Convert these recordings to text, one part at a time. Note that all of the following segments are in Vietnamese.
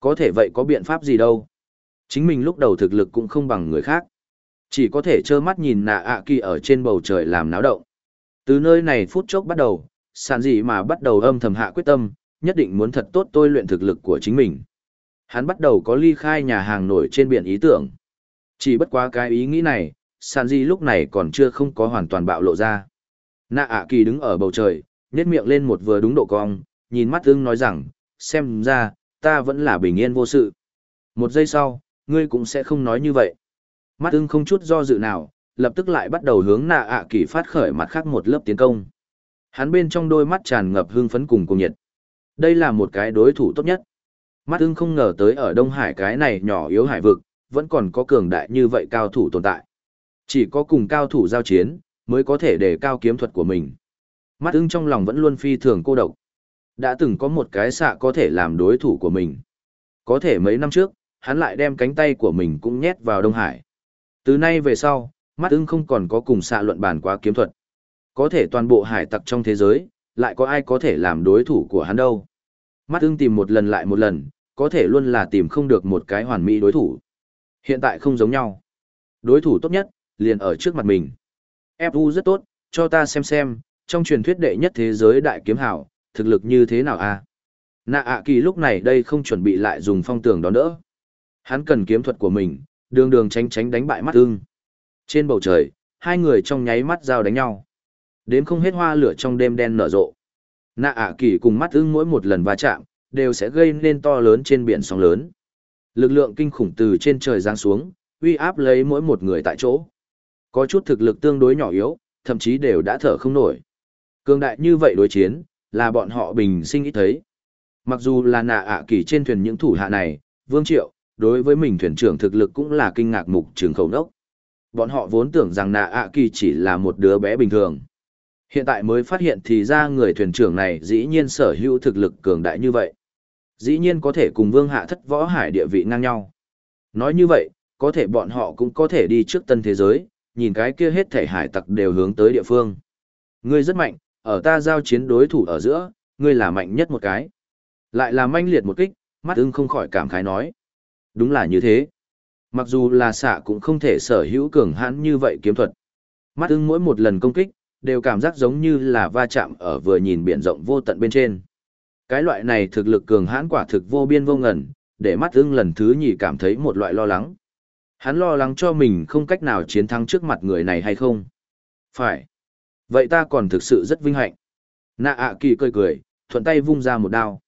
Có thể vậy có biện pháp gì đâu. Chính mình lúc đầu thực lực cũng không bằng người khác. Chỉ có thể trơ mắt nhìn nạ ạ kỳ ở trên bầu trời làm náo động. Từ nơi này phút chốc bắt đầu, sàn gì mà bắt đầu âm thầm hạ quyết tâm, nhất định muốn thật tốt tôi luyện thực lực của chính mình. Hắn bắt đầu có ly khai nhà hàng nổi trên biển ý tưởng. Chỉ bất quá cái ý nghĩ này, sàn gì lúc này còn chưa không có hoàn toàn bạo lộ ra. Nạ ạ kỳ đứng ở bầu trời, nhét miệng lên một vừa đúng độ cong, nhìn mắt ưng nói rằng, xem ra, ta vẫn là bình yên vô sự. Một giây sau, ngươi cũng sẽ không nói như vậy. Mắt ưng không chút do dự nào, lập tức lại bắt đầu hướng nạ ạ kỳ phát khởi mặt khác một lớp tiến công. Hắn bên trong đôi mắt tràn ngập hương phấn cùng cùng nhiệt. Đây là một cái đối thủ tốt nhất. Mắt ưng không ngờ tới ở Đông Hải cái này nhỏ yếu hải vực, vẫn còn có cường đại như vậy cao thủ tồn tại. Chỉ có cùng cao thủ giao chiến, mới có thể để cao kiếm thuật của mình. Mắt ưng trong lòng vẫn luôn phi thường cô độc. Đã từng có một cái xạ có thể làm đối thủ của mình. Có thể mấy năm trước, hắn lại đem cánh tay của mình cũng nhét vào Đông Hải. Từ nay về sau, mắt ưng không còn có cùng xạ luận bàn quá kiếm thuật. Có thể toàn bộ hải tặc trong thế giới, lại có ai có thể làm đối thủ của hắn đâu. Mắt ưng tìm một lần lại một lần, có thể luôn là tìm không được một cái hoàn mỹ đối thủ. Hiện tại không giống nhau. Đối thủ tốt nhất, liền ở trước mặt mình. Fu rất tốt, cho ta xem xem, trong truyền thuyết đệ nhất thế giới đại kiếm hảo, thực lực như thế nào a? À? Nạ ạ kỳ lúc này đây không chuẩn bị lại dùng phong tường đón đỡ. Hắn cần kiếm thuật của mình, đường đường tránh tránh đánh bại mắt ưng. Trên bầu trời, hai người trong nháy mắt giao đánh nhau. Đếm không hết hoa lửa trong đêm đen nở rộ. Nạ ạ kỳ cùng mắt ưng mỗi một lần va chạm, đều sẽ gây nên to lớn trên biển sóng lớn. Lực lượng kinh khủng từ trên trời giáng xuống, uy áp lấy mỗi một người tại chỗ. Có chút thực lực tương đối nhỏ yếu, thậm chí đều đã thở không nổi. Cương đại như vậy đối chiến, là bọn họ bình sinh ít thấy. Mặc dù là nạ ạ kỳ trên thuyền những thủ hạ này, Vương Triệu, đối với mình thuyền trưởng thực lực cũng là kinh ngạc mục trường khẩu đốc. Bọn họ vốn tưởng rằng nạ ạ kỳ chỉ là một đứa bé bình thường. Hiện tại mới phát hiện thì ra người thuyền trưởng này dĩ nhiên sở hữu thực lực cường đại như vậy. Dĩ nhiên có thể cùng vương hạ thất võ hải địa vị ngang nhau. Nói như vậy, có thể bọn họ cũng có thể đi trước tân thế giới, nhìn cái kia hết thể hải tặc đều hướng tới địa phương. Ngươi rất mạnh, ở ta giao chiến đối thủ ở giữa, ngươi là mạnh nhất một cái. Lại là manh liệt một kích, mắt ưng không khỏi cảm khái nói. Đúng là như thế. Mặc dù là xạ cũng không thể sở hữu cường hãn như vậy kiếm thuật. Mắt ưng mỗi một lần công kích, đều cảm giác giống như là va chạm ở vừa nhìn biển rộng vô tận bên trên. Cái loại này thực lực cường hãn quả thực vô biên vô ngần, để mắt ưng lần thứ nhì cảm thấy một loại lo lắng. Hắn lo lắng cho mình không cách nào chiến thắng trước mặt người này hay không. Phải. Vậy ta còn thực sự rất vinh hạnh. Nạ ạ kỳ cười cười, thuận tay vung ra một đao.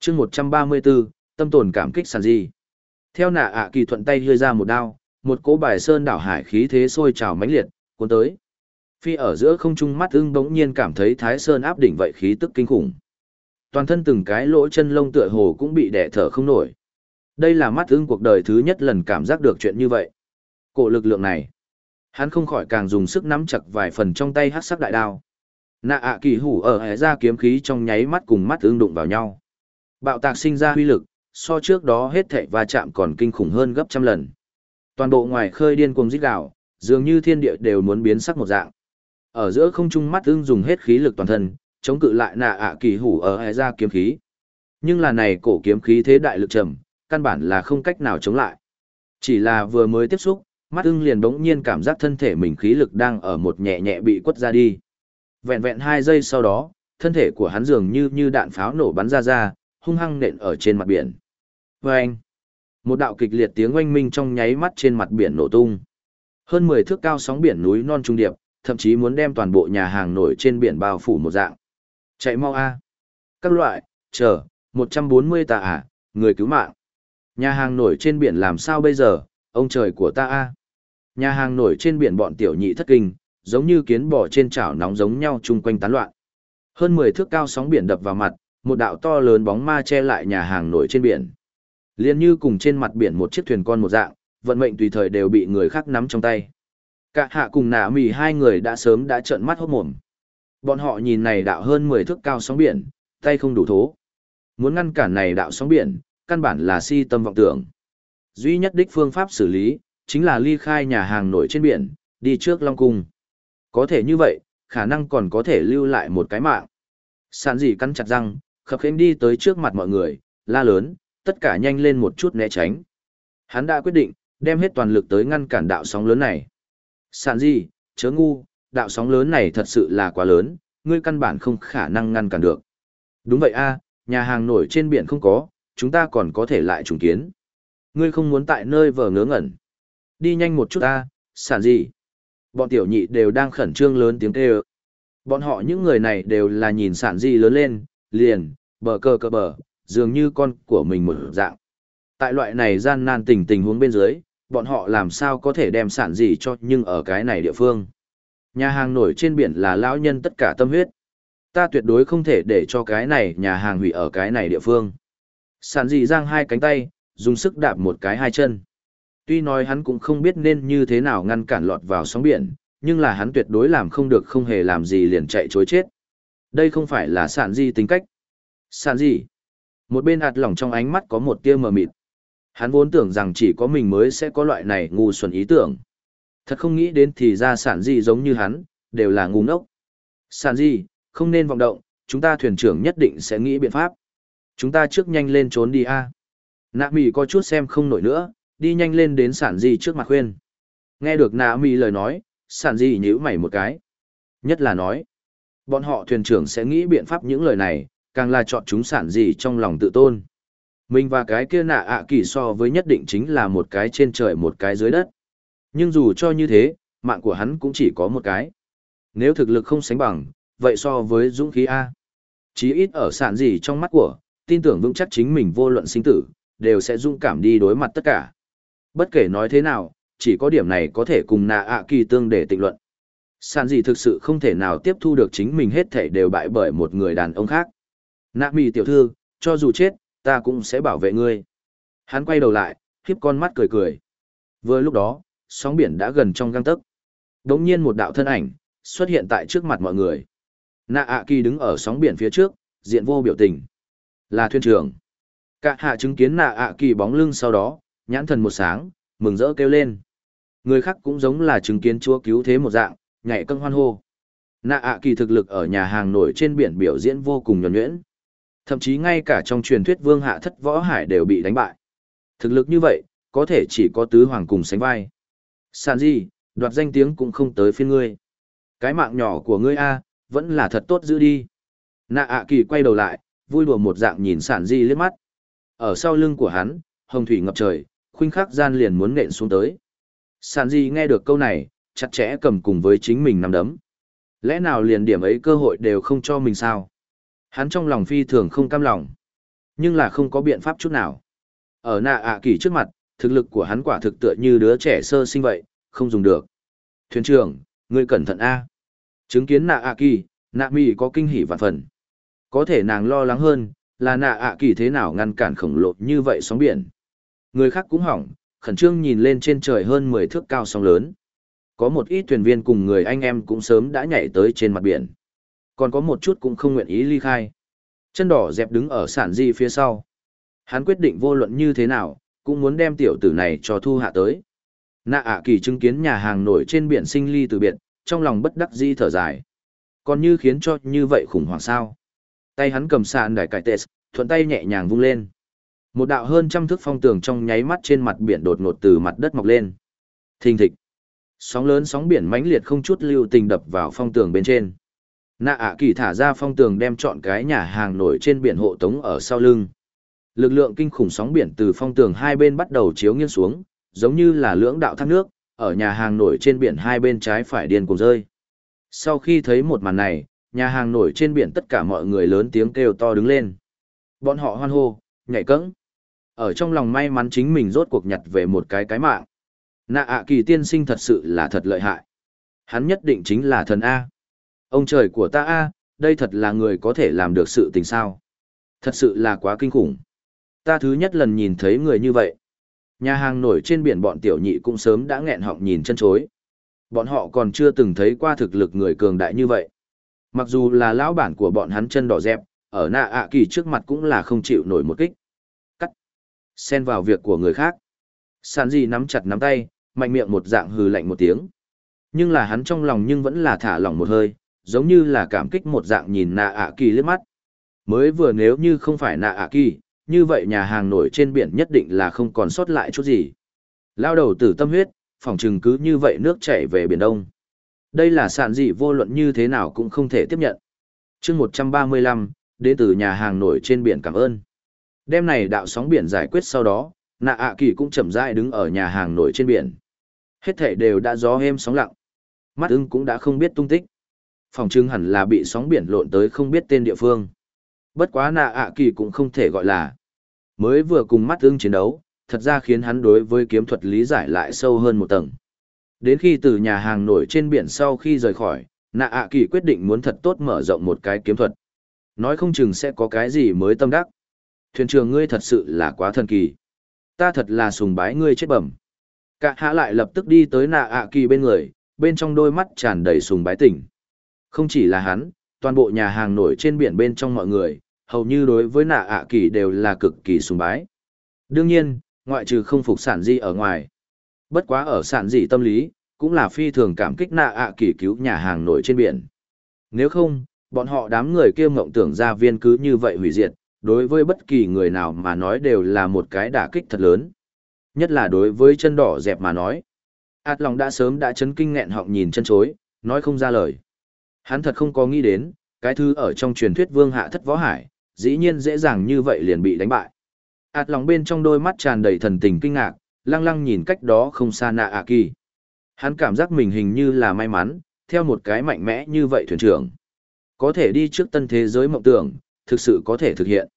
chương 134, tâm tồn cảm kích sàn di. Theo nạ ạ kỳ thuận tay đưa ra một đao, một cỗ bài sơn đảo hải khí thế sôi trào mãnh liệt, cuốn tới. Phi ở giữa không trung mắt ưng đống nhiên cảm thấy thái sơn áp đỉnh vậy khí tức kinh khủng. Toàn thân từng cái lỗ chân lông tựa hồ cũng bị đẻ thở không nổi. Đây là mắt ưng cuộc đời thứ nhất lần cảm giác được chuyện như vậy. Cổ lực lượng này. Hắn không khỏi càng dùng sức nắm chặt vài phần trong tay hát sắc đại đao. Nạ ạ kỳ hủ ở hệ ra kiếm khí trong nháy mắt cùng mắt tương đụng vào nhau. Bạo tạc sinh ra huy lực, so trước đó hết thảy va chạm còn kinh khủng hơn gấp trăm lần. Toàn bộ ngoài khơi điên cuồng rít gào, dường như thiên địa đều muốn biến sắc một dạng. Ở giữa không trung mắt tương dùng hết khí lực toàn thân, chống cự lại nạ ạ kỳ hủ ở hệ ra kiếm khí. Nhưng là này cổ kiếm khí thế đại lực trầm, căn bản là không cách nào chống lại. Chỉ là vừa mới tiếp xúc, mắt ưng liền bỗng nhiên cảm giác thân thể mình khí lực đang ở một nhẹ nhẹ bị quất ra đi. Vẹn vẹn hai giây sau đó, thân thể của hắn dường như như đạn pháo nổ bắn ra ra, hung hăng nện ở trên mặt biển. Và anh, một đạo kịch liệt tiếng oanh minh trong nháy mắt trên mặt biển nổ tung. Hơn 10 thước cao sóng biển núi non trung điệp, thậm chí muốn đem toàn bộ nhà hàng nổi trên biển bao phủ một dạng. Chạy mau a. Các loại, chờ, 140 tạ à, người cứu mạng. Nhà hàng nổi trên biển làm sao bây giờ, ông trời của ta a. Nhà hàng nổi trên biển bọn tiểu nhị thất kinh, giống như kiến bò trên chảo nóng giống nhau chung quanh tán loạn. Hơn 10 thước cao sóng biển đập vào mặt, một đạo to lớn bóng ma che lại nhà hàng nổi trên biển. Liên như cùng trên mặt biển một chiếc thuyền con một dạng, vận mệnh tùy thời đều bị người khác nắm trong tay. Cả hạ cùng nạ mì hai người đã sớm đã trợn mắt hốt mồm. Bọn họ nhìn này đạo hơn 10 thước cao sóng biển, tay không đủ thố. Muốn ngăn cản này đạo sóng biển, căn bản là si tâm vọng tưởng. Duy nhất đích phương pháp xử lý, chính là ly khai nhà hàng nổi trên biển, đi trước Long Cung. Có thể như vậy, khả năng còn có thể lưu lại một cái mạng. Sản dị cắn chặt răng, khập khiễng đi tới trước mặt mọi người, la lớn, tất cả nhanh lên một chút né tránh. Hắn đã quyết định, đem hết toàn lực tới ngăn cản đạo sóng lớn này. Sản gì, chớ ngu, đạo sóng lớn này thật sự là quá lớn, ngươi căn bản không khả năng ngăn cản được. Đúng vậy a, nhà hàng nổi trên biển không có, chúng ta còn có thể lại trùng kiến. Ngươi không muốn tại nơi vờ ngớ ngẩn. Đi nhanh một chút ta, sản gì. Bọn tiểu nhị đều đang khẩn trương lớn tiếng kêu. Bọn họ những người này đều là nhìn sản gì lớn lên, liền, bờ cờ cờ bờ, dường như con của mình một dạng. Tại loại này gian nan tình tình huống bên dưới, bọn họ làm sao có thể đem sản gì cho nhưng ở cái này địa phương. Nhà hàng nổi trên biển là lão nhân tất cả tâm huyết. Ta tuyệt đối không thể để cho cái này nhà hàng hủy ở cái này địa phương. Sản dị giang hai cánh tay, dùng sức đạp một cái hai chân. Tuy nói hắn cũng không biết nên như thế nào ngăn cản lọt vào sóng biển, nhưng là hắn tuyệt đối làm không được không hề làm gì liền chạy chối chết. Đây không phải là sản gì tính cách. Sản gì? Một bên hạt lỏng trong ánh mắt có một tia mờ mịt. Hắn vốn tưởng rằng chỉ có mình mới sẽ có loại này ngu xuẩn ý tưởng. Thật không nghĩ đến thì ra sản gì giống như hắn, đều là ngu ngốc. Sản gì, không nên vọng động, chúng ta thuyền trưởng nhất định sẽ nghĩ biện pháp. Chúng ta trước nhanh lên trốn đi a. Nạ mỹ có chút xem không nổi nữa, đi nhanh lên đến sản Di trước mặt khuyên. Nghe được nạ mỹ lời nói, sản Di nhíu mày một cái. Nhất là nói, bọn họ thuyền trưởng sẽ nghĩ biện pháp những lời này, càng là chọn chúng sản gì trong lòng tự tôn. Mình và cái kia nạ ạ kỳ so với nhất định chính là một cái trên trời một cái dưới đất. Nhưng dù cho như thế, mạng của hắn cũng chỉ có một cái. Nếu thực lực không sánh bằng, vậy so với dũng khí A. Chí ít ở sản gì trong mắt của, tin tưởng vững chắc chính mình vô luận sinh tử, đều sẽ dũng cảm đi đối mặt tất cả. Bất kể nói thế nào, chỉ có điểm này có thể cùng nạ ạ kỳ tương để tịnh luận. Sàn gì thực sự không thể nào tiếp thu được chính mình hết thể đều bại bởi một người đàn ông khác. Nạ mì tiểu thư, cho dù chết, ta cũng sẽ bảo vệ ngươi. Hắn quay đầu lại, khiếp con mắt cười cười. Vừa lúc đó, sóng biển đã gần trong găng tấc. Đống nhiên một đạo thân ảnh, xuất hiện tại trước mặt mọi người. Nạ ạ kỳ đứng ở sóng biển phía trước, diện vô biểu tình. Là thuyền trưởng. Cả hạ chứng kiến nạ ạ kỳ bóng lưng sau đó, nhãn thần một sáng, mừng rỡ kêu lên. Người khác cũng giống là chứng kiến chúa cứu thế một dạng, nhảy cân hoan hô. Nạ ạ kỳ thực lực ở nhà hàng nổi trên biển biểu diễn vô cùng nhuẩn nhuyễn. Thậm chí ngay cả trong truyền thuyết vương hạ thất võ hải đều bị đánh bại. Thực lực như vậy, có thể chỉ có tứ hoàng cùng sánh vai. Sàn gì, đoạt danh tiếng cũng không tới phiên ngươi. Cái mạng nhỏ của ngươi A, vẫn là thật tốt giữ đi. Nạ ạ kỳ quay đầu lại, vui đùa một dạng nhìn sản di liếc mắt. Ở sau lưng của hắn, hồng thủy ngập trời, khuynh khắc gian liền muốn nện xuống tới. Sàn di nghe được câu này, chặt chẽ cầm cùng với chính mình nằm đấm. Lẽ nào liền điểm ấy cơ hội đều không cho mình sao? Hắn trong lòng phi thường không cam lòng. Nhưng là không có biện pháp chút nào. Ở nạ ạ kỳ trước mặt, thực lực của hắn quả thực tựa như đứa trẻ sơ sinh vậy, không dùng được. Thuyền trưởng, ngươi cẩn thận A. Chứng kiến nạ ạ kỳ, nạ Mỹ có kinh hỉ vạn phần. Có thể nàng lo lắng hơn, là nạ ạ kỳ thế nào ngăn cản khổng lồ như vậy sóng biển. Người khác cũng hỏng, khẩn trương nhìn lên trên trời hơn 10 thước cao sóng lớn. Có một ít thuyền viên cùng người anh em cũng sớm đã nhảy tới trên mặt biển. Còn có một chút cũng không nguyện ý ly khai. Chân đỏ dẹp đứng ở sản di phía sau. Hắn quyết định vô luận như thế nào, cũng muốn đem tiểu tử này cho thu hạ tới. Nạ ạ kỳ chứng kiến nhà hàng nổi trên biển sinh ly từ biệt, trong lòng bất đắc di thở dài. Còn như khiến cho như vậy khủng hoảng sao. Tay hắn cầm sạn đài cải tệ, thuận tay nhẹ nhàng vung lên. Một đạo hơn trăm thước phong tường trong nháy mắt trên mặt biển đột ngột từ mặt đất mọc lên. Thình thịch. Sóng lớn sóng biển mãnh liệt không chút lưu tình đập vào phong tường bên trên. Nạ ạ kỳ thả ra phong tường đem chọn cái nhà hàng nổi trên biển hộ tống ở sau lưng. Lực lượng kinh khủng sóng biển từ phong tường hai bên bắt đầu chiếu nghiêng xuống, giống như là lưỡng đạo thác nước, ở nhà hàng nổi trên biển hai bên trái phải điên cùng rơi. Sau khi thấy một màn này, nhà hàng nổi trên biển tất cả mọi người lớn tiếng kêu to đứng lên. Bọn họ hoan hô, nhảy cẫng. Ở trong lòng may mắn chính mình rốt cuộc nhặt về một cái cái mạng. Nạ ạ kỳ tiên sinh thật sự là thật lợi hại. Hắn nhất định chính là thần A. Ông trời của ta A, đây thật là người có thể làm được sự tình sao. Thật sự là quá kinh khủng. Ta thứ nhất lần nhìn thấy người như vậy. Nhà hàng nổi trên biển bọn tiểu nhị cũng sớm đã nghẹn họng nhìn chân chối. Bọn họ còn chưa từng thấy qua thực lực người cường đại như vậy. Mặc dù là lão bản của bọn hắn chân đỏ dẹp, ở nạ ạ kỳ trước mặt cũng là không chịu nổi một kích. Cắt. Xen vào việc của người khác. Sàn gì nắm chặt nắm tay, mạnh miệng một dạng hừ lạnh một tiếng. Nhưng là hắn trong lòng nhưng vẫn là thả lỏng một hơi, giống như là cảm kích một dạng nhìn nạ ạ kỳ liếc mắt. Mới vừa nếu như không phải nạ ạ kỳ, như vậy nhà hàng nổi trên biển nhất định là không còn sót lại chút gì. Lao đầu tử tâm huyết, phòng trừng cứ như vậy nước chảy về Biển Đông. Đây là sản dị vô luận như thế nào cũng không thể tiếp nhận. chương 135, đến từ nhà hàng nổi trên biển cảm ơn. Đêm này đạo sóng biển giải quyết sau đó, nạ ạ kỳ cũng chậm rãi đứng ở nhà hàng nổi trên biển. Hết thể đều đã gió êm sóng lặng. Mắt ưng cũng đã không biết tung tích. Phòng trưng hẳn là bị sóng biển lộn tới không biết tên địa phương. Bất quá nạ ạ kỳ cũng không thể gọi là. Mới vừa cùng mắt ưng chiến đấu, thật ra khiến hắn đối với kiếm thuật lý giải lại sâu hơn một tầng. Đến khi từ nhà hàng nổi trên biển sau khi rời khỏi, nạ ạ kỳ quyết định muốn thật tốt mở rộng một cái kiếm thuật. Nói không chừng sẽ có cái gì mới tâm đắc. Thuyền trưởng ngươi thật sự là quá thần kỳ. Ta thật là sùng bái ngươi chết bẩm. Cả hạ lại lập tức đi tới nạ ạ kỳ bên người, bên trong đôi mắt tràn đầy sùng bái tỉnh. Không chỉ là hắn, toàn bộ nhà hàng nổi trên biển bên trong mọi người, hầu như đối với nạ ạ kỳ đều là cực kỳ sùng bái. Đương nhiên, ngoại trừ không phục sản di ở ngoài. Bất quá ở sản dị tâm lý, cũng là phi thường cảm kích nạ ạ kỳ cứu nhà hàng nổi trên biển. Nếu không, bọn họ đám người kia mộng tưởng ra viên cứ như vậy hủy diệt, đối với bất kỳ người nào mà nói đều là một cái đả kích thật lớn. Nhất là đối với chân đỏ dẹp mà nói. Át lòng đã sớm đã chấn kinh nghẹn họng nhìn chân chối, nói không ra lời. Hắn thật không có nghĩ đến, cái thứ ở trong truyền thuyết vương hạ thất võ hải, dĩ nhiên dễ dàng như vậy liền bị đánh bại. Át lòng bên trong đôi mắt tràn đầy thần tình kinh ngạc, lăng lăng nhìn cách đó không xa nạ ạ kỳ. Hắn cảm giác mình hình như là may mắn, theo một cái mạnh mẽ như vậy thuyền trưởng. Có thể đi trước tân thế giới mộng tưởng, thực sự có thể thực hiện.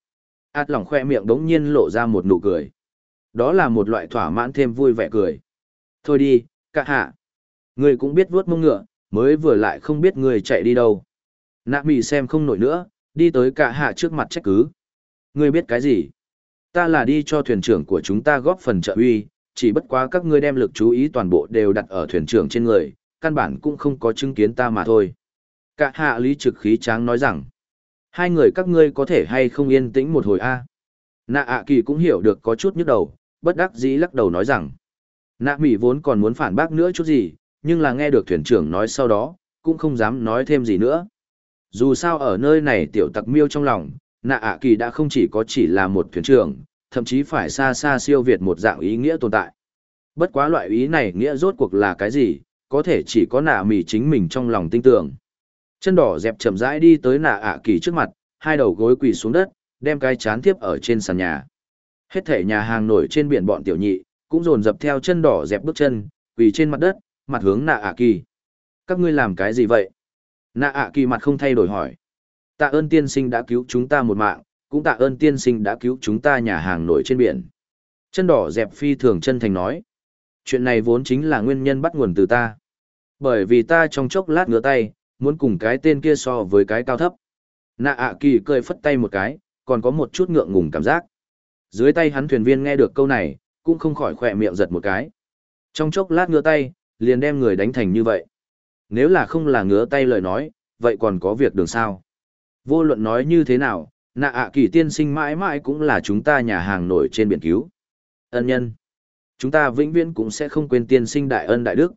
Át lòng khoe miệng đống nhiên lộ ra một nụ cười. Đó là một loại thỏa mãn thêm vui vẻ cười. Thôi đi, cả hạ. Người cũng biết vuốt mông ngựa, mới vừa lại không biết người chạy đi đâu. Nạ mị xem không nổi nữa, đi tới cả hạ trước mặt trách cứ. Người biết cái gì? Ta là đi cho thuyền trưởng của chúng ta góp phần trợ uy, chỉ bất quá các ngươi đem lực chú ý toàn bộ đều đặt ở thuyền trưởng trên người, căn bản cũng không có chứng kiến ta mà thôi. Cả hạ lý trực khí tráng nói rằng, hai người các ngươi có thể hay không yên tĩnh một hồi a Nạ ạ kỳ cũng hiểu được có chút nhức đầu, bất đắc dĩ lắc đầu nói rằng, nạ mỉ vốn còn muốn phản bác nữa chút gì, nhưng là nghe được thuyền trưởng nói sau đó, cũng không dám nói thêm gì nữa. Dù sao ở nơi này tiểu tặc miêu trong lòng, nạ ạ kỳ đã không chỉ có chỉ là một thuyền trưởng, thậm chí phải xa xa siêu việt một dạng ý nghĩa tồn tại. Bất quá loại ý này nghĩa rốt cuộc là cái gì, có thể chỉ có nạ mỉ chính mình trong lòng tin tưởng. Chân đỏ dẹp chậm rãi đi tới nạ ạ kỳ trước mặt, hai đầu gối quỳ xuống đất, đem cái chán tiếp ở trên sàn nhà. Hết thể nhà hàng nổi trên biển bọn tiểu nhị, cũng dồn dập theo chân đỏ dẹp bước chân, quỳ trên mặt đất, mặt hướng nạ ạ kỳ. Các ngươi làm cái gì vậy? Nạ ạ kỳ mặt không thay đổi hỏi. Tạ ơn tiên sinh đã cứu chúng ta một mạng, cũng tạ ơn tiên sinh đã cứu chúng ta nhà hàng nổi trên biển. Chân đỏ dẹp phi thường chân thành nói. Chuyện này vốn chính là nguyên nhân bắt nguồn từ ta. Bởi vì ta trong chốc lát ngửa tay, muốn cùng cái tên kia so với cái cao thấp. Nạ ạ kỳ cười phất tay một cái, còn có một chút ngượng ngùng cảm giác. Dưới tay hắn thuyền viên nghe được câu này, cũng không khỏi khỏe miệng giật một cái. Trong chốc lát ngửa tay, liền đem người đánh thành như vậy. Nếu là không là ngứa tay lời nói, vậy còn có việc đường sao? Vô luận nói như thế nào, nạ ạ kỳ tiên sinh mãi mãi cũng là chúng ta nhà hàng nổi trên biển cứu. Ân nhân. Chúng ta vĩnh viễn cũng sẽ không quên tiên sinh đại ân đại đức.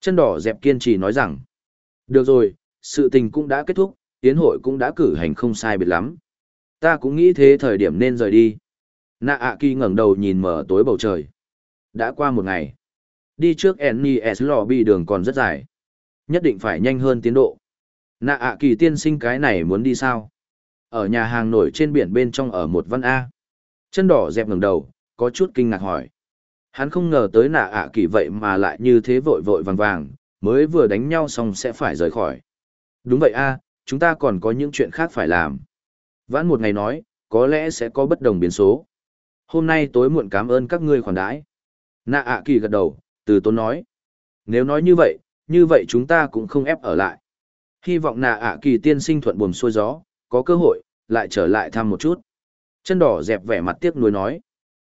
Chân đỏ dẹp kiên trì nói rằng. Được rồi, sự tình cũng đã kết thúc, tiến hội cũng đã cử hành không sai biệt lắm. Ta cũng nghĩ thế thời điểm nên rời đi. Nạ ạ kỳ ngẩng đầu nhìn mở tối bầu trời. Đã qua một ngày. Đi trước NES lobby đường còn rất dài. Nhất định phải nhanh hơn tiến độ. Nạ ạ kỳ tiên sinh cái này muốn đi sao? Ở nhà hàng nổi trên biển bên trong ở một văn A. Chân đỏ dẹp ngẩng đầu, có chút kinh ngạc hỏi. Hắn không ngờ tới nạ ạ kỳ vậy mà lại như thế vội vội vàng vàng, mới vừa đánh nhau xong sẽ phải rời khỏi. Đúng vậy a, chúng ta còn có những chuyện khác phải làm. Vãn một ngày nói, có lẽ sẽ có bất đồng biến số. Hôm nay tối muộn cảm ơn các ngươi khoản đãi. Nạ ạ kỳ gật đầu, từ tốn nói. Nếu nói như vậy, như vậy chúng ta cũng không ép ở lại. Hy vọng nạ ạ kỳ tiên sinh thuận buồm xuôi gió, có cơ hội, lại trở lại thăm một chút. Chân đỏ dẹp vẻ mặt tiếc nuối nói.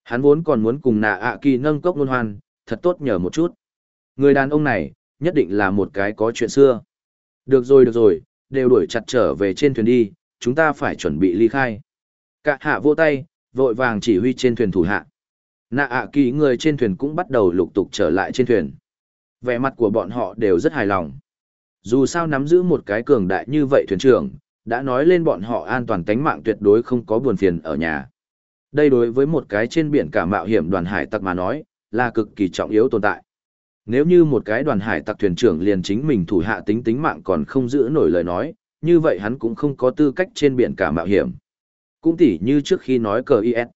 Hắn vốn còn muốn cùng nạ ạ kỳ nâng cốc ngôn hoan, thật tốt nhờ một chút. Người đàn ông này, nhất định là một cái có chuyện xưa. Được rồi được rồi, đều đuổi chặt trở về trên thuyền đi, chúng ta phải chuẩn bị ly khai. Cả hạ vô tay, vội vàng chỉ huy trên thuyền thủ hạ. Nạ ạ kỳ người trên thuyền cũng bắt đầu lục tục trở lại trên thuyền. Vẻ mặt của bọn họ đều rất hài lòng. Dù sao nắm giữ một cái cường đại như vậy thuyền trưởng, đã nói lên bọn họ an toàn tánh mạng tuyệt đối không có buồn phiền ở nhà. Đây đối với một cái trên biển cả mạo hiểm đoàn hải tặc mà nói, là cực kỳ trọng yếu tồn tại. Nếu như một cái đoàn hải tặc thuyền trưởng liền chính mình thủ hạ tính tính mạng còn không giữ nổi lời nói, như vậy hắn cũng không có tư cách trên biển cả mạo hiểm. Cũng tỉ như trước khi nói cờ IS.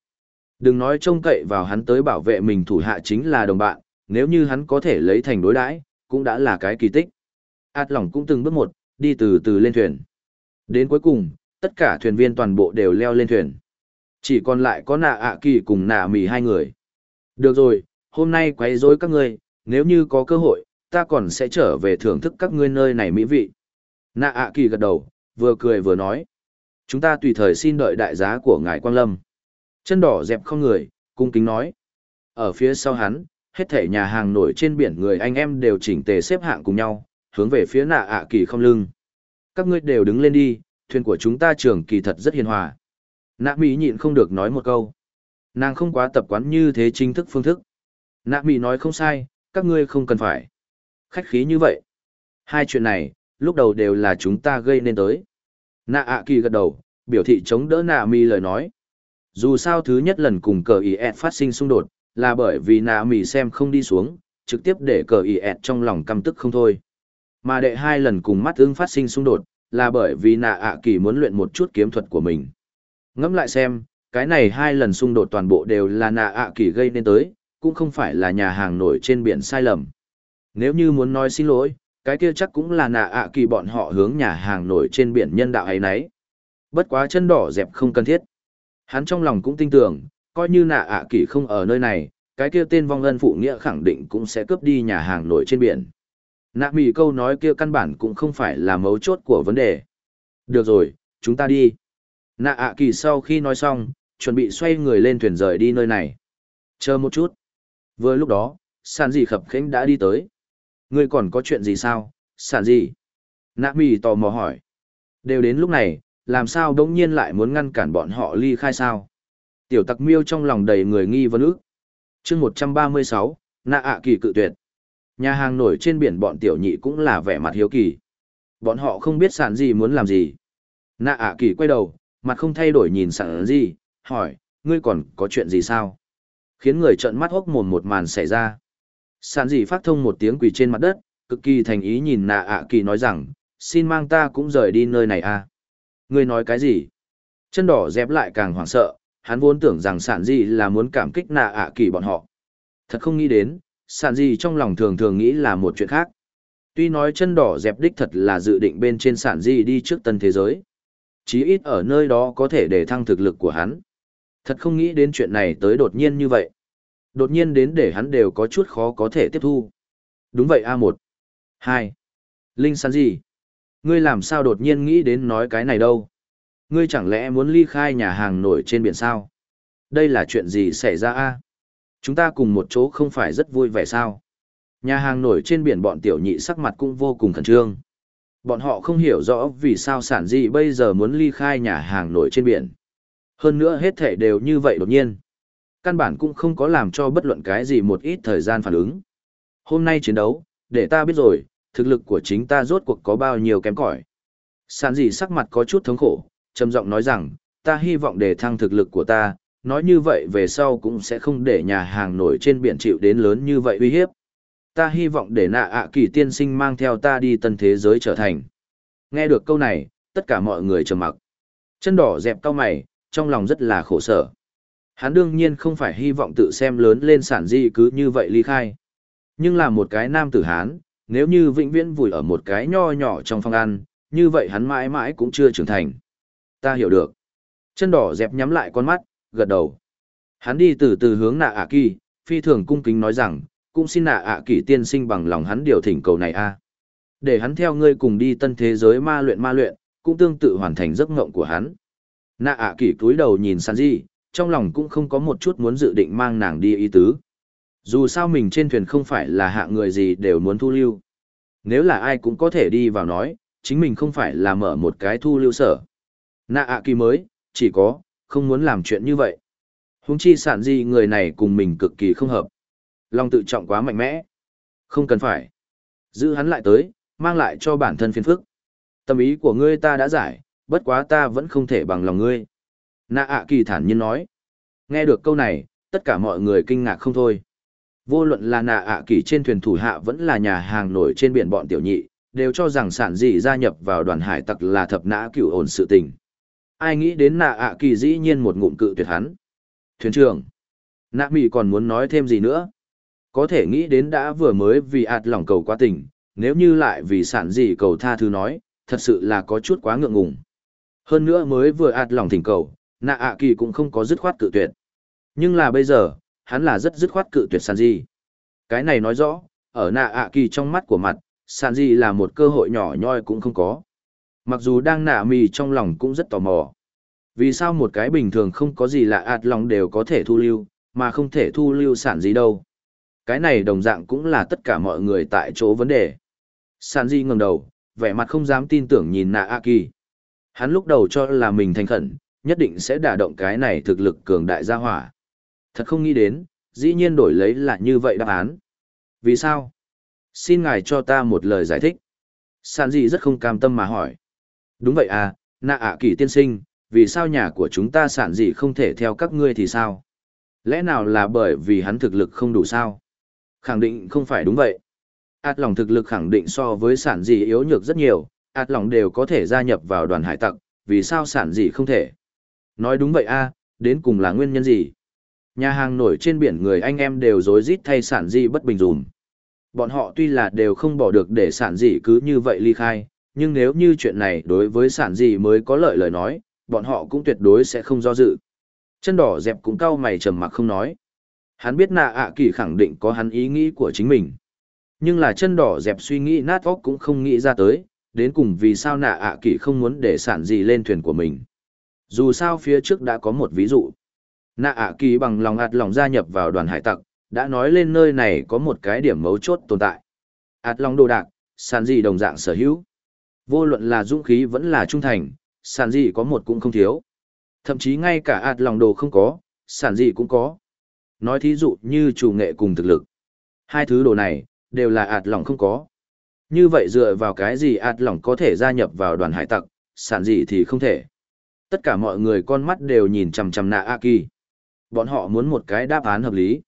Đừng nói trông cậy vào hắn tới bảo vệ mình thủ hạ chính là đồng bạn, nếu như hắn có thể lấy thành đối đãi, cũng đã là cái kỳ tích. Át lỏng cũng từng bước một, đi từ từ lên thuyền. Đến cuối cùng, tất cả thuyền viên toàn bộ đều leo lên thuyền. Chỉ còn lại có nạ ạ kỳ cùng nạ mì hai người. Được rồi, hôm nay quấy rối các ngươi, nếu như có cơ hội, ta còn sẽ trở về thưởng thức các ngươi nơi này mỹ vị. Nạ ạ kỳ gật đầu, vừa cười vừa nói. Chúng ta tùy thời xin đợi đại giá của ngài Quang Lâm. Chân đỏ dẹp không người, cung kính nói. Ở phía sau hắn, hết thể nhà hàng nổi trên biển người anh em đều chỉnh tề xếp hạng cùng nhau, hướng về phía nạ ạ kỳ không lưng. Các ngươi đều đứng lên đi, thuyền của chúng ta trường kỳ thật rất hiền hòa. Nạ Mỹ nhịn không được nói một câu. Nàng không quá tập quán như thế chính thức phương thức. Nạ Mỹ nói không sai, các ngươi không cần phải. Khách khí như vậy. Hai chuyện này, lúc đầu đều là chúng ta gây nên tới. Nạ ạ kỳ gật đầu, biểu thị chống đỡ nạ Mỹ lời nói. Dù sao thứ nhất lần cùng cờ ý ẹt phát sinh xung đột, là bởi vì nạ Mỹ xem không đi xuống, trực tiếp để cờ ý ẹt trong lòng căm tức không thôi. Mà đệ hai lần cùng mắt ưng phát sinh xung đột, là bởi vì nạ ạ kỳ muốn luyện một chút kiếm thuật của mình. Ngẫm lại xem, cái này hai lần xung đột toàn bộ đều là nạ ạ kỳ gây nên tới, cũng không phải là nhà hàng nổi trên biển sai lầm. Nếu như muốn nói xin lỗi, cái kia chắc cũng là nạ ạ kỳ bọn họ hướng nhà hàng nổi trên biển nhân đạo ấy nấy. Bất quá chân đỏ dẹp không cần thiết. Hắn trong lòng cũng tin tưởng, coi như nạ ạ kỳ không ở nơi này, cái kia tên vong ân phụ nghĩa khẳng định cũng sẽ cướp đi nhà hàng nổi trên biển. Nạ mỉ câu nói kia căn bản cũng không phải là mấu chốt của vấn đề. Được rồi, chúng ta đi. Nạ ạ kỳ sau khi nói xong, chuẩn bị xoay người lên thuyền rời đi nơi này. Chờ một chút. Vừa lúc đó, sàn dị khập khẽnh đã đi tới. Ngươi còn có chuyện gì sao, sàn dị? Nạ mỉ tò mò hỏi. Đều đến lúc này, làm sao đống nhiên lại muốn ngăn cản bọn họ ly khai sao? Tiểu tặc miêu trong lòng đầy người nghi vấn ức. chương 136, nạ ạ kỳ cự tuyệt. Nhà hàng nổi trên biển bọn tiểu nhị cũng là vẻ mặt hiếu kỳ. Bọn họ không biết sản gì muốn làm gì. Nạ ạ kỳ quay đầu, mặt không thay đổi nhìn sản gì, hỏi, ngươi còn có chuyện gì sao? Khiến người trợn mắt hốc mồm một màn xảy ra. Sản gì phát thông một tiếng quỳ trên mặt đất, cực kỳ thành ý nhìn nạ ạ kỳ nói rằng, xin mang ta cũng rời đi nơi này à. Ngươi nói cái gì? Chân đỏ dép lại càng hoảng sợ, hắn vốn tưởng rằng sản gì là muốn cảm kích nạ ạ kỳ bọn họ. Thật không nghĩ đến, sản gì trong lòng thường thường nghĩ là một chuyện khác. Tuy nói chân đỏ dẹp đích thật là dự định bên trên sản gì đi trước tân thế giới. Chí ít ở nơi đó có thể để thăng thực lực của hắn. Thật không nghĩ đến chuyện này tới đột nhiên như vậy. Đột nhiên đến để hắn đều có chút khó có thể tiếp thu. Đúng vậy A1. 2. Linh sản gì? Ngươi làm sao đột nhiên nghĩ đến nói cái này đâu? Ngươi chẳng lẽ muốn ly khai nhà hàng nổi trên biển sao? Đây là chuyện gì xảy ra, a? Chúng ta cùng một chỗ không phải rất vui vẻ sao? Nhà hàng nổi trên biển bọn tiểu nhị sắc mặt cũng vô cùng khẩn trương. Bọn họ không hiểu rõ vì sao sản dị bây giờ muốn ly khai nhà hàng nổi trên biển. Hơn nữa hết thể đều như vậy đột nhiên. Căn bản cũng không có làm cho bất luận cái gì một ít thời gian phản ứng. Hôm nay chiến đấu, để ta biết rồi, thực lực của chính ta rốt cuộc có bao nhiêu kém cỏi. Sản dị sắc mặt có chút thống khổ, trầm giọng nói rằng, ta hy vọng để thăng thực lực của ta, nói như vậy về sau cũng sẽ không để nhà hàng nổi trên biển chịu đến lớn như vậy uy hiếp. Ta hy vọng để nạ ạ kỳ tiên sinh mang theo ta đi tân thế giới trở thành. Nghe được câu này, tất cả mọi người trầm mặc. Chân đỏ dẹp cao mày, trong lòng rất là khổ sở. Hắn đương nhiên không phải hy vọng tự xem lớn lên sản di cứ như vậy ly khai. Nhưng là một cái nam tử Hán, nếu như vĩnh viễn vùi ở một cái nho nhỏ trong phòng ăn, như vậy hắn mãi mãi cũng chưa trưởng thành. Ta hiểu được. Chân đỏ dẹp nhắm lại con mắt, gật đầu. Hắn đi từ từ hướng nạ ạ kỳ, phi thường cung kính nói rằng, cũng xin nạ ạ kỳ tiên sinh bằng lòng hắn điều thỉnh cầu này a Để hắn theo ngươi cùng đi tân thế giới ma luyện ma luyện, cũng tương tự hoàn thành giấc ngộng của hắn. Nạ ạ kỳ cúi đầu nhìn Sanji, di, trong lòng cũng không có một chút muốn dự định mang nàng đi ý tứ. Dù sao mình trên thuyền không phải là hạ người gì đều muốn thu lưu. Nếu là ai cũng có thể đi vào nói, chính mình không phải là mở một cái thu lưu sở. Nạ ạ kỳ mới, chỉ có, không muốn làm chuyện như vậy. Huống chi sản gì người này cùng mình cực kỳ không hợp. Lòng tự trọng quá mạnh mẽ. Không cần phải. Giữ hắn lại tới, mang lại cho bản thân phiền phức. Tâm ý của ngươi ta đã giải, bất quá ta vẫn không thể bằng lòng ngươi. Nạ ạ kỳ thản nhiên nói. Nghe được câu này, tất cả mọi người kinh ngạc không thôi. Vô luận là nạ ạ kỳ trên thuyền thủ hạ vẫn là nhà hàng nổi trên biển bọn tiểu nhị, đều cho rằng sản dị gia nhập vào đoàn hải tặc là thập nã cửu ổn sự tình. Ai nghĩ đến nạ ạ kỳ dĩ nhiên một ngụm cự tuyệt hắn. Thuyền trưởng, nạ mì còn muốn nói thêm gì nữa? Có thể nghĩ đến đã vừa mới vì ạt lòng cầu quá tình, nếu như lại vì sản gì cầu tha thứ nói, thật sự là có chút quá ngượng ngùng. Hơn nữa mới vừa ạt lòng thỉnh cầu, nạ ạ kỳ cũng không có dứt khoát cự tuyệt. Nhưng là bây giờ, hắn là rất dứt khoát cự tuyệt sản gì. Cái này nói rõ, ở nạ ạ kỳ trong mắt của mặt, sản gì là một cơ hội nhỏ nhoi cũng không có. Mặc dù đang nạ mì trong lòng cũng rất tò mò. Vì sao một cái bình thường không có gì lạ ạt lòng đều có thể thu lưu, mà không thể thu lưu sản gì đâu. Cái này đồng dạng cũng là tất cả mọi người tại chỗ vấn đề. Sản di ngẩng đầu, vẻ mặt không dám tin tưởng nhìn nạ A Kỳ. Hắn lúc đầu cho là mình thành khẩn, nhất định sẽ đả động cái này thực lực cường đại gia hỏa. Thật không nghĩ đến, dĩ nhiên đổi lấy là như vậy đáp án. Vì sao? Xin ngài cho ta một lời giải thích. Sản dị rất không cam tâm mà hỏi. Đúng vậy à, nạ ạ kỳ tiên sinh, vì sao nhà của chúng ta sản dị không thể theo các ngươi thì sao? Lẽ nào là bởi vì hắn thực lực không đủ sao? Khẳng định không phải đúng vậy. Át lòng thực lực khẳng định so với sản dị yếu nhược rất nhiều, át lòng đều có thể gia nhập vào đoàn hải tặc, vì sao sản dị không thể? Nói đúng vậy a, đến cùng là nguyên nhân gì? Nhà hàng nổi trên biển người anh em đều rối rít thay sản dị bất bình dùm. Bọn họ tuy là đều không bỏ được để sản dị cứ như vậy ly khai, nhưng nếu như chuyện này đối với sản gì mới có lợi lời nói, bọn họ cũng tuyệt đối sẽ không do dự. Chân đỏ dẹp cũng cau mày trầm mặc không nói. Hắn biết nạ ạ kỳ khẳng định có hắn ý nghĩ của chính mình. Nhưng là chân đỏ dẹp suy nghĩ nát óc cũng không nghĩ ra tới, đến cùng vì sao nạ ạ kỳ không muốn để sản gì lên thuyền của mình. Dù sao phía trước đã có một ví dụ. Nạ ạ kỳ bằng lòng ạt lòng gia nhập vào đoàn hải tặc, đã nói lên nơi này có một cái điểm mấu chốt tồn tại. ạt lòng đồ đạc, sản gì đồng dạng sở hữu. Vô luận là dũng khí vẫn là trung thành, sản dị có một cũng không thiếu. Thậm chí ngay cả ạt lòng đồ không có, sản dị cũng có. Nói thí dụ như chủ nghệ cùng thực lực. Hai thứ đồ này, đều là ạt lòng không có. Như vậy dựa vào cái gì ạt lòng có thể gia nhập vào đoàn hải tặc, sản dị thì không thể. Tất cả mọi người con mắt đều nhìn chằm chằm nạ A Kỳ. Bọn họ muốn một cái đáp án hợp lý.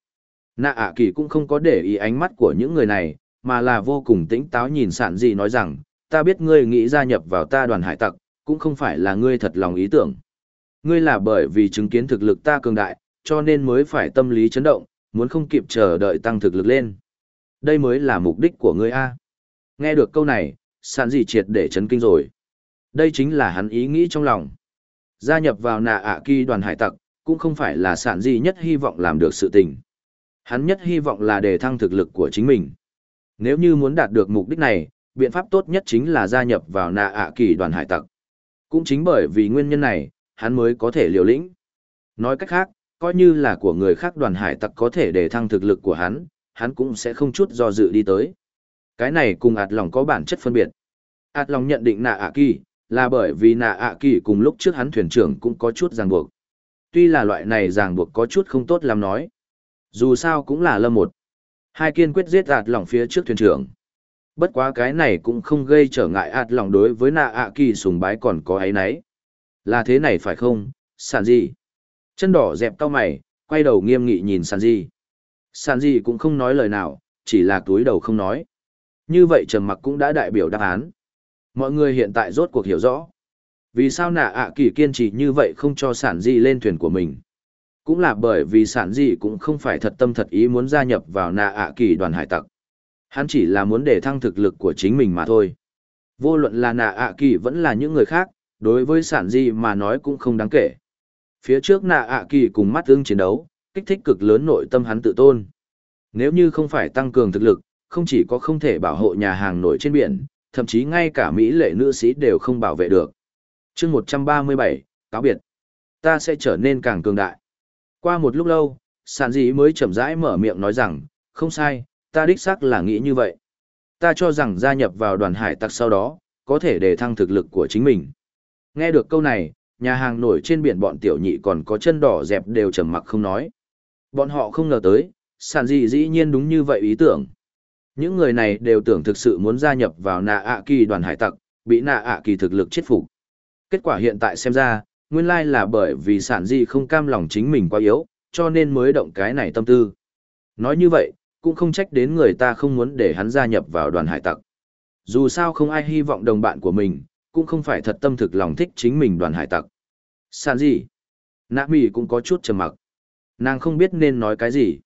Nạ A Kỳ cũng không có để ý ánh mắt của những người này, mà là vô cùng tĩnh táo nhìn sản dị nói rằng, ta biết ngươi nghĩ gia nhập vào ta đoàn hải tặc, cũng không phải là ngươi thật lòng ý tưởng. Ngươi là bởi vì chứng kiến thực lực ta cường đại, cho nên mới phải tâm lý chấn động, muốn không kịp chờ đợi tăng thực lực lên. Đây mới là mục đích của ngươi A. Nghe được câu này, sản dị triệt để chấn kinh rồi. Đây chính là hắn ý nghĩ trong lòng. Gia nhập vào nạ ạ kỳ đoàn hải tặc, cũng không phải là sản dị nhất hy vọng làm được sự tình. Hắn nhất hy vọng là đề thăng thực lực của chính mình. Nếu như muốn đạt được mục đích này, biện pháp tốt nhất chính là gia nhập vào nạ ạ kỳ đoàn hải tặc. Cũng chính bởi vì nguyên nhân này, hắn mới có thể liều lĩnh. Nói cách khác, coi như là của người khác đoàn hải tặc có thể để thăng thực lực của hắn, hắn cũng sẽ không chút do dự đi tới. Cái này cùng ạt lòng có bản chất phân biệt. ạt lòng nhận định nạ ạ kỳ, là bởi vì nạ ạ kỳ cùng lúc trước hắn thuyền trưởng cũng có chút ràng buộc. Tuy là loại này ràng buộc có chút không tốt làm nói. Dù sao cũng là lâm một. Hai kiên quyết giết ạt lòng phía trước thuyền trưởng. Bất quá cái này cũng không gây trở ngại ạt lòng đối với nạ ạ kỳ sùng bái còn có ấy nấy. Là thế này phải không, sản gì? Chân đỏ dẹp cao mày, quay đầu nghiêm nghị nhìn sản gì. Sản gì cũng không nói lời nào, chỉ là túi đầu không nói. Như vậy trầm mặc cũng đã đại biểu đáp án. Mọi người hiện tại rốt cuộc hiểu rõ. Vì sao nạ ạ kỳ kiên trì như vậy không cho sản di lên thuyền của mình? Cũng là bởi vì sản di cũng không phải thật tâm thật ý muốn gia nhập vào nạ ạ kỳ đoàn hải tặc. Hắn chỉ là muốn để thăng thực lực của chính mình mà thôi. Vô luận là nạ ạ kỳ vẫn là những người khác, đối với sản di mà nói cũng không đáng kể. Phía trước nạ ạ kỳ cùng mắt tương chiến đấu, kích thích cực lớn nội tâm hắn tự tôn. Nếu như không phải tăng cường thực lực, không chỉ có không thể bảo hộ nhà hàng nổi trên biển, thậm chí ngay cả Mỹ lệ nữ sĩ đều không bảo vệ được. chương 137, cáo biệt. Ta sẽ trở nên càng cường đại. Qua một lúc lâu, sản dĩ mới chậm rãi mở miệng nói rằng, không sai, ta đích xác là nghĩ như vậy. Ta cho rằng gia nhập vào đoàn hải tặc sau đó, có thể để thăng thực lực của chính mình. Nghe được câu này, nhà hàng nổi trên biển bọn tiểu nhị còn có chân đỏ dẹp đều trầm mặc không nói. Bọn họ không ngờ tới, sản dị dĩ nhiên đúng như vậy ý tưởng. Những người này đều tưởng thực sự muốn gia nhập vào nạ ạ kỳ đoàn hải tặc, bị nạ ạ kỳ thực lực chết phục. Kết quả hiện tại xem ra, nguyên lai là bởi vì sản dị không cam lòng chính mình quá yếu, cho nên mới động cái này tâm tư. Nói như vậy, cũng không trách đến người ta không muốn để hắn gia nhập vào đoàn hải tặc. Dù sao không ai hy vọng đồng bạn của mình, cũng không phải thật tâm thực lòng thích chính mình đoàn hải tặc. Sàn gì? Nạ Mỹ cũng có chút trầm mặc. Nàng không biết nên nói cái gì.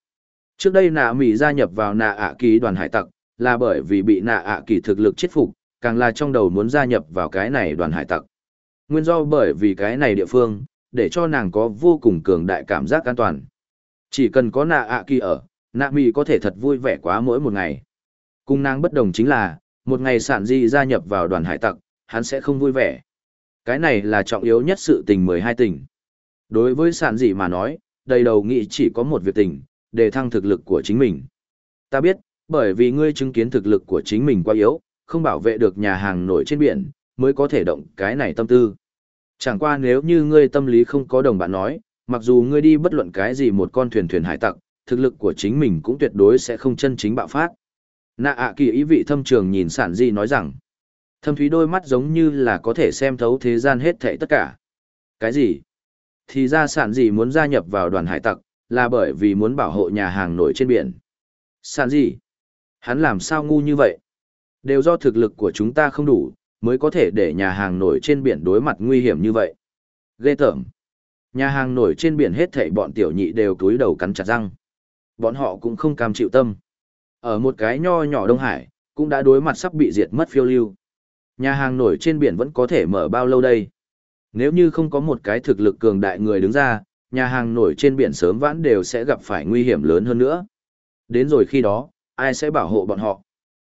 Trước đây nạ Mỹ gia nhập vào nạ ạ kỳ đoàn hải tặc, là bởi vì bị nạ ạ kỳ thực lực chết phục, càng là trong đầu muốn gia nhập vào cái này đoàn hải tặc. Nguyên do bởi vì cái này địa phương, để cho nàng có vô cùng cường đại cảm giác an toàn. Chỉ cần có nạ ạ kỳ ở, nạ mỹ có thể thật vui vẻ quá mỗi một ngày. Cung nàng bất đồng chính là, một ngày sản di gia nhập vào đoàn hải tặc, hắn sẽ không vui vẻ. Cái này là trọng yếu nhất sự tình 12 tình. Đối với sản dị mà nói, đầy đầu nghị chỉ có một việc tình, để thăng thực lực của chính mình. Ta biết, bởi vì ngươi chứng kiến thực lực của chính mình quá yếu, không bảo vệ được nhà hàng nổi trên biển, mới có thể động cái này tâm tư. Chẳng qua nếu như ngươi tâm lý không có đồng bạn nói, mặc dù ngươi đi bất luận cái gì một con thuyền thuyền hải tặc, thực lực của chính mình cũng tuyệt đối sẽ không chân chính bạo phát. Nạ ạ kỳ ý vị thâm trường nhìn sản di nói rằng, thâm thúy đôi mắt giống như là có thể xem thấu thế gian hết thảy tất cả. Cái gì? Thì ra sản gì muốn gia nhập vào đoàn hải tặc, là bởi vì muốn bảo hộ nhà hàng nổi trên biển. Sản gì? Hắn làm sao ngu như vậy? Đều do thực lực của chúng ta không đủ, mới có thể để nhà hàng nổi trên biển đối mặt nguy hiểm như vậy. Ghê tởm. Nhà hàng nổi trên biển hết thảy bọn tiểu nhị đều túi đầu cắn chặt răng. Bọn họ cũng không cam chịu tâm. Ở một cái nho nhỏ Đông Hải, cũng đã đối mặt sắp bị diệt mất phiêu lưu. Nhà hàng nổi trên biển vẫn có thể mở bao lâu đây? Nếu như không có một cái thực lực cường đại người đứng ra, nhà hàng nổi trên biển sớm vãn đều sẽ gặp phải nguy hiểm lớn hơn nữa. Đến rồi khi đó, ai sẽ bảo hộ bọn họ?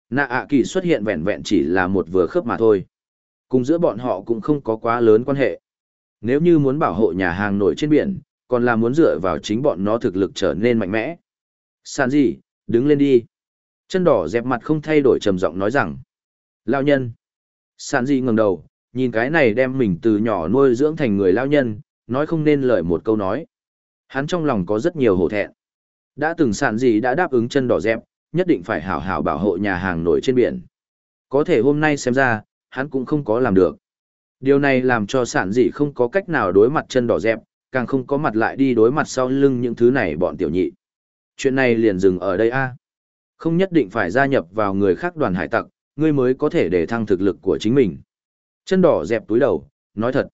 Nạ ạ kỳ xuất hiện vẹn vẹn chỉ là một vừa khớp mà thôi. Cùng giữa bọn họ cũng không có quá lớn quan hệ. Nếu như muốn bảo hộ nhà hàng nổi trên biển, còn là muốn dựa vào chính bọn nó thực lực trở nên mạnh mẽ. Sàn gì, đứng lên đi. Chân đỏ dẹp mặt không thay đổi trầm giọng nói rằng. Lao nhân. Sàn gì ngẩng đầu, nhìn cái này đem mình từ nhỏ nuôi dưỡng thành người lao nhân, nói không nên lời một câu nói. Hắn trong lòng có rất nhiều hổ thẹn. Đã từng sàn gì đã đáp ứng chân đỏ dẹp, nhất định phải hảo hảo bảo hộ nhà hàng nổi trên biển. Có thể hôm nay xem ra, hắn cũng không có làm được. Điều này làm cho sản dị không có cách nào đối mặt chân đỏ dẹp, càng không có mặt lại đi đối mặt sau lưng những thứ này bọn tiểu nhị. Chuyện này liền dừng ở đây a. Không nhất định phải gia nhập vào người khác đoàn hải tặc, ngươi mới có thể để thăng thực lực của chính mình. Chân đỏ dẹp túi đầu, nói thật.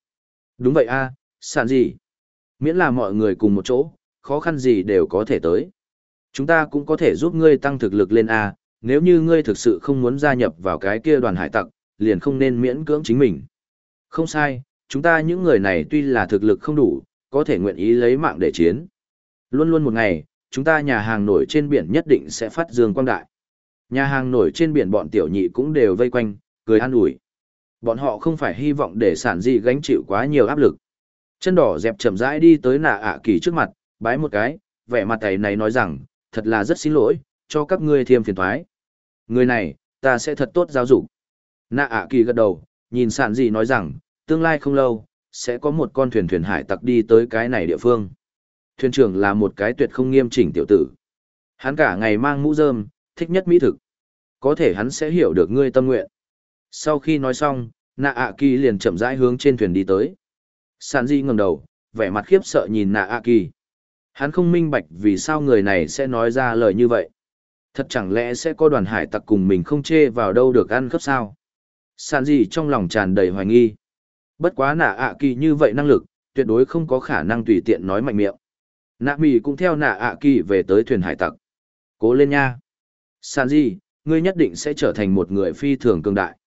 Đúng vậy a, sàn gì? Miễn là mọi người cùng một chỗ, khó khăn gì đều có thể tới. Chúng ta cũng có thể giúp ngươi tăng thực lực lên a, nếu như ngươi thực sự không muốn gia nhập vào cái kia đoàn hải tặc, liền không nên miễn cưỡng chính mình. Không sai, chúng ta những người này tuy là thực lực không đủ, có thể nguyện ý lấy mạng để chiến. Luôn luôn một ngày, chúng ta nhà hàng nổi trên biển nhất định sẽ phát dương quang đại. Nhà hàng nổi trên biển bọn tiểu nhị cũng đều vây quanh, cười an ủi. Bọn họ không phải hy vọng để sản gì gánh chịu quá nhiều áp lực. Chân đỏ dẹp chậm rãi đi tới nạ ạ kỳ trước mặt, bái một cái, vẻ mặt thầy này nói rằng, thật là rất xin lỗi, cho các ngươi thêm phiền thoái. Người này, ta sẽ thật tốt giáo dục. Nạ ạ kỳ gật đầu, nhìn sản gì nói rằng, tương lai không lâu, sẽ có một con thuyền thuyền hải tặc đi tới cái này địa phương. Thuyền trưởng là một cái tuyệt không nghiêm chỉnh tiểu tử. Hắn cả ngày mang mũ rơm, thích nhất mỹ thực. Có thể hắn sẽ hiểu được ngươi tâm nguyện. Sau khi nói xong, nạ ạ kỳ liền chậm rãi hướng trên thuyền đi tới. Sản di ngẩng đầu, vẻ mặt khiếp sợ nhìn nạ ạ kỳ. Hắn không minh bạch vì sao người này sẽ nói ra lời như vậy. Thật chẳng lẽ sẽ có đoàn hải tặc cùng mình không chê vào đâu được ăn cấp sao? Sản di trong lòng tràn đầy hoài nghi. Bất quá nạ ạ kỳ như vậy năng lực, tuyệt đối không có khả năng tùy tiện nói mạnh miệng. Nạ mì cũng theo nạ ạ kỳ về tới thuyền hải tặc. Cố lên nha. san di, ngươi nhất định sẽ trở thành một người phi thường cường đại.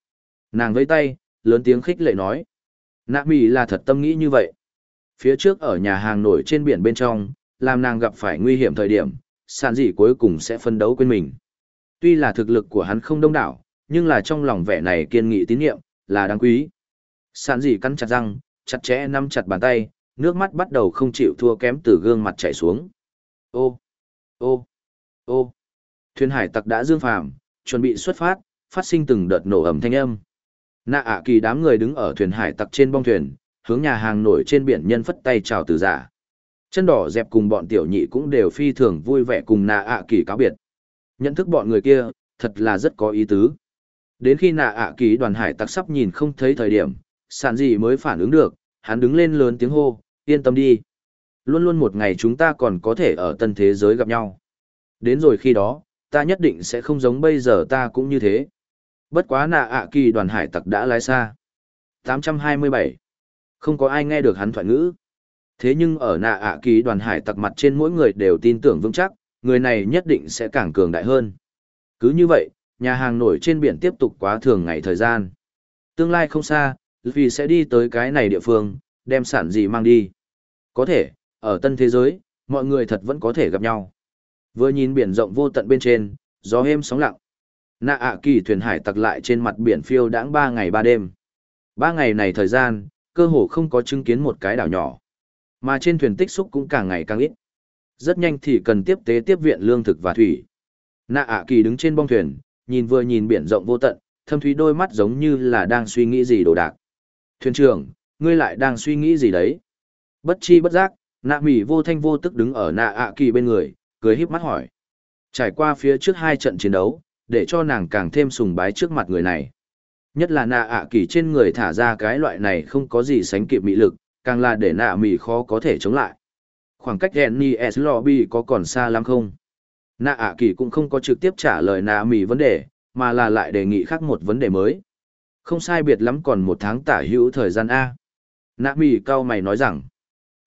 Nàng vẫy tay, lớn tiếng khích lệ nói. Nạ mì là thật tâm nghĩ như vậy. Phía trước ở nhà hàng nổi trên biển bên trong, làm nàng gặp phải nguy hiểm thời điểm, san di cuối cùng sẽ phân đấu quên mình. Tuy là thực lực của hắn không đông đảo, nhưng là trong lòng vẻ này kiên nghị tín nhiệm, là đáng quý. san di cắn chặt răng, chặt chẽ nắm chặt bàn tay, nước mắt bắt đầu không chịu thua kém từ gương mặt chảy xuống. Ô, ô, ô, thuyền hải tặc đã dương phàm, chuẩn bị xuất phát, phát sinh từng đợt nổ ầm thanh âm. Nạ ạ kỳ đám người đứng ở thuyền hải tặc trên bong thuyền, hướng nhà hàng nổi trên biển nhân phất tay chào từ giả. Chân đỏ dẹp cùng bọn tiểu nhị cũng đều phi thường vui vẻ cùng nạ ạ kỳ cáo biệt. Nhận thức bọn người kia, thật là rất có ý tứ. Đến khi nạ ạ kỳ đoàn hải tặc sắp nhìn không thấy thời điểm, sản gì mới phản ứng được, hắn đứng lên lớn tiếng hô, yên tâm đi. luôn luôn một ngày chúng ta còn có thể ở tân thế giới gặp nhau. Đến rồi khi đó, ta nhất định sẽ không giống bây giờ ta cũng như thế. Bất quá nạ ạ kỳ đoàn hải tặc đã lái xa. 827. Không có ai nghe được hắn thoại ngữ. Thế nhưng ở nạ ạ kỳ đoàn hải tặc mặt trên mỗi người đều tin tưởng vững chắc, người này nhất định sẽ càng cường đại hơn. Cứ như vậy, nhà hàng nổi trên biển tiếp tục quá thường ngày thời gian. Tương lai không xa, vì sẽ đi tới cái này địa phương, đem sản gì mang đi. Có thể, ở tân thế giới, mọi người thật vẫn có thể gặp nhau. Vừa nhìn biển rộng vô tận bên trên, gió êm sóng lặng. Nạ ạ kỳ thuyền hải tặc lại trên mặt biển phiêu đãng ba ngày ba đêm. Ba ngày này thời gian, cơ hồ không có chứng kiến một cái đảo nhỏ. Mà trên thuyền tích xúc cũng càng ngày càng ít. Rất nhanh thì cần tiếp tế tiếp viện lương thực và thủy. Nạ ạ kỳ đứng trên bong thuyền, nhìn vừa nhìn biển rộng vô tận, thâm thúy đôi mắt giống như là đang suy nghĩ gì đồ đạc. Thuyền trưởng, ngươi lại đang suy nghĩ gì đấy? Bất chi bất giác, nạ mỹ vô thanh vô tức đứng ở nạ ạ kỳ bên người, cười híp mắt hỏi. Trải qua phía trước hai trận chiến đấu, để cho nàng càng thêm sùng bái trước mặt người này. Nhất là nạ ạ kỳ trên người thả ra cái loại này không có gì sánh kịp mỹ lực, càng là để nạ mỹ khó có thể chống lại. Khoảng cách Jenny S. Lobby có còn xa lắm không? Nạ ạ kỳ cũng không có trực tiếp trả lời nạ mỹ vấn đề, mà là lại đề nghị khác một vấn đề mới. Không sai biệt lắm còn một tháng tả hữu thời gian A. Nạ mỉ cau mày nói rằng,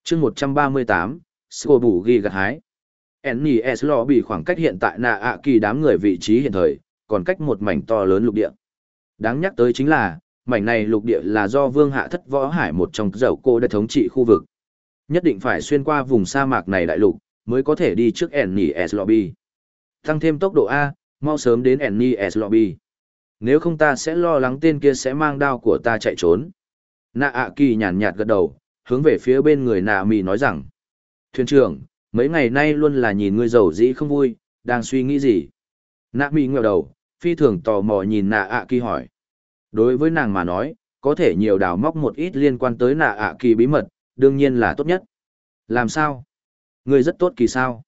chương 138, Sô bù ghi gặt hái. NES lò bị khoảng cách hiện tại nạ ạ kỳ đám người vị trí hiện thời, còn cách một mảnh to lớn lục địa. Đáng nhắc tới chính là, mảnh này lục địa là do vương hạ thất võ hải một trong dầu cô đã thống trị khu vực. Nhất định phải xuyên qua vùng sa mạc này đại lục, mới có thể đi trước NES lobby. Tăng thêm tốc độ A, mau sớm đến NES lobby. Nếu không ta sẽ lo lắng tên kia sẽ mang đao của ta chạy trốn. Nạ ạ kỳ nhàn nhạt gật đầu, hướng về phía bên người nạ mì nói rằng. Thuyền trưởng, mấy ngày nay luôn là nhìn ngươi giàu dĩ không vui, đang suy nghĩ gì. Nạ mì ngẹo đầu, phi thường tò mò nhìn nạ ạ kỳ hỏi. Đối với nàng mà nói, có thể nhiều đào móc một ít liên quan tới nạ ạ kỳ bí mật, đương nhiên là tốt nhất. Làm sao? Ngươi rất tốt kỳ sao?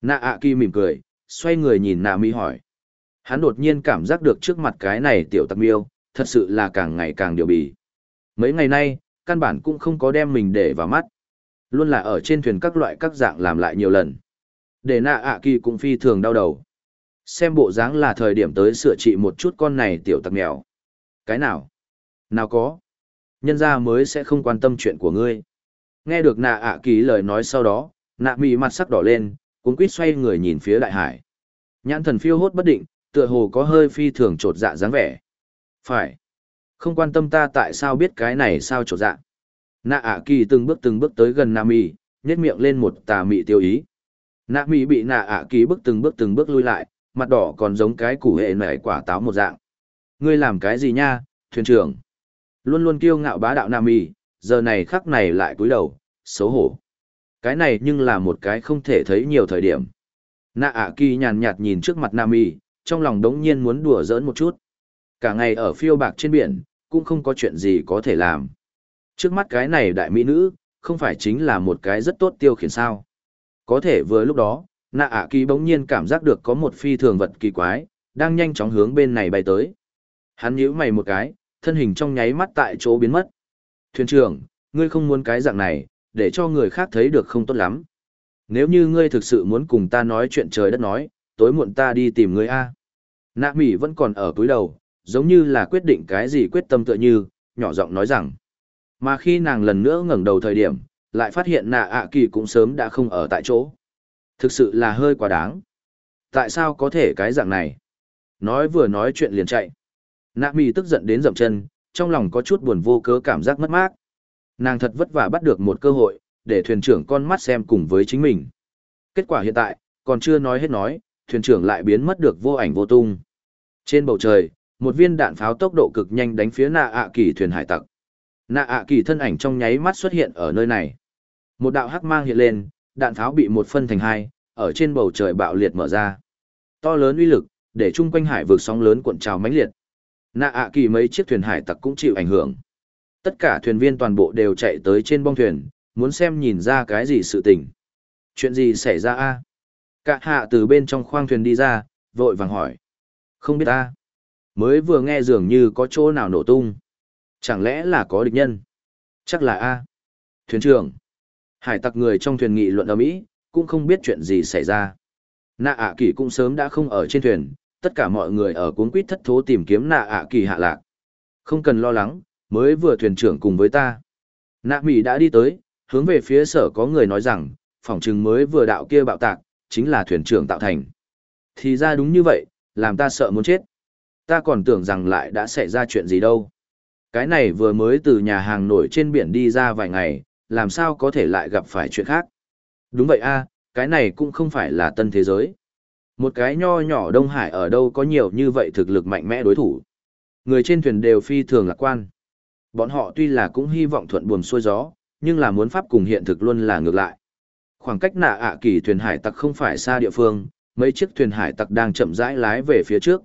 Nạ ạ kỳ mỉm cười, xoay người nhìn nạ mỹ hỏi. Hắn đột nhiên cảm giác được trước mặt cái này tiểu tặc miêu, thật sự là càng ngày càng điều bì. Mấy ngày nay, căn bản cũng không có đem mình để vào mắt. Luôn là ở trên thuyền các loại các dạng làm lại nhiều lần. Để nạ ạ kỳ cũng phi thường đau đầu. Xem bộ dáng là thời điểm tới sửa trị một chút con này tiểu tặc mèo. Cái nào? Nào có? Nhân ra mới sẽ không quan tâm chuyện của ngươi. Nghe được nạ ạ kỳ lời nói sau đó, nạ mị mặt sắc đỏ lên, cuốn quýt xoay người nhìn phía đại hải. Nhãn thần phiêu hốt bất định, tựa hồ có hơi phi thường trột dạ dáng vẻ. Phải. Không quan tâm ta tại sao biết cái này sao trột dạ. Nạ ạ kỳ từng bước từng bước tới gần nạ mì, nhét miệng lên một tà mị tiêu ý. Nạ mì bị nạ ạ kỳ bước từng bước từng bước lui lại, mặt đỏ còn giống cái củ hệ nảy quả táo một dạng. Ngươi làm cái gì nha, thuyền trưởng? Luôn luôn kiêu ngạo bá đạo nạ mì, giờ này khắc này lại cúi đầu, xấu hổ. Cái này nhưng là một cái không thể thấy nhiều thời điểm. Nạ ạ kỳ nhàn nhạt nhìn trước mặt Nam Y, trong lòng đống nhiên muốn đùa giỡn một chút. Cả ngày ở phiêu bạc trên biển, cũng không có chuyện gì có thể làm. Trước mắt cái này đại mỹ nữ, không phải chính là một cái rất tốt tiêu khiển sao. Có thể vừa lúc đó, nạ ạ kỳ bỗng nhiên cảm giác được có một phi thường vật kỳ quái, đang nhanh chóng hướng bên này bay tới. Hắn nhíu mày một cái, thân hình trong nháy mắt tại chỗ biến mất. Thuyền trưởng, ngươi không muốn cái dạng này, để cho người khác thấy được không tốt lắm. Nếu như ngươi thực sự muốn cùng ta nói chuyện trời đất nói, tối muộn ta đi tìm ngươi a. Nạ mỉ vẫn còn ở túi đầu, giống như là quyết định cái gì quyết tâm tựa như, nhỏ giọng nói rằng. Mà khi nàng lần nữa ngẩng đầu thời điểm, lại phát hiện nạ ạ kỳ cũng sớm đã không ở tại chỗ. Thực sự là hơi quá đáng. Tại sao có thể cái dạng này? Nói vừa nói chuyện liền chạy. Nạ mì tức giận đến dậm chân, trong lòng có chút buồn vô cớ cảm giác mất mát. Nàng thật vất vả bắt được một cơ hội, để thuyền trưởng con mắt xem cùng với chính mình. Kết quả hiện tại, còn chưa nói hết nói, thuyền trưởng lại biến mất được vô ảnh vô tung. Trên bầu trời, một viên đạn pháo tốc độ cực nhanh đánh phía nạ ạ kỳ thuyền hải tặc. Nạ ạ kỳ thân ảnh trong nháy mắt xuất hiện ở nơi này. Một đạo hắc mang hiện lên, đạn pháo bị một phân thành hai, ở trên bầu trời bạo liệt mở ra. To lớn uy lực, để chung quanh hải vượt sóng lớn cuộn trào mãnh liệt. Nạ ạ kỳ mấy chiếc thuyền hải tặc cũng chịu ảnh hưởng. Tất cả thuyền viên toàn bộ đều chạy tới trên bong thuyền, muốn xem nhìn ra cái gì sự tình. Chuyện gì xảy ra a? Cả hạ từ bên trong khoang thuyền đi ra, vội vàng hỏi. Không biết a. Mới vừa nghe dường như có chỗ nào nổ tung. Chẳng lẽ là có địch nhân? Chắc là a. Thuyền trưởng. Hải tặc người trong thuyền nghị luận ở Mỹ, cũng không biết chuyện gì xảy ra. Nạ ạ kỳ cũng sớm đã không ở trên thuyền, tất cả mọi người ở cuốn quýt thất thố tìm kiếm nạ ạ kỳ hạ lạc. Không cần lo lắng, mới vừa thuyền trưởng cùng với ta. Nạ Mỹ đã đi tới, hướng về phía sở có người nói rằng, phòng trừng mới vừa đạo kia bạo tạc, chính là thuyền trưởng tạo thành. Thì ra đúng như vậy, làm ta sợ muốn chết. Ta còn tưởng rằng lại đã xảy ra chuyện gì đâu. Cái này vừa mới từ nhà hàng nổi trên biển đi ra vài ngày, làm sao có thể lại gặp phải chuyện khác. Đúng vậy a, cái này cũng không phải là tân thế giới. Một cái nho nhỏ Đông Hải ở đâu có nhiều như vậy thực lực mạnh mẽ đối thủ. Người trên thuyền đều phi thường lạc quan. Bọn họ tuy là cũng hy vọng thuận buồm xuôi gió, nhưng là muốn pháp cùng hiện thực luôn là ngược lại. Khoảng cách nạ ạ kỳ thuyền hải tặc không phải xa địa phương, mấy chiếc thuyền hải tặc đang chậm rãi lái về phía trước.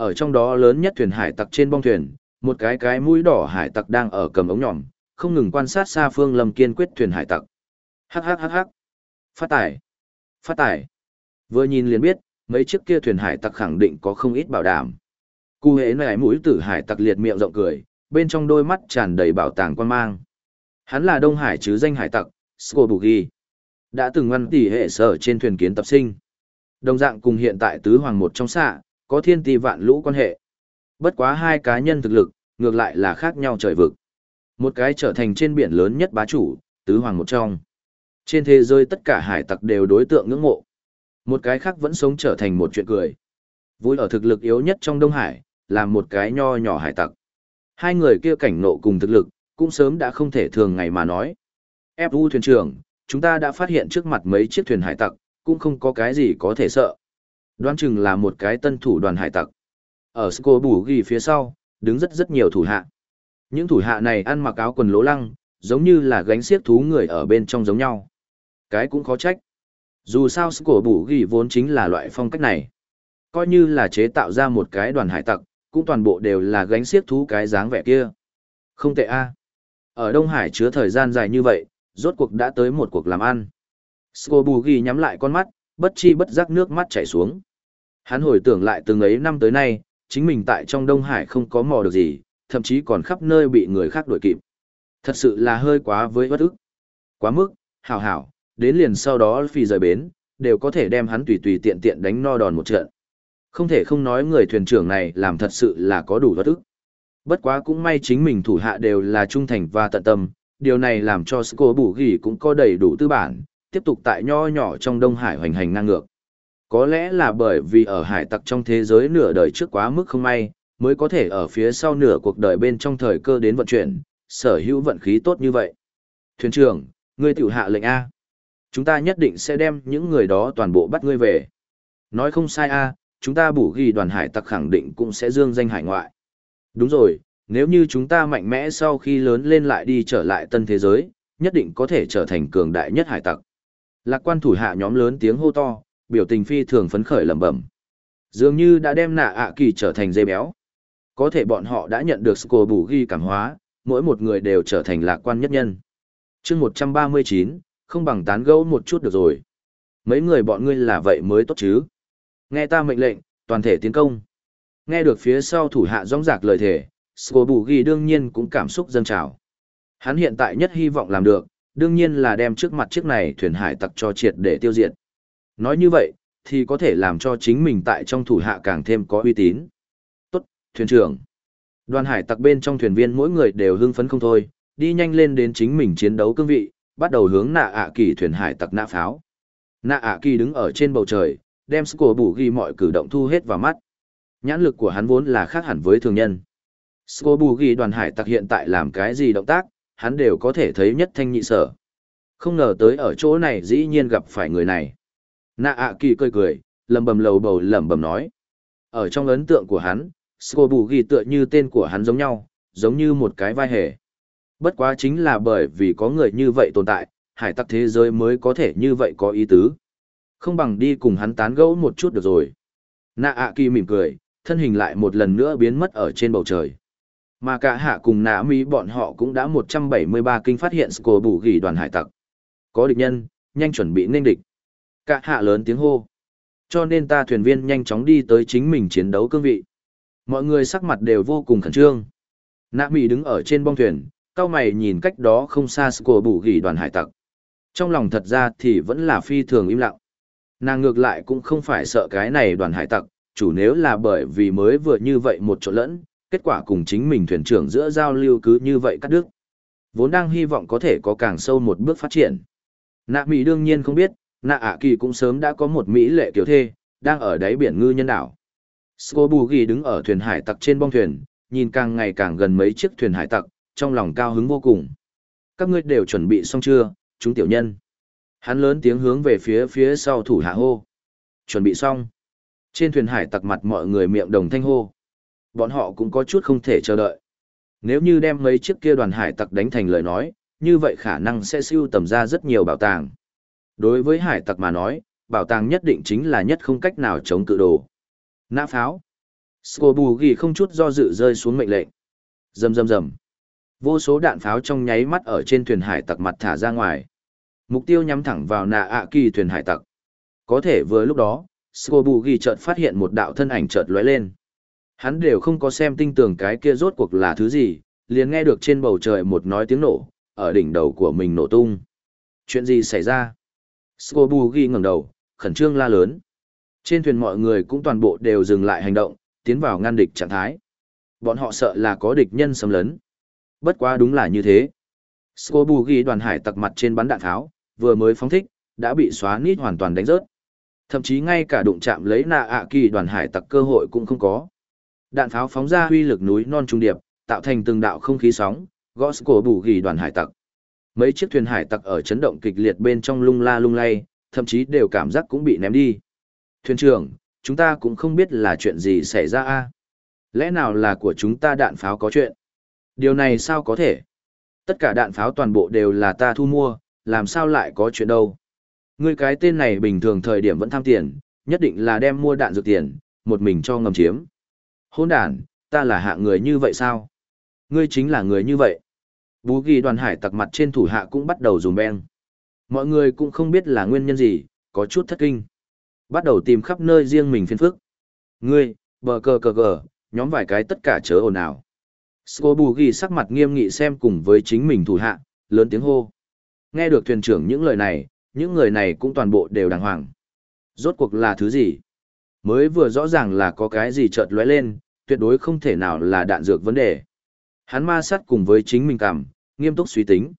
Ở trong đó lớn nhất thuyền hải tặc trên bong thuyền, một cái cái mũi đỏ hải tặc đang ở cầm ống nhỏm, không ngừng quan sát xa phương lâm kiên quyết thuyền hải tặc. Hắc hắc hắc hắc. Phát tải. Phát tải. Vừa nhìn liền biết, mấy chiếc kia thuyền hải tặc khẳng định có không ít bảo đảm. Cụ hễ này mũi tử hải tặc liệt miệng rộng cười, bên trong đôi mắt tràn đầy bảo tàng quan mang. Hắn là Đông Hải chứ danh hải tặc, Scobugi. Đã từng ngăn tỉ hệ sở trên thuyền kiến tập sinh. Đồng dạng cùng hiện tại tứ hoàng một trong xạ, có thiên tỷ vạn lũ quan hệ. Bất quá hai cá nhân thực lực, ngược lại là khác nhau trời vực. Một cái trở thành trên biển lớn nhất bá chủ, tứ hoàng một trong. Trên thế giới tất cả hải tặc đều đối tượng ngưỡng mộ. Một cái khác vẫn sống trở thành một chuyện cười. Vui ở thực lực yếu nhất trong Đông Hải, là một cái nho nhỏ hải tặc. Hai người kia cảnh nộ cùng thực lực, cũng sớm đã không thể thường ngày mà nói. Fu thuyền trưởng, chúng ta đã phát hiện trước mặt mấy chiếc thuyền hải tặc, cũng không có cái gì có thể sợ. Đoán chừng là một cái tân thủ đoàn hải tặc. Ở Sco bù ghi phía sau, đứng rất rất nhiều thủ hạ. Những thủ hạ này ăn mặc áo quần lỗ lăng, giống như là gánh xiếc thú người ở bên trong giống nhau. Cái cũng khó trách. Dù sao Sco bù ghi vốn chính là loại phong cách này. Coi như là chế tạo ra một cái đoàn hải tặc, cũng toàn bộ đều là gánh xiếc thú cái dáng vẻ kia. Không tệ a. Ở Đông Hải chứa thời gian dài như vậy, rốt cuộc đã tới một cuộc làm ăn. Scobugi nhắm lại con mắt, bất chi bất giác nước mắt chảy xuống. Hắn hồi tưởng lại từng ấy năm tới nay, chính mình tại trong Đông Hải không có mò được gì, thậm chí còn khắp nơi bị người khác đuổi kịp. Thật sự là hơi quá với bất ức. Quá mức, hảo hảo, đến liền sau đó phi rời bến, đều có thể đem hắn tùy tùy tiện tiện đánh no đòn một trận. Không thể không nói người thuyền trưởng này làm thật sự là có đủ bất ức. Bất quá cũng may chính mình thủ hạ đều là trung thành và tận tâm, điều này làm cho Sco Bù Ghi cũng có đầy đủ tư bản, tiếp tục tại nho nhỏ trong Đông Hải hoành hành ngang ngược. Có lẽ là bởi vì ở hải tặc trong thế giới nửa đời trước quá mức không may, mới có thể ở phía sau nửa cuộc đời bên trong thời cơ đến vận chuyển, sở hữu vận khí tốt như vậy. Thuyền trưởng, ngươi tiểu hạ lệnh A. Chúng ta nhất định sẽ đem những người đó toàn bộ bắt ngươi về. Nói không sai A, chúng ta bù ghi đoàn hải tặc khẳng định cũng sẽ dương danh hải ngoại. Đúng rồi, nếu như chúng ta mạnh mẽ sau khi lớn lên lại đi trở lại tân thế giới, nhất định có thể trở thành cường đại nhất hải tặc. Lạc quan thủ hạ nhóm lớn tiếng hô to, biểu tình phi thường phấn khởi lẩm bẩm. Dường như đã đem nạ ạ kỳ trở thành dây béo. Có thể bọn họ đã nhận được sco bù ghi cảm hóa, mỗi một người đều trở thành lạc quan nhất nhân. chương 139, không bằng tán gẫu một chút được rồi. Mấy người bọn ngươi là vậy mới tốt chứ. Nghe ta mệnh lệnh, toàn thể tiến công. Nghe được phía sau thủ hạ rong rạc lời thề Sco Bù Ghi đương nhiên cũng cảm xúc dâng trào. Hắn hiện tại nhất hy vọng làm được, đương nhiên là đem trước mặt chiếc này thuyền hải tặc cho triệt để tiêu diệt. Nói như vậy, thì có thể làm cho chính mình tại trong thủ hạ càng thêm có uy tín. Tốt, thuyền trưởng. Đoàn hải tặc bên trong thuyền viên mỗi người đều hưng phấn không thôi, đi nhanh lên đến chính mình chiến đấu cương vị, bắt đầu hướng nạ ạ kỳ thuyền hải tặc nạ pháo. Nạ ạ kỳ đứng ở trên bầu trời, đem Sco Bù Ghi mọi cử động thu hết vào mắt. Nhãn lực của hắn vốn là khác hẳn với thường nhân. Scobugi đoàn hải tặc hiện tại làm cái gì động tác, hắn đều có thể thấy nhất thanh nhị sở. Không ngờ tới ở chỗ này dĩ nhiên gặp phải người này. Nạ ạ kỳ cười cười, lầm bầm lầu bầu lẩm bẩm nói. Ở trong ấn tượng của hắn, Scobugi tựa như tên của hắn giống nhau, giống như một cái vai hề. Bất quá chính là bởi vì có người như vậy tồn tại, hải tặc thế giới mới có thể như vậy có ý tứ. Không bằng đi cùng hắn tán gẫu một chút được rồi. Nạ ạ kỳ mỉm cười, thân hình lại một lần nữa biến mất ở trên bầu trời. Mà cả hạ cùng nạ mỹ bọn họ cũng đã 173 kinh phát hiện cổ bù ghi đoàn hải tặc. Có địch nhân, nhanh chuẩn bị nên địch. Cả hạ lớn tiếng hô. Cho nên ta thuyền viên nhanh chóng đi tới chính mình chiến đấu cương vị. Mọi người sắc mặt đều vô cùng khẩn trương. Nạ mỹ đứng ở trên bong thuyền, cao mày nhìn cách đó không xa của bù gỉ đoàn hải tặc. Trong lòng thật ra thì vẫn là phi thường im lặng. Nàng ngược lại cũng không phải sợ cái này đoàn hải tặc, chủ nếu là bởi vì mới vừa như vậy một chỗ lẫn, kết quả cùng chính mình thuyền trưởng giữa giao lưu cứ như vậy cắt đứt. Vốn đang hy vọng có thể có càng sâu một bước phát triển. Nạ Mỹ đương nhiên không biết, Nạ ạ kỳ cũng sớm đã có một Mỹ lệ kiểu thê, đang ở đáy biển ngư nhân đảo. Scobugi đứng ở thuyền hải tặc trên bong thuyền, nhìn càng ngày càng gần mấy chiếc thuyền hải tặc, trong lòng cao hứng vô cùng. Các ngươi đều chuẩn bị xong chưa, chúng tiểu nhân. Hắn lớn tiếng hướng về phía phía sau thủ hạ hô. Chuẩn bị xong. Trên thuyền hải tặc mặt mọi người miệng đồng thanh hô. Bọn họ cũng có chút không thể chờ đợi. Nếu như đem mấy chiếc kia đoàn hải tặc đánh thành lời nói, như vậy khả năng sẽ siêu tầm ra rất nhiều bảo tàng. Đối với hải tặc mà nói, bảo tàng nhất định chính là nhất không cách nào chống cự đồ. Nã pháo. Scobugi không chút do dự rơi xuống mệnh lệnh. Rầm rầm rầm. Vô số đạn pháo trong nháy mắt ở trên thuyền hải tặc mặt thả ra ngoài. Mục tiêu nhắm thẳng vào nạ ạ kỳ thuyền hải tặc. Có thể vừa lúc đó, Scobugi chợt phát hiện một đạo thân ảnh chợt lóe lên. Hắn đều không có xem tinh tường cái kia rốt cuộc là thứ gì, liền nghe được trên bầu trời một nói tiếng nổ, ở đỉnh đầu của mình nổ tung. Chuyện gì xảy ra? Scobugi ngẩng đầu, khẩn trương la lớn. Trên thuyền mọi người cũng toàn bộ đều dừng lại hành động, tiến vào ngăn địch trạng thái. Bọn họ sợ là có địch nhân xâm lấn. Bất quá đúng là như thế. Scobugi đoàn hải tặc mặt trên bắn đạn tháo, vừa mới phóng thích, đã bị xóa nít hoàn toàn đánh rớt. Thậm chí ngay cả đụng chạm lấy nạ ạ kỳ đoàn hải tặc cơ hội cũng không có. Đạn pháo phóng ra huy lực núi non trung điệp, tạo thành từng đạo không khí sóng, gõ cổ ghi đoàn hải tặc. Mấy chiếc thuyền hải tặc ở chấn động kịch liệt bên trong lung la lung lay, thậm chí đều cảm giác cũng bị ném đi. Thuyền trưởng, chúng ta cũng không biết là chuyện gì xảy ra a. Lẽ nào là của chúng ta đạn pháo có chuyện? Điều này sao có thể? Tất cả đạn pháo toàn bộ đều là ta thu mua, làm sao lại có chuyện đâu? Ngươi cái tên này bình thường thời điểm vẫn tham tiền, nhất định là đem mua đạn dược tiền, một mình cho ngầm chiếm. Hôn đàn, ta là hạ người như vậy sao? Ngươi chính là người như vậy. Bú ghi đoàn hải tặc mặt trên thủ hạ cũng bắt đầu dùng beng. Mọi người cũng không biết là nguyên nhân gì, có chút thất kinh. Bắt đầu tìm khắp nơi riêng mình phiền phức. Ngươi, bờ cờ cờ cờ, nhóm vài cái tất cả chớ ồn ào. Sô bù ghi sắc mặt nghiêm nghị xem cùng với chính mình thủ hạ, lớn tiếng hô. Nghe được thuyền trưởng những lời này, những người này cũng toàn bộ đều đàng hoàng. Rốt cuộc là thứ gì? Mới vừa rõ ràng là có cái gì chợt lóe lên, tuyệt đối không thể nào là đạn dược vấn đề. Hắn ma sát cùng với chính mình cảm, nghiêm túc suy tính.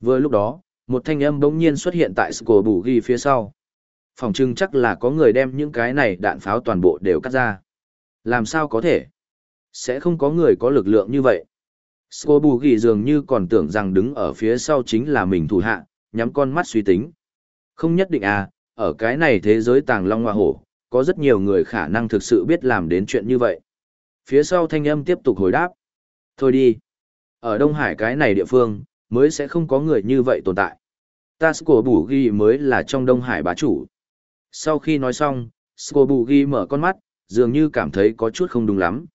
Vừa lúc đó, một thanh âm bỗng nhiên xuất hiện tại cổ bù ghi phía sau. Phòng trưng chắc là có người đem những cái này đạn pháo toàn bộ đều cắt ra. Làm sao có thể? Sẽ không có người có lực lượng như vậy. Sco bù ghi dường như còn tưởng rằng đứng ở phía sau chính là mình thủ hạ, nhắm con mắt suy tính. Không nhất định à, ở cái này thế giới tàng long hoa hổ, có rất nhiều người khả năng thực sự biết làm đến chuyện như vậy. Phía sau thanh âm tiếp tục hồi đáp. Thôi đi. Ở Đông Hải cái này địa phương, mới sẽ không có người như vậy tồn tại. Ta Scobugi mới là trong Đông Hải bá chủ. Sau khi nói xong, Scobugi mở con mắt, dường như cảm thấy có chút không đúng lắm.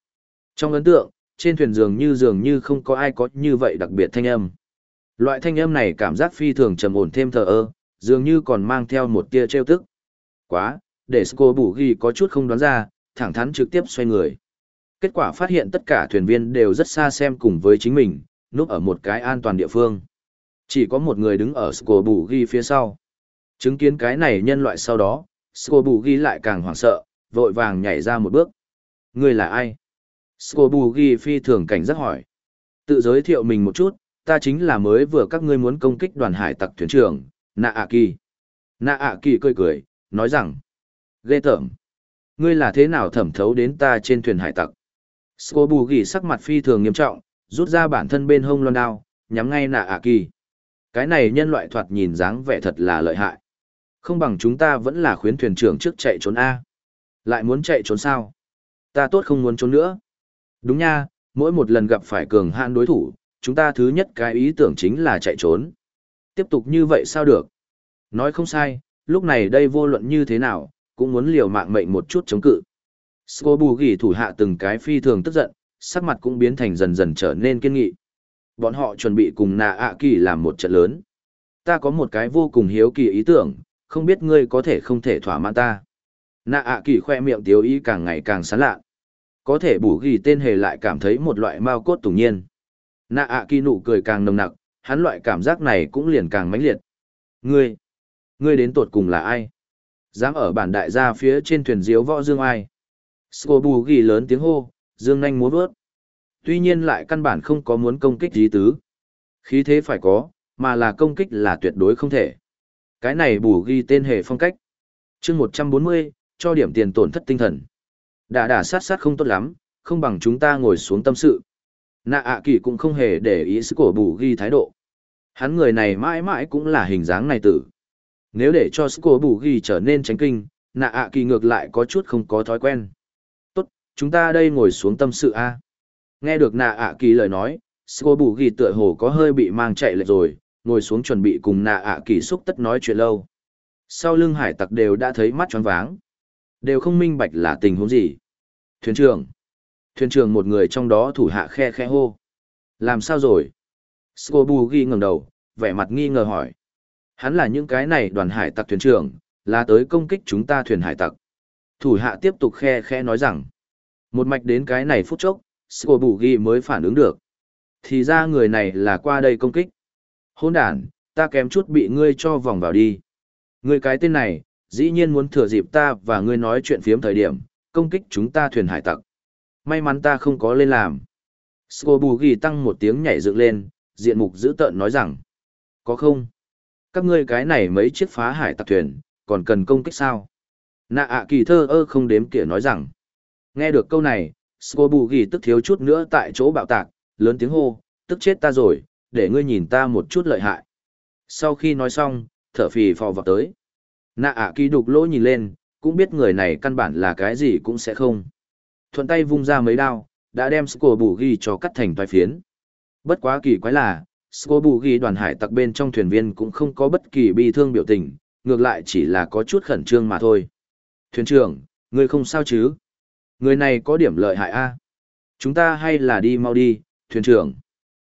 Trong ấn tượng, trên thuyền dường như dường như không có ai có như vậy đặc biệt thanh âm. Loại thanh âm này cảm giác phi thường trầm ổn thêm thờ ơ, dường như còn mang theo một tia trêu tức. Quá, để Scobugi có chút không đoán ra, thẳng thắn trực tiếp xoay người. Kết quả phát hiện tất cả thuyền viên đều rất xa xem cùng với chính mình, núp ở một cái an toàn địa phương. Chỉ có một người đứng ở Sco Bù Ghi phía sau. Chứng kiến cái này nhân loại sau đó, Sco Bù Ghi lại càng hoảng sợ, vội vàng nhảy ra một bước. Người là ai? Sco Bù Ghi phi thường cảnh giác hỏi. Tự giới thiệu mình một chút, ta chính là mới vừa các ngươi muốn công kích đoàn hải tặc thuyền trưởng, Nạ ạ kỳ. Nạ ạ kỳ cười cười, nói rằng, ghê tởm. Ngươi là thế nào thẩm thấu đến ta trên thuyền hải tặc? Sco bù ghi sắc mặt phi thường nghiêm trọng, rút ra bản thân bên hông loan đao, nhắm ngay nạ ạ kỳ. Cái này nhân loại thoạt nhìn dáng vẻ thật là lợi hại. Không bằng chúng ta vẫn là khuyến thuyền trưởng trước chạy trốn A. Lại muốn chạy trốn sao? Ta tốt không muốn trốn nữa. Đúng nha, mỗi một lần gặp phải cường hạn đối thủ, chúng ta thứ nhất cái ý tưởng chính là chạy trốn. Tiếp tục như vậy sao được? Nói không sai, lúc này đây vô luận như thế nào, cũng muốn liều mạng mệnh một chút chống cự. Scobu gỉ ghi thủ hạ từng cái phi thường tức giận, sắc mặt cũng biến thành dần dần trở nên kiên nghị. Bọn họ chuẩn bị cùng nạ ạ kỳ làm một trận lớn. Ta có một cái vô cùng hiếu kỳ ý tưởng, không biết ngươi có thể không thể thỏa mãn ta. Nạ ạ kỳ khoe miệng tiếu ý càng ngày càng sán lạ. Có thể bù ghi tên hề lại cảm thấy một loại mau cốt tủng nhiên. Nạ ạ kỳ nụ cười càng nồng nặc, hắn loại cảm giác này cũng liền càng mãnh liệt. Ngươi, ngươi đến tột cùng là ai? Dám ở bản đại gia phía trên thuyền diếu võ dương ai? Scobu ghi lớn tiếng hô, dương nanh múa vớt. Tuy nhiên lại căn bản không có muốn công kích gì tứ. Khí thế phải có, mà là công kích là tuyệt đối không thể. Cái này bù ghi tên hệ phong cách. chương 140, cho điểm tiền tổn thất tinh thần. Đà đà sát sát không tốt lắm, không bằng chúng ta ngồi xuống tâm sự. Nạ ạ kỳ cũng không hề để ý sự cổ bù ghi thái độ. Hắn người này mãi mãi cũng là hình dáng này tử. Nếu để cho sự cổ bù ghi trở nên tránh kinh, nạ ạ kỳ ngược lại có chút không có thói quen. Chúng ta đây ngồi xuống tâm sự a. Nghe được nạ ạ kỳ lời nói, sự bù ghi tựa hồ có hơi bị mang chạy lệch rồi, ngồi xuống chuẩn bị cùng nạ ạ kỳ xúc tất nói chuyện lâu. Sau lưng hải tặc đều đã thấy mắt tròn váng. Đều không minh bạch là tình huống gì. Thuyền trưởng. Thuyền trưởng một người trong đó thủ hạ khe khe hô. Làm sao rồi? Scobu ghi ngẩng đầu, vẻ mặt nghi ngờ hỏi. Hắn là những cái này đoàn hải tặc thuyền trưởng, là tới công kích chúng ta thuyền hải tặc. Thủ hạ tiếp tục khe khe nói rằng. Một mạch đến cái này phút chốc, Scobugi mới phản ứng được. Thì ra người này là qua đây công kích. Hôn đàn, ta kém chút bị ngươi cho vòng vào đi. Ngươi cái tên này, dĩ nhiên muốn thừa dịp ta và ngươi nói chuyện phiếm thời điểm, công kích chúng ta thuyền hải tặc. May mắn ta không có lên làm. Scobugi tăng một tiếng nhảy dựng lên, diện mục dữ tợn nói rằng. Có không? Các ngươi cái này mấy chiếc phá hải tặc thuyền, còn cần công kích sao? Nạ ạ kỳ thơ ơ không đếm kể nói rằng. Nghe được câu này, Scobugi tức thiếu chút nữa tại chỗ bạo tạc, lớn tiếng hô, tức chết ta rồi, để ngươi nhìn ta một chút lợi hại. Sau khi nói xong, thở phì phò vào tới. Nạ ạ kỳ đục lỗ nhìn lên, cũng biết người này căn bản là cái gì cũng sẽ không. Thuận tay vung ra mấy đao, đã đem Scobugi cho cắt thành toài phiến. Bất quá kỳ quái là, Scobugi đoàn hải tặc bên trong thuyền viên cũng không có bất kỳ bi thương biểu tình, ngược lại chỉ là có chút khẩn trương mà thôi. Thuyền trưởng, ngươi không sao chứ? Người này có điểm lợi hại a Chúng ta hay là đi mau đi, thuyền trưởng.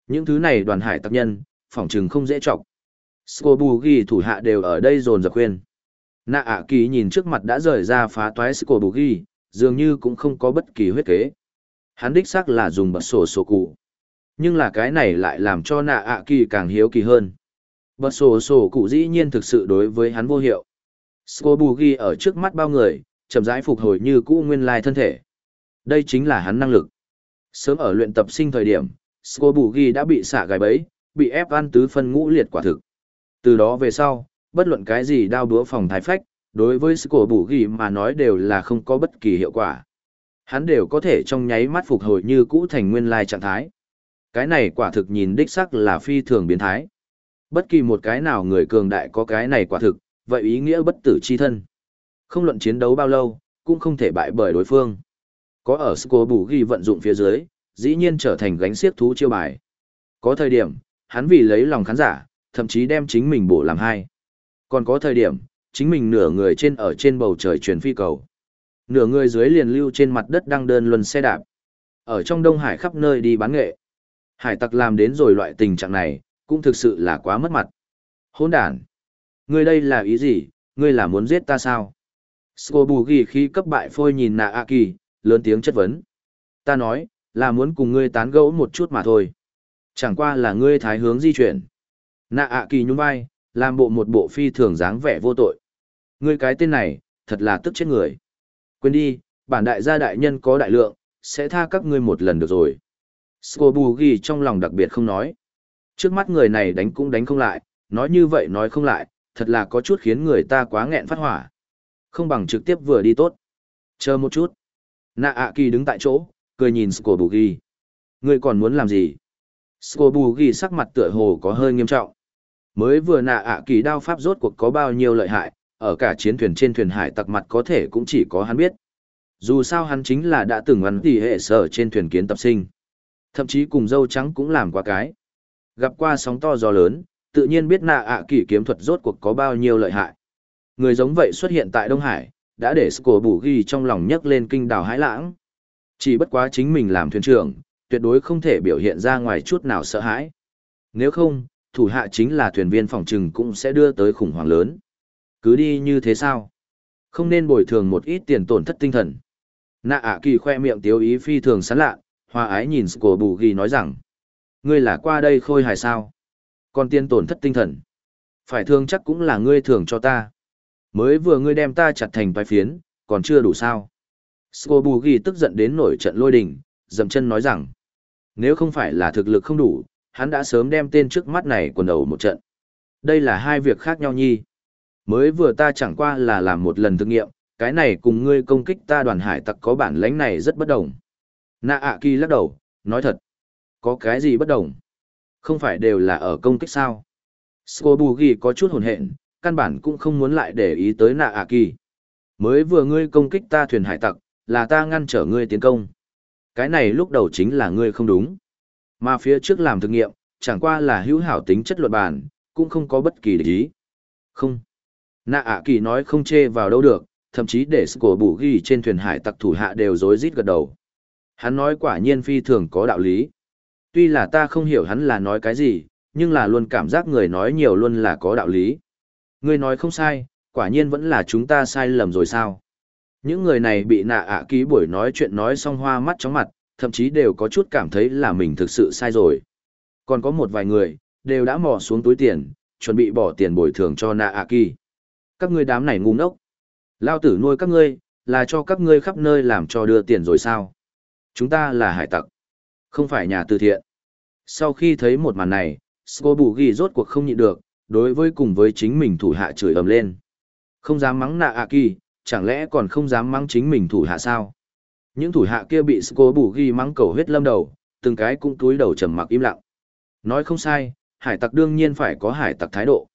Những thứ này đoàn hải tặc nhân, phỏng chừng không dễ chọc Scobugi thủ hạ đều ở đây dồn dập khuyên. Nạ ạ kỳ nhìn trước mặt đã rời ra phá toái Scobugi, dường như cũng không có bất kỳ huyết kế. Hắn đích xác là dùng bật sổ sổ cụ. Nhưng là cái này lại làm cho nạ ạ kỳ càng hiếu kỳ hơn. Bật sổ sổ cụ dĩ nhiên thực sự đối với hắn vô hiệu. Scobugi ở trước mắt bao người, chậm rãi phục hồi như cũ nguyên lai thân thể. Đây chính là hắn năng lực. Sớm ở luyện tập sinh thời điểm, Scobugi đã bị xả gài bẫy, bị ép ăn tứ phân ngũ liệt quả thực. Từ đó về sau, bất luận cái gì đao đũa phòng thái phách, đối với Scobugi mà nói đều là không có bất kỳ hiệu quả. Hắn đều có thể trong nháy mắt phục hồi như cũ thành nguyên lai trạng thái. Cái này quả thực nhìn đích sắc là phi thường biến thái. Bất kỳ một cái nào người cường đại có cái này quả thực, vậy ý nghĩa bất tử chi thân. Không luận chiến đấu bao lâu, cũng không thể bại bởi đối phương. Có ở score bù ghi vận dụng phía dưới, dĩ nhiên trở thành gánh xiếc thú chiêu bài. Có thời điểm, hắn vì lấy lòng khán giả, thậm chí đem chính mình bổ làm hai. Còn có thời điểm, chính mình nửa người trên ở trên bầu trời truyền phi cầu. Nửa người dưới liền lưu trên mặt đất đang đơn luân xe đạp. Ở trong Đông Hải khắp nơi đi bán nghệ. Hải tặc làm đến rồi loại tình trạng này, cũng thực sự là quá mất mặt. Hôn đàn! Ngươi đây là ý gì, ngươi là muốn giết ta sao? Scobugi khi cấp bại phôi nhìn nạ A Kỳ, lớn tiếng chất vấn. Ta nói, là muốn cùng ngươi tán gẫu một chút mà thôi. Chẳng qua là ngươi thái hướng di chuyển. Nạ A kỳ nhún vai, làm bộ một bộ phi thường dáng vẻ vô tội. Ngươi cái tên này, thật là tức chết người. Quên đi, bản đại gia đại nhân có đại lượng, sẽ tha các ngươi một lần được rồi. Scobugi trong lòng đặc biệt không nói. Trước mắt người này đánh cũng đánh không lại, nói như vậy nói không lại, thật là có chút khiến người ta quá nghẹn phát hỏa. Không bằng trực tiếp vừa đi tốt. Chờ một chút. Nạ ạ kỳ đứng tại chỗ, cười nhìn Scobugi. Ngươi còn muốn làm gì? Scobugi sắc mặt tựa hồ có hơi nghiêm trọng. Mới vừa nạ ạ kỳ đao pháp rốt cuộc có bao nhiêu lợi hại, ở cả chiến thuyền trên thuyền hải tặc mặt có thể cũng chỉ có hắn biết. Dù sao hắn chính là đã từng ngắn tỉ hệ sở trên thuyền kiến tập sinh. Thậm chí cùng dâu trắng cũng làm qua cái. Gặp qua sóng to gió lớn, tự nhiên biết nạ ạ kỳ kiếm thuật rốt cuộc có bao nhiêu lợi hại. Người giống vậy xuất hiện tại Đông Hải, đã để Scobugi trong lòng nhấc lên kinh đào hãi lãng. Chỉ bất quá chính mình làm thuyền trưởng, tuyệt đối không thể biểu hiện ra ngoài chút nào sợ hãi. Nếu không, thủ hạ chính là thuyền viên phòng trừng cũng sẽ đưa tới khủng hoảng lớn. Cứ đi như thế sao? Không nên bồi thường một ít tiền tổn thất tinh thần. Nạ ạ kỳ khoe miệng tiếu ý phi thường sán lạ, hoa ái nhìn Sco bù ghi nói rằng. Ngươi là qua đây khôi hài sao? Còn tiền tổn thất tinh thần. Phải thương chắc cũng là ngươi thường cho ta. Mới vừa ngươi đem ta chặt thành vài phiến, còn chưa đủ sao. Skobugi tức giận đến nổi trận lôi đình, dầm chân nói rằng, nếu không phải là thực lực không đủ, hắn đã sớm đem tên trước mắt này quần đầu một trận. Đây là hai việc khác nhau nhi. Mới vừa ta chẳng qua là làm một lần thực nghiệm, cái này cùng ngươi công kích ta đoàn hải tặc có bản lãnh này rất bất đồng. Na ạ kỳ lắc đầu, nói thật. Có cái gì bất đồng? Không phải đều là ở công kích sao? Skobugi có chút hồn hện, căn bản cũng không muốn lại để ý tới Na ạ kỳ. Mới vừa ngươi công kích ta thuyền hải tặc, là ta ngăn trở ngươi tiến công. Cái này lúc đầu chính là ngươi không đúng. Mà phía trước làm thực nghiệm, chẳng qua là hữu hảo tính chất luận bản, cũng không có bất kỳ địch ý. Không. Nạ ạ kỳ nói không chê vào đâu được, thậm chí để của bù ghi trên thuyền hải tặc thủ hạ đều rối rít gật đầu. Hắn nói quả nhiên phi thường có đạo lý. Tuy là ta không hiểu hắn là nói cái gì, nhưng là luôn cảm giác người nói nhiều luôn là có đạo lý. Ngươi nói không sai, quả nhiên vẫn là chúng ta sai lầm rồi sao. Những người này bị nạ ạ ký buổi nói chuyện nói xong hoa mắt chóng mặt, thậm chí đều có chút cảm thấy là mình thực sự sai rồi. Còn có một vài người, đều đã mò xuống túi tiền, chuẩn bị bỏ tiền bồi thường cho nạ ạ kỳ. Các ngươi đám này ngu ngốc. Lao tử nuôi các ngươi, là cho các ngươi khắp nơi làm cho đưa tiền rồi sao? Chúng ta là hải tặc, không phải nhà từ thiện. Sau khi thấy một màn này, Scobugi rốt cuộc không nhịn được, đối với cùng với chính mình thủ hạ chửi ầm lên. Không dám mắng nạ ạ kỳ, chẳng lẽ còn không dám mắng chính mình thủ hạ sao? Những thủ hạ kia bị cố bù ghi mắng cầu huyết lâm đầu, từng cái cũng túi đầu trầm mặc im lặng. Nói không sai, hải tặc đương nhiên phải có hải tặc thái độ.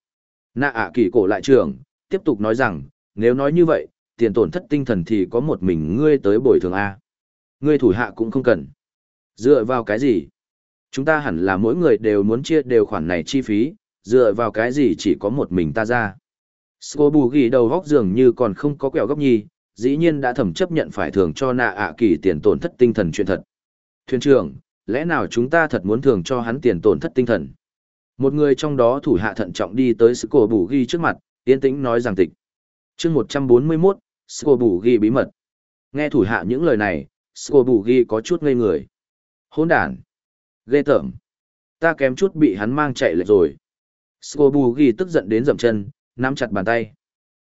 Nạ ạ kỳ cổ lại trưởng, tiếp tục nói rằng, nếu nói như vậy, tiền tổn thất tinh thần thì có một mình ngươi tới bồi thường A. Ngươi thủ hạ cũng không cần. Dựa vào cái gì? Chúng ta hẳn là mỗi người đều muốn chia đều khoản này chi phí, dựa vào cái gì chỉ có một mình ta ra. Sô bù ghi đầu góc dường như còn không có quẹo góc nhi, dĩ nhiên đã thẩm chấp nhận phải thường cho nạ ạ kỳ tiền tổn thất tinh thần chuyện thật. Thuyền trưởng, lẽ nào chúng ta thật muốn thường cho hắn tiền tổn thất tinh thần? Một người trong đó thủ hạ thận trọng đi tới Sô bù ghi trước mặt, yên tĩnh nói rằng tịch. chương 141, Sô bù ghi bí mật. Nghe thủ hạ những lời này, Sô bù ghi có chút ngây người. Hôn đàn. Ghê tởm. Ta kém chút bị hắn mang chạy lệch rồi. Scobu ghi tức giận đến dậm chân, nắm chặt bàn tay.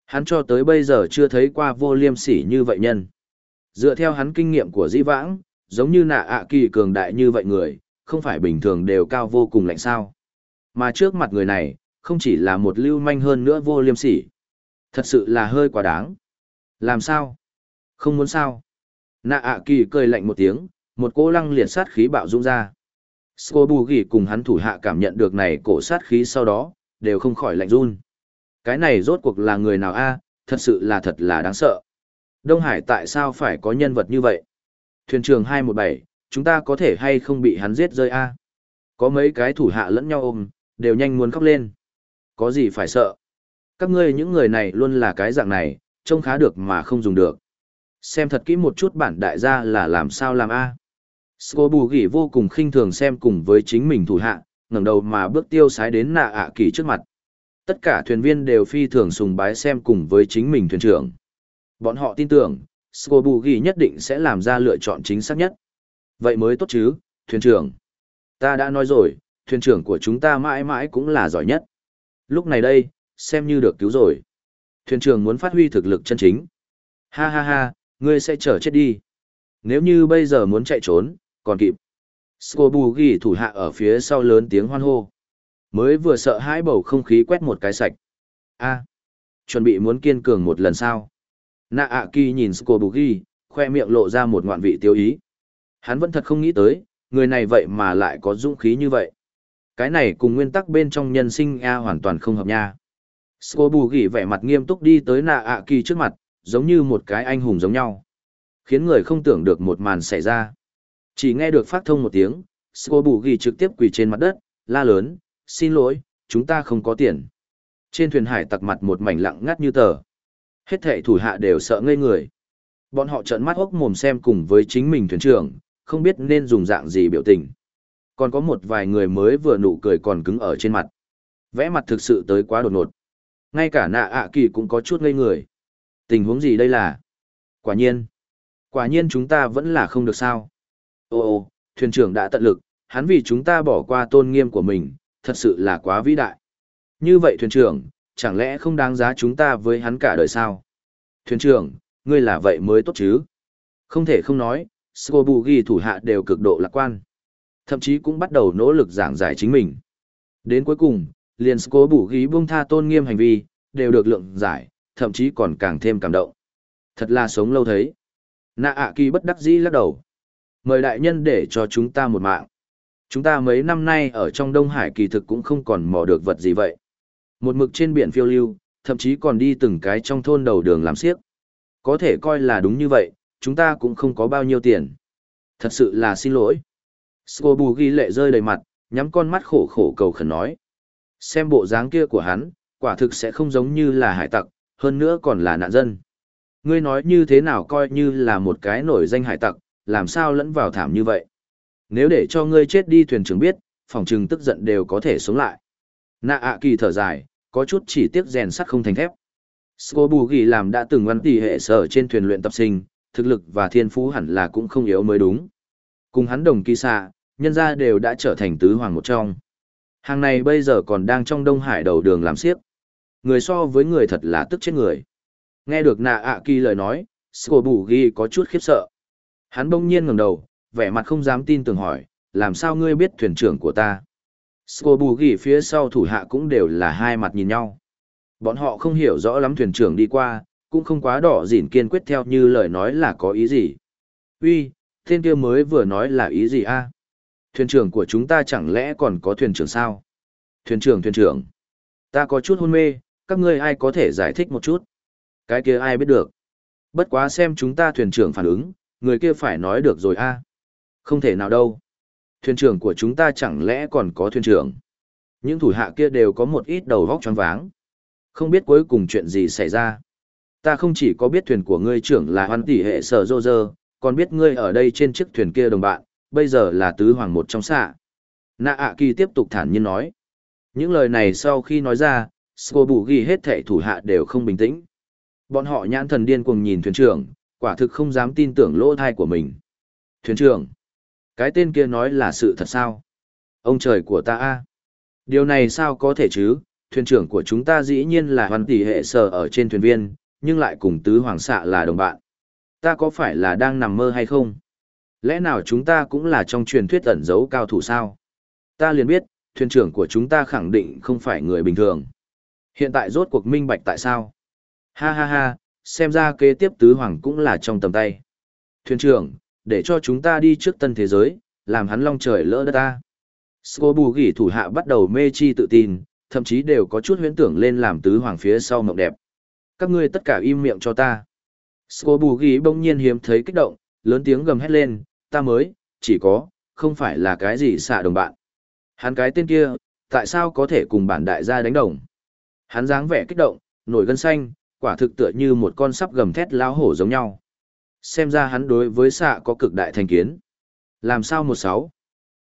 Hắn cho tới bây giờ chưa thấy qua vô liêm sỉ như vậy nhân. Dựa theo hắn kinh nghiệm của dĩ vãng, giống như nạ ạ kỳ cường đại như vậy người, không phải bình thường đều cao vô cùng lạnh sao. Mà trước mặt người này, không chỉ là một lưu manh hơn nữa vô liêm sỉ. Thật sự là hơi quá đáng. Làm sao? Không muốn sao? Nạ ạ kỳ cười lạnh một tiếng, một cỗ lăng liệt sát khí bạo dũng ra. Scobugi cùng hắn thủ hạ cảm nhận được này cổ sát khí sau đó, đều không khỏi lạnh run. Cái này rốt cuộc là người nào a? thật sự là thật là đáng sợ. Đông Hải tại sao phải có nhân vật như vậy? Thuyền trưởng 217, chúng ta có thể hay không bị hắn giết rơi a? Có mấy cái thủ hạ lẫn nhau ôm, đều nhanh muốn khóc lên. Có gì phải sợ? Các ngươi những người này luôn là cái dạng này, trông khá được mà không dùng được. Xem thật kỹ một chút bản đại gia là làm sao làm a. Scobu gỉ vô cùng khinh thường xem cùng với chính mình thủ hạ, ngẩng đầu mà bước tiêu sái đến nạ ạ kỳ trước mặt. Tất cả thuyền viên đều phi thường sùng bái xem cùng với chính mình thuyền trưởng. Bọn họ tin tưởng, Scobugi nhất định sẽ làm ra lựa chọn chính xác nhất. Vậy mới tốt chứ, thuyền trưởng. Ta đã nói rồi, thuyền trưởng của chúng ta mãi mãi cũng là giỏi nhất. Lúc này đây, xem như được cứu rồi. Thuyền trưởng muốn phát huy thực lực chân chính. Ha ha ha, ngươi sẽ trở chết đi. Nếu như bây giờ muốn chạy trốn, còn kịp. Scobugi thủ hạ ở phía sau lớn tiếng hoan hô. Mới vừa sợ hãi bầu không khí quét một cái sạch. a chuẩn bị muốn kiên cường một lần sau. Nạ ạ kỳ nhìn Scobugi, khoe miệng lộ ra một ngoạn vị tiêu ý. Hắn vẫn thật không nghĩ tới, người này vậy mà lại có dũng khí như vậy. Cái này cùng nguyên tắc bên trong nhân sinh A hoàn toàn không hợp nha. Scobugi vẻ mặt nghiêm túc đi tới nạ ạ kỳ trước mặt, giống như một cái anh hùng giống nhau. Khiến người không tưởng được một màn xảy ra. Chỉ nghe được phát thông một tiếng, Scobugi trực tiếp quỳ trên mặt đất, la lớn, xin lỗi, chúng ta không có tiền. Trên thuyền hải tặc mặt một mảnh lặng ngắt như tờ. Hết thệ thủ hạ đều sợ ngây người. Bọn họ trợn mắt hốc mồm xem cùng với chính mình thuyền trưởng, không biết nên dùng dạng gì biểu tình. Còn có một vài người mới vừa nụ cười còn cứng ở trên mặt. Vẽ mặt thực sự tới quá đột ngột. Ngay cả nạ ạ kỳ cũng có chút ngây người. Tình huống gì đây là? Quả nhiên. Quả nhiên chúng ta vẫn là không được sao. Ô ô, thuyền trưởng đã tận lực, hắn vì chúng ta bỏ qua tôn nghiêm của mình, thật sự là quá vĩ đại. Như vậy thuyền trưởng, chẳng lẽ không đáng giá chúng ta với hắn cả đời sao? Thuyền trưởng, ngươi là vậy mới tốt chứ? Không thể không nói, Scobugi thủ hạ đều cực độ lạc quan. Thậm chí cũng bắt đầu nỗ lực giảng giải chính mình. Đến cuối cùng, liền Scobugi buông tha tôn nghiêm hành vi, đều được lượng giải, thậm chí còn càng thêm cảm động. Thật là sống lâu thấy. Nạ ạ kỳ bất đắc dĩ lắc đầu. Mời đại nhân để cho chúng ta một mạng. Chúng ta mấy năm nay ở trong Đông Hải kỳ thực cũng không còn mò được vật gì vậy. Một mực trên biển phiêu lưu, thậm chí còn đi từng cái trong thôn đầu đường làm xiếc. Có thể coi là đúng như vậy, chúng ta cũng không có bao nhiêu tiền. Thật sự là xin lỗi. Scobu ghi lệ rơi đầy mặt, nhắm con mắt khổ khổ cầu khẩn nói. Xem bộ dáng kia của hắn, quả thực sẽ không giống như là hải tặc, hơn nữa còn là nạn dân. Ngươi nói như thế nào coi như là một cái nổi danh hải tặc, làm sao lẫn vào thảm như vậy. Nếu để cho ngươi chết đi thuyền trưởng biết, phòng trừng tức giận đều có thể sống lại. Nạ ạ kỳ thở dài, có chút chỉ tiếc rèn sắt không thành thép. Scobu ghi làm đã từng văn tỷ hệ sở trên thuyền luyện tập sinh, thực lực và thiên phú hẳn là cũng không yếu mới đúng. Cùng hắn đồng kỳ xạ, nhân gia đều đã trở thành tứ hoàng một trong. Hàng này bây giờ còn đang trong Đông Hải đầu đường làm siếc. Người so với người thật là tức chết người. Nghe được nạ ạ kỳ lời nói, Scobu ghi có chút khiếp sợ. Hắn bỗng nhiên ngẩng đầu, vẻ mặt không dám tin tưởng hỏi, làm sao ngươi biết thuyền trưởng của ta? Scobu ghi phía sau thủ hạ cũng đều là hai mặt nhìn nhau. Bọn họ không hiểu rõ lắm thuyền trưởng đi qua, cũng không quá đỏ dỉn kiên quyết theo như lời nói là có ý gì. Uy, tên kia mới vừa nói là ý gì a? Thuyền trưởng của chúng ta chẳng lẽ còn có thuyền trưởng sao? Thuyền trưởng thuyền trưởng. Ta có chút hôn mê, các ngươi ai có thể giải thích một chút? Cái kia ai biết được? Bất quá xem chúng ta thuyền trưởng phản ứng, người kia phải nói được rồi a. Không thể nào đâu. Thuyền trưởng của chúng ta chẳng lẽ còn có thuyền trưởng? Những thủ hạ kia đều có một ít đầu vóc tròn váng. Không biết cuối cùng chuyện gì xảy ra. Ta không chỉ có biết thuyền của ngươi trưởng là hoan tỷ hệ sở dô dơ, còn biết ngươi ở đây trên chiếc thuyền kia đồng bạn, bây giờ là tứ hoàng một trong xạ. Nạ ạ kỳ tiếp tục thản nhiên nói. Những lời này sau khi nói ra, Sô bù ghi hết thệ thủ hạ đều không bình tĩnh. Bọn họ nhãn thần điên cuồng nhìn thuyền trưởng, quả thực không dám tin tưởng lỗ thai của mình. Thuyền trưởng, cái tên kia nói là sự thật sao? Ông trời của ta a Điều này sao có thể chứ, thuyền trưởng của chúng ta dĩ nhiên là hoàn tỷ hệ sở ở trên thuyền viên, nhưng lại cùng tứ hoàng xạ là đồng bạn. Ta có phải là đang nằm mơ hay không? Lẽ nào chúng ta cũng là trong truyền thuyết ẩn giấu cao thủ sao? Ta liền biết, thuyền trưởng của chúng ta khẳng định không phải người bình thường. Hiện tại rốt cuộc minh bạch tại sao? Ha ha ha, xem ra kế tiếp tứ hoàng cũng là trong tầm tay. Thuyền trưởng, để cho chúng ta đi trước tân thế giới, làm hắn long trời lỡ đất ta. Scobu gỉ thủ hạ bắt đầu mê chi tự tin, thậm chí đều có chút huyễn tưởng lên làm tứ hoàng phía sau mộng đẹp. Các ngươi tất cả im miệng cho ta. Scobu gỉ bỗng nhiên hiếm thấy kích động, lớn tiếng gầm hét lên, ta mới, chỉ có, không phải là cái gì xạ đồng bạn. Hắn cái tên kia, tại sao có thể cùng bản đại gia đánh đồng? Hắn dáng vẻ kích động, nổi gân xanh, quả thực tựa như một con sắp gầm thét lao hổ giống nhau. Xem ra hắn đối với xạ có cực đại thành kiến. Làm sao một sáu?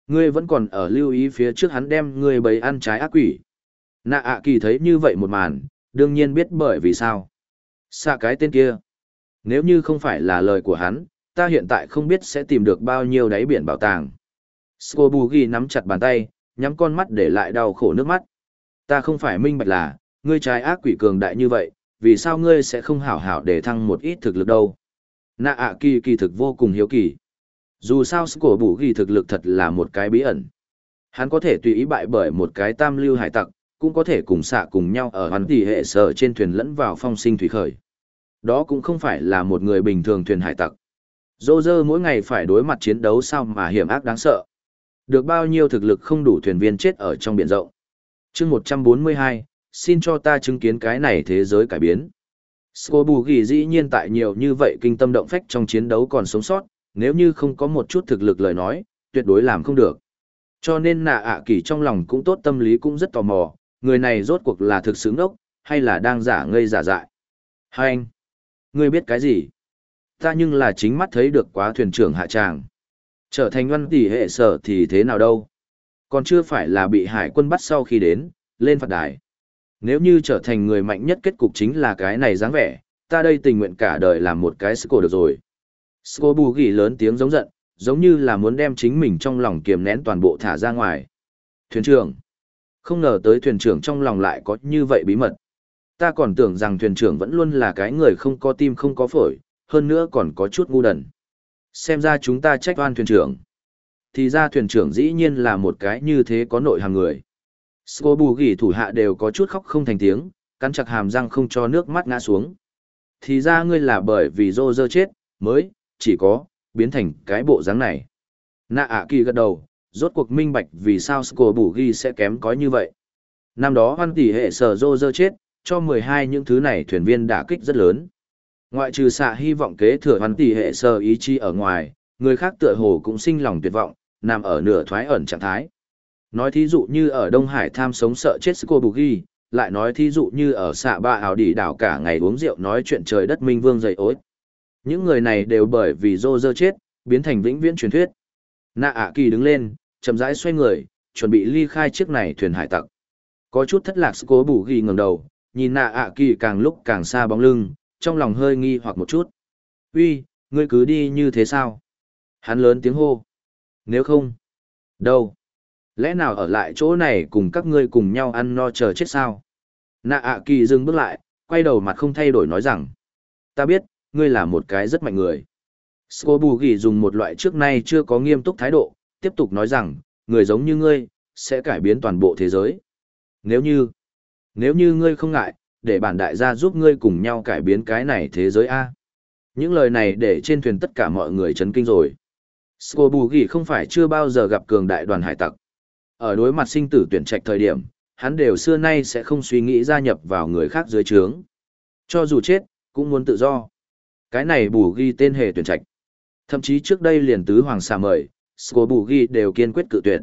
Ngươi vẫn còn ở lưu ý phía trước hắn đem ngươi bầy ăn trái ác quỷ. Nạ ạ kỳ thấy như vậy một màn, đương nhiên biết bởi vì sao. Xạ cái tên kia. Nếu như không phải là lời của hắn, ta hiện tại không biết sẽ tìm được bao nhiêu đáy biển bảo tàng. Scobugi nắm chặt bàn tay, nhắm con mắt để lại đau khổ nước mắt. Ta không phải minh bạch là, ngươi trái ác quỷ cường đại như vậy, vì sao ngươi sẽ không hảo hảo để thăng một ít thực lực đâu. Nạ ạ kỳ kỳ thực vô cùng hiếu kỳ. Dù sao của bù ghi thực lực thật là một cái bí ẩn. Hắn có thể tùy ý bại bởi một cái tam lưu hải tặc, cũng có thể cùng xạ cùng nhau ở hắn tỷ hệ sở trên thuyền lẫn vào phong sinh thủy khởi. Đó cũng không phải là một người bình thường thuyền hải tặc. Dô dơ mỗi ngày phải đối mặt chiến đấu sao mà hiểm ác đáng sợ. Được bao nhiêu thực lực không đủ thuyền viên chết ở trong biển rộng. chương 142, xin cho ta chứng kiến cái này thế giới cải biến. Scobugi dĩ nhiên tại nhiều như vậy kinh tâm động phách trong chiến đấu còn sống sót, nếu như không có một chút thực lực lời nói, tuyệt đối làm không được. Cho nên nạ ạ kỳ trong lòng cũng tốt tâm lý cũng rất tò mò, người này rốt cuộc là thực xứng đốc, hay là đang giả ngây giả dại. Hai anh, ngươi biết cái gì? Ta nhưng là chính mắt thấy được quá thuyền trưởng hạ tràng. Trở thành văn tỷ hệ sở thì thế nào đâu? Còn chưa phải là bị hải quân bắt sau khi đến, lên phạt đài. Nếu như trở thành người mạnh nhất kết cục chính là cái này dáng vẻ, ta đây tình nguyện cả đời làm một cái sco được rồi. Sco bù ghi lớn tiếng giống giận, giống như là muốn đem chính mình trong lòng kiềm nén toàn bộ thả ra ngoài. Thuyền trưởng, Không ngờ tới thuyền trưởng trong lòng lại có như vậy bí mật. Ta còn tưởng rằng thuyền trưởng vẫn luôn là cái người không có tim không có phổi, hơn nữa còn có chút ngu đần. Xem ra chúng ta trách oan thuyền trưởng. Thì ra thuyền trưởng dĩ nhiên là một cái như thế có nội hàng người. Sco bù ghi thủ hạ đều có chút khóc không thành tiếng, cắn chặt hàm răng không cho nước mắt ngã xuống. Thì ra ngươi là bởi vì rô rơ chết, mới, chỉ có, biến thành cái bộ dáng này. Nạ ạ kỳ gật đầu, rốt cuộc minh bạch vì sao Sco bù ghi sẽ kém có như vậy. Năm đó hoan tỷ hệ sở rô rơ chết, cho 12 những thứ này thuyền viên đả kích rất lớn. Ngoại trừ xạ hy vọng kế thừa hoan tỷ hệ sở ý chi ở ngoài, người khác tựa hồ cũng sinh lòng tuyệt vọng, nằm ở nửa thoái ẩn trạng thái. Nói thí dụ như ở Đông Hải tham sống sợ chết Sco bù lại nói thí dụ như ở xạ ba ảo đỉ đảo cả ngày uống rượu nói chuyện trời đất minh vương dày ối. Những người này đều bởi vì dô dơ chết, biến thành vĩnh viễn truyền thuyết. Nạ ạ kỳ đứng lên, chậm rãi xoay người, chuẩn bị ly khai chiếc này thuyền hải tặc. Có chút thất lạc Sco bù ngẩng đầu, nhìn nạ ạ kỳ càng lúc càng xa bóng lưng, trong lòng hơi nghi hoặc một chút. Uy, ngươi cứ đi như thế sao? Hắn lớn tiếng hô. Nếu không, đâu? Lẽ nào ở lại chỗ này cùng các ngươi cùng nhau ăn no chờ chết sao? Nạ ạ kỳ dừng bước lại, quay đầu mặt không thay đổi nói rằng. Ta biết, ngươi là một cái rất mạnh người. Scobugi dùng một loại trước nay chưa có nghiêm túc thái độ, tiếp tục nói rằng, người giống như ngươi, sẽ cải biến toàn bộ thế giới. Nếu như, nếu như ngươi không ngại, để bản đại gia giúp ngươi cùng nhau cải biến cái này thế giới A. Những lời này để trên thuyền tất cả mọi người chấn kinh rồi. Scobugi không phải chưa bao giờ gặp cường đại đoàn hải tặc. Ở đối mặt sinh tử tuyển trạch thời điểm, hắn đều xưa nay sẽ không suy nghĩ gia nhập vào người khác dưới trướng. Cho dù chết, cũng muốn tự do. Cái này bù ghi tên hề tuyển trạch. Thậm chí trước đây liền tứ hoàng xà mời, Sco bù ghi đều kiên quyết cự tuyệt.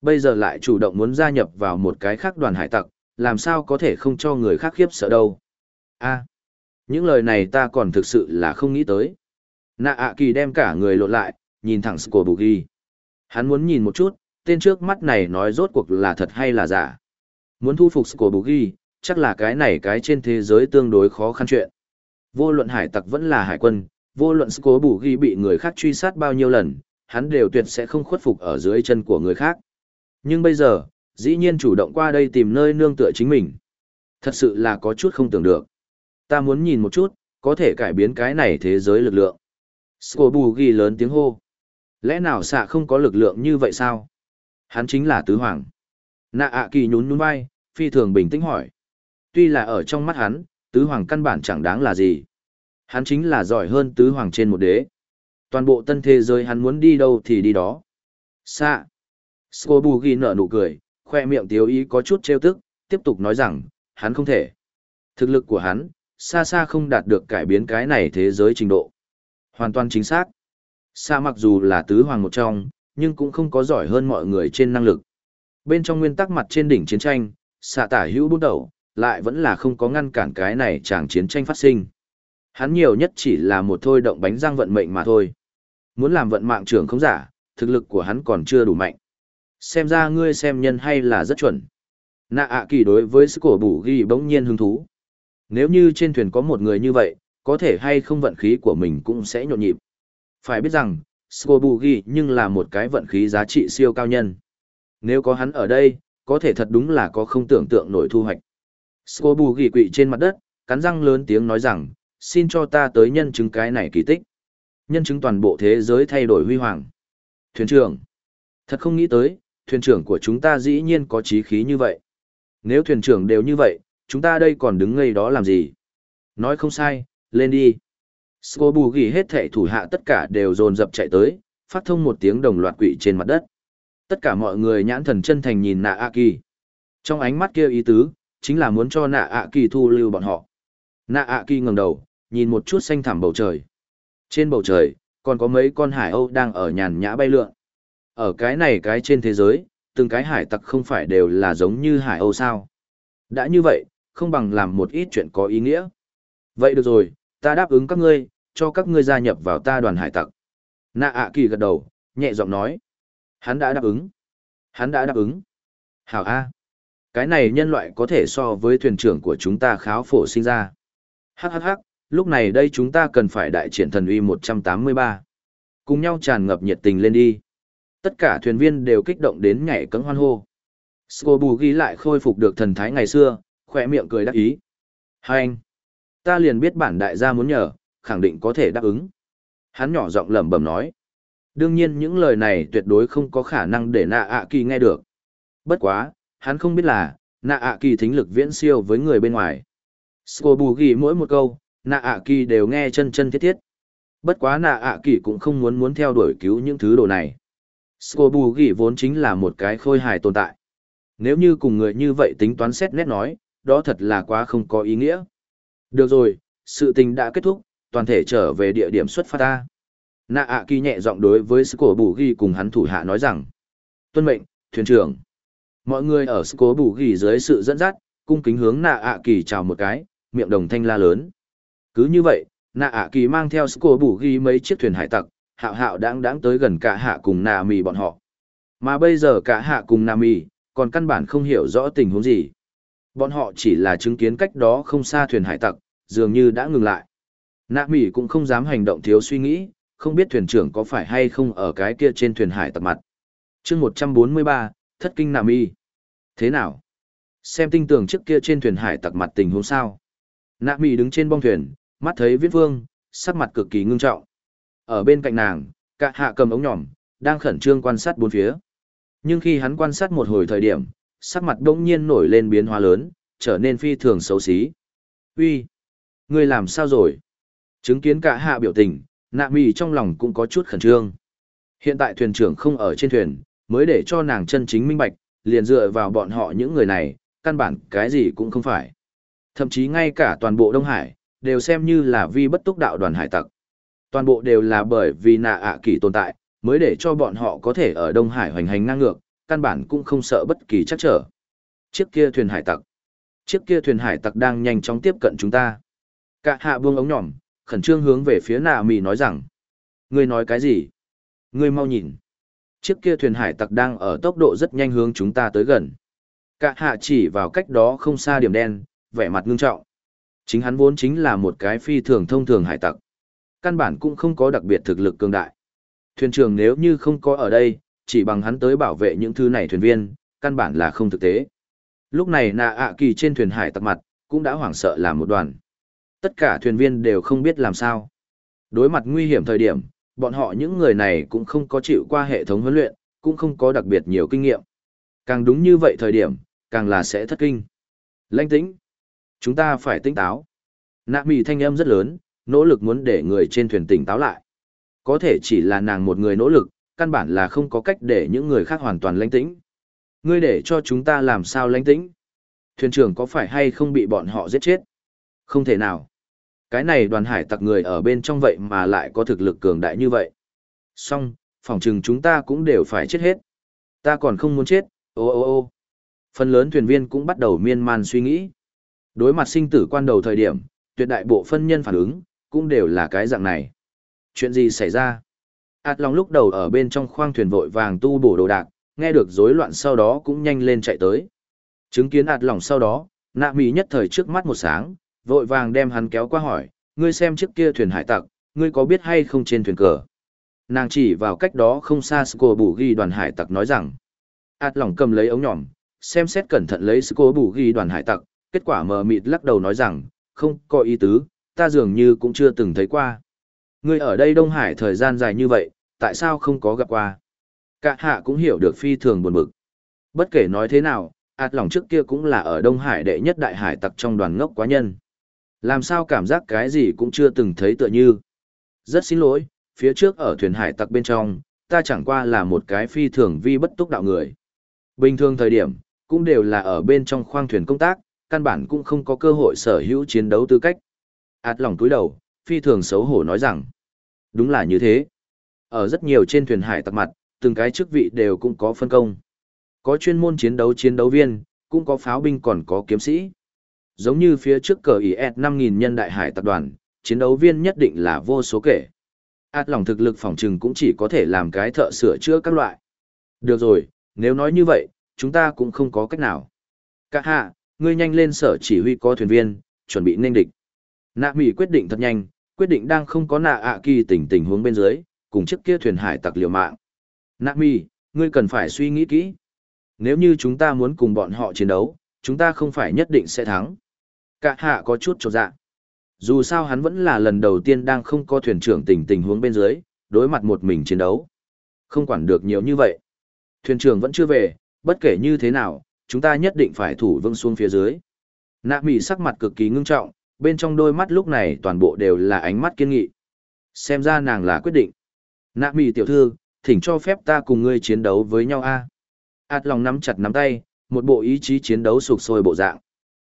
Bây giờ lại chủ động muốn gia nhập vào một cái khác đoàn hải tặc, làm sao có thể không cho người khác khiếp sợ đâu. a những lời này ta còn thực sự là không nghĩ tới. Nạ ạ kỳ đem cả người lộn lại, nhìn thẳng Sco bù ghi. Hắn muốn nhìn một chút, tên trước mắt này nói rốt cuộc là thật hay là giả. Muốn thu phục của bù ghi, chắc là cái này cái trên thế giới tương đối khó khăn chuyện. Vô luận hải tặc vẫn là hải quân, vô luận Sco bù ghi bị người khác truy sát bao nhiêu lần, hắn đều tuyệt sẽ không khuất phục ở dưới chân của người khác. Nhưng bây giờ, dĩ nhiên chủ động qua đây tìm nơi nương tựa chính mình. Thật sự là có chút không tưởng được. Ta muốn nhìn một chút, có thể cải biến cái này thế giới lực lượng. Scobu ghi lớn tiếng hô. Lẽ nào xạ không có lực lượng như vậy sao? Hắn chính là tứ hoàng. Nạ ạ kỳ nhún nhún vai, phi thường bình tĩnh hỏi. Tuy là ở trong mắt hắn, tứ hoàng căn bản chẳng đáng là gì. Hắn chính là giỏi hơn tứ hoàng trên một đế. Toàn bộ tân thế giới hắn muốn đi đâu thì đi đó. Xa. Scobu ghi nở nụ cười, khoe miệng tiếu ý có chút trêu tức, tiếp tục nói rằng, hắn không thể. Thực lực của hắn, xa xa không đạt được cải biến cái này thế giới trình độ. Hoàn toàn chính xác. Xa mặc dù là tứ hoàng một trong, nhưng cũng không có giỏi hơn mọi người trên năng lực. Bên trong nguyên tắc mặt trên đỉnh chiến tranh, xạ tả hữu bút đầu, lại vẫn là không có ngăn cản cái này chẳng chiến tranh phát sinh. Hắn nhiều nhất chỉ là một thôi động bánh răng vận mệnh mà thôi. Muốn làm vận mạng trưởng không giả, thực lực của hắn còn chưa đủ mạnh. Xem ra ngươi xem nhân hay là rất chuẩn. Nạ ạ kỳ đối với sức cổ bù ghi bỗng nhiên hứng thú. Nếu như trên thuyền có một người như vậy, có thể hay không vận khí của mình cũng sẽ nhộn nhịp. Phải biết rằng, Skobugi nhưng là một cái vận khí giá trị siêu cao nhân. Nếu có hắn ở đây, có thể thật đúng là có không tưởng tượng nổi thu hoạch. Skobugi quỵ trên mặt đất, cắn răng lớn tiếng nói rằng, xin cho ta tới nhân chứng cái này kỳ tích. Nhân chứng toàn bộ thế giới thay đổi huy hoàng. Thuyền trưởng. Thật không nghĩ tới, thuyền trưởng của chúng ta dĩ nhiên có trí khí như vậy. Nếu thuyền trưởng đều như vậy, chúng ta đây còn đứng ngây đó làm gì? Nói không sai, lên đi. Scobu ghi hết thệ thủ hạ tất cả đều dồn dập chạy tới, phát thông một tiếng đồng loạt quỵ trên mặt đất. Tất cả mọi người nhãn thần chân thành nhìn nạ A Kỳ. Trong ánh mắt kia ý tứ, chính là muốn cho nạ A Kỳ thu lưu bọn họ. Nạ A Kỳ ngẩng đầu, nhìn một chút xanh thẳm bầu trời. Trên bầu trời, còn có mấy con hải âu đang ở nhàn nhã bay lượn. Ở cái này cái trên thế giới, từng cái hải tặc không phải đều là giống như hải âu sao. Đã như vậy, không bằng làm một ít chuyện có ý nghĩa. Vậy được rồi, ta đáp ứng các ngươi, cho các ngươi gia nhập vào ta đoàn hải tặc. Nạ ạ kỳ gật đầu, nhẹ giọng nói. Hắn đã đáp ứng. Hắn đã đáp ứng. Hảo A. Cái này nhân loại có thể so với thuyền trưởng của chúng ta kháo phổ sinh ra. Hắc hắc hắc, lúc này đây chúng ta cần phải đại triển thần uy 183. Cùng nhau tràn ngập nhiệt tình lên đi. Tất cả thuyền viên đều kích động đến nhảy cẫng hoan hô. Scobu ghi lại khôi phục được thần thái ngày xưa, khỏe miệng cười đắc ý. Hai anh, ta liền biết bản đại gia muốn nhờ, khẳng định có thể đáp ứng. Hắn nhỏ giọng lẩm bẩm nói. Đương nhiên những lời này tuyệt đối không có khả năng để nạ ạ kỳ nghe được. Bất quá, hắn không biết là, nạ ạ kỳ thính lực viễn siêu với người bên ngoài. Sô bù ghi mỗi một câu, nạ ạ kỳ đều nghe chân chân thiết thiết. Bất quá nạ ạ kỳ cũng không muốn muốn theo đuổi cứu những thứ đồ này. Sô bù ghi vốn chính là một cái khôi hài tồn tại. Nếu như cùng người như vậy tính toán xét nét nói, đó thật là quá không có ý nghĩa. Được rồi, sự tình đã kết thúc, toàn thể trở về địa điểm xuất phát ta. Nạ ạ kỳ nhẹ giọng đối với Sco bù ghi cùng hắn thủ hạ nói rằng. Tuân mệnh, thuyền trưởng. Mọi người ở Sco bù ghi dưới sự dẫn dắt, cung kính hướng nạ ạ kỳ chào một cái, miệng đồng thanh la lớn. Cứ như vậy, nạ ạ kỳ mang theo Sco bù ghi mấy chiếc thuyền hải tặc, hạo hạo đáng đáng tới gần cả hạ cùng nà mì bọn họ. Mà bây giờ cả hạ cùng nà mì, còn căn bản không hiểu rõ tình huống gì. Bọn họ chỉ là chứng kiến cách đó không xa thuyền hải tặc, dường như đã ngừng lại. Nạ Mỹ cũng không dám hành động thiếu suy nghĩ, không biết thuyền trưởng có phải hay không ở cái kia trên thuyền hải tặc mặt. chương 143, thất kinh nạ Mỹ. Thế nào? Xem tinh tường trước kia trên thuyền hải tặc mặt tình huống sao. Nạ Mỹ đứng trên bong thuyền, mắt thấy viết vương, sắc mặt cực kỳ ngưng trọng. Ở bên cạnh nàng, cả hạ cầm ống nhỏm, đang khẩn trương quan sát bốn phía. Nhưng khi hắn quan sát một hồi thời điểm, sắc mặt đông nhiên nổi lên biến hóa lớn, trở nên phi thường xấu xí. Uy, Ngươi làm sao rồi? Chứng kiến cả hạ biểu tình, nạ mì trong lòng cũng có chút khẩn trương. Hiện tại thuyền trưởng không ở trên thuyền, mới để cho nàng chân chính minh bạch, liền dựa vào bọn họ những người này, căn bản cái gì cũng không phải. Thậm chí ngay cả toàn bộ Đông Hải, đều xem như là vi bất túc đạo đoàn hải tặc. Toàn bộ đều là bởi vì nạ ạ à kỳ tồn tại, mới để cho bọn họ có thể ở Đông Hải hoành hành ngang ngược, căn bản cũng không sợ bất kỳ chắc trở. Chiếc kia thuyền hải tặc. Chiếc kia thuyền hải tặc đang nhanh chóng tiếp cận chúng ta. Cả hạ buông ống nhỏm, khẩn trương hướng về phía nạ mì nói rằng. Ngươi nói cái gì? Ngươi mau nhìn. Chiếc kia thuyền hải tặc đang ở tốc độ rất nhanh hướng chúng ta tới gần. Cả hạ chỉ vào cách đó không xa điểm đen, vẻ mặt ngưng trọng. Chính hắn vốn chính là một cái phi thường thông thường hải tặc. Căn bản cũng không có đặc biệt thực lực cường đại. Thuyền trưởng nếu như không có ở đây, chỉ bằng hắn tới bảo vệ những thứ này thuyền viên, căn bản là không thực tế. Lúc này nạ ạ kỳ trên thuyền hải tặc mặt, cũng đã hoảng sợ làm một đoàn. Tất cả thuyền viên đều không biết làm sao. Đối mặt nguy hiểm thời điểm, bọn họ những người này cũng không có chịu qua hệ thống huấn luyện, cũng không có đặc biệt nhiều kinh nghiệm. Càng đúng như vậy thời điểm, càng là sẽ thất kinh. Lanh tĩnh. Chúng ta phải tỉnh táo. Nạ mì thanh âm rất lớn, nỗ lực muốn để người trên thuyền tỉnh táo lại. Có thể chỉ là nàng một người nỗ lực, căn bản là không có cách để những người khác hoàn toàn lãnh tĩnh. Ngươi để cho chúng ta làm sao lãnh tĩnh? Thuyền trưởng có phải hay không bị bọn họ giết chết? Không thể nào. Cái này đoàn hải tặc người ở bên trong vậy mà lại có thực lực cường đại như vậy. Xong, phỏng chừng chúng ta cũng đều phải chết hết. Ta còn không muốn chết, ô ô ô. Phần lớn thuyền viên cũng bắt đầu miên man suy nghĩ. Đối mặt sinh tử quan đầu thời điểm, tuyệt đại bộ phân nhân phản ứng, cũng đều là cái dạng này. Chuyện gì xảy ra? Át Long lúc đầu ở bên trong khoang thuyền vội vàng tu bổ đồ đạc, nghe được rối loạn sau đó cũng nhanh lên chạy tới. Chứng kiến Át Long sau đó, nạ mỹ nhất thời trước mắt một sáng, vội vàng đem hắn kéo qua hỏi, ngươi xem trước kia thuyền hải tặc, ngươi có biết hay không trên thuyền cờ? Nàng chỉ vào cách đó không xa Sco bù ghi đoàn hải tặc nói rằng, ạt lỏng cầm lấy ống nhỏm, xem xét cẩn thận lấy Sco bù ghi đoàn hải tặc, kết quả mờ mịt lắc đầu nói rằng, không có ý tứ, ta dường như cũng chưa từng thấy qua. Ngươi ở đây Đông Hải thời gian dài như vậy, tại sao không có gặp qua? Cả hạ cũng hiểu được phi thường buồn bực. Bất kể nói thế nào, ạt lòng trước kia cũng là ở Đông Hải đệ nhất đại hải tặc trong đoàn ngốc quá nhân. Làm sao cảm giác cái gì cũng chưa từng thấy tựa như. Rất xin lỗi, phía trước ở thuyền hải tặc bên trong, ta chẳng qua là một cái phi thường vi bất túc đạo người. Bình thường thời điểm, cũng đều là ở bên trong khoang thuyền công tác, căn bản cũng không có cơ hội sở hữu chiến đấu tư cách. Át lòng túi đầu, phi thường xấu hổ nói rằng, đúng là như thế. Ở rất nhiều trên thuyền hải tặc mặt, từng cái chức vị đều cũng có phân công. Có chuyên môn chiến đấu chiến đấu viên, cũng có pháo binh còn có kiếm sĩ. Giống như phía trước cờ IS 5.000 nhân đại hải tập đoàn, chiến đấu viên nhất định là vô số kể. Át lòng thực lực phòng trừng cũng chỉ có thể làm cái thợ sửa chữa các loại. Được rồi, nếu nói như vậy, chúng ta cũng không có cách nào. Các hạ, ngươi nhanh lên sở chỉ huy có thuyền viên, chuẩn bị nên địch. Nạ Mỹ quyết định thật nhanh, quyết định đang không có nạ ạ kỳ tình tình huống bên dưới, cùng chiếc kia thuyền hải tặc liều mạng. Nạ Mỹ, ngươi cần phải suy nghĩ kỹ. Nếu như chúng ta muốn cùng bọn họ chiến đấu, chúng ta không phải nhất định sẽ thắng. Cả hạ có chút trột dạ. Dù sao hắn vẫn là lần đầu tiên đang không có thuyền trưởng tình tình huống bên dưới, đối mặt một mình chiến đấu. Không quản được nhiều như vậy. Thuyền trưởng vẫn chưa về, bất kể như thế nào, chúng ta nhất định phải thủ vững xuống phía dưới. Nạ mỉ sắc mặt cực kỳ ngưng trọng, bên trong đôi mắt lúc này toàn bộ đều là ánh mắt kiên nghị. Xem ra nàng là quyết định. Nạ mỉ tiểu thư, thỉnh cho phép ta cùng ngươi chiến đấu với nhau a. Át lòng nắm chặt nắm tay, một bộ ý chí chiến đấu sục sôi bộ dạng.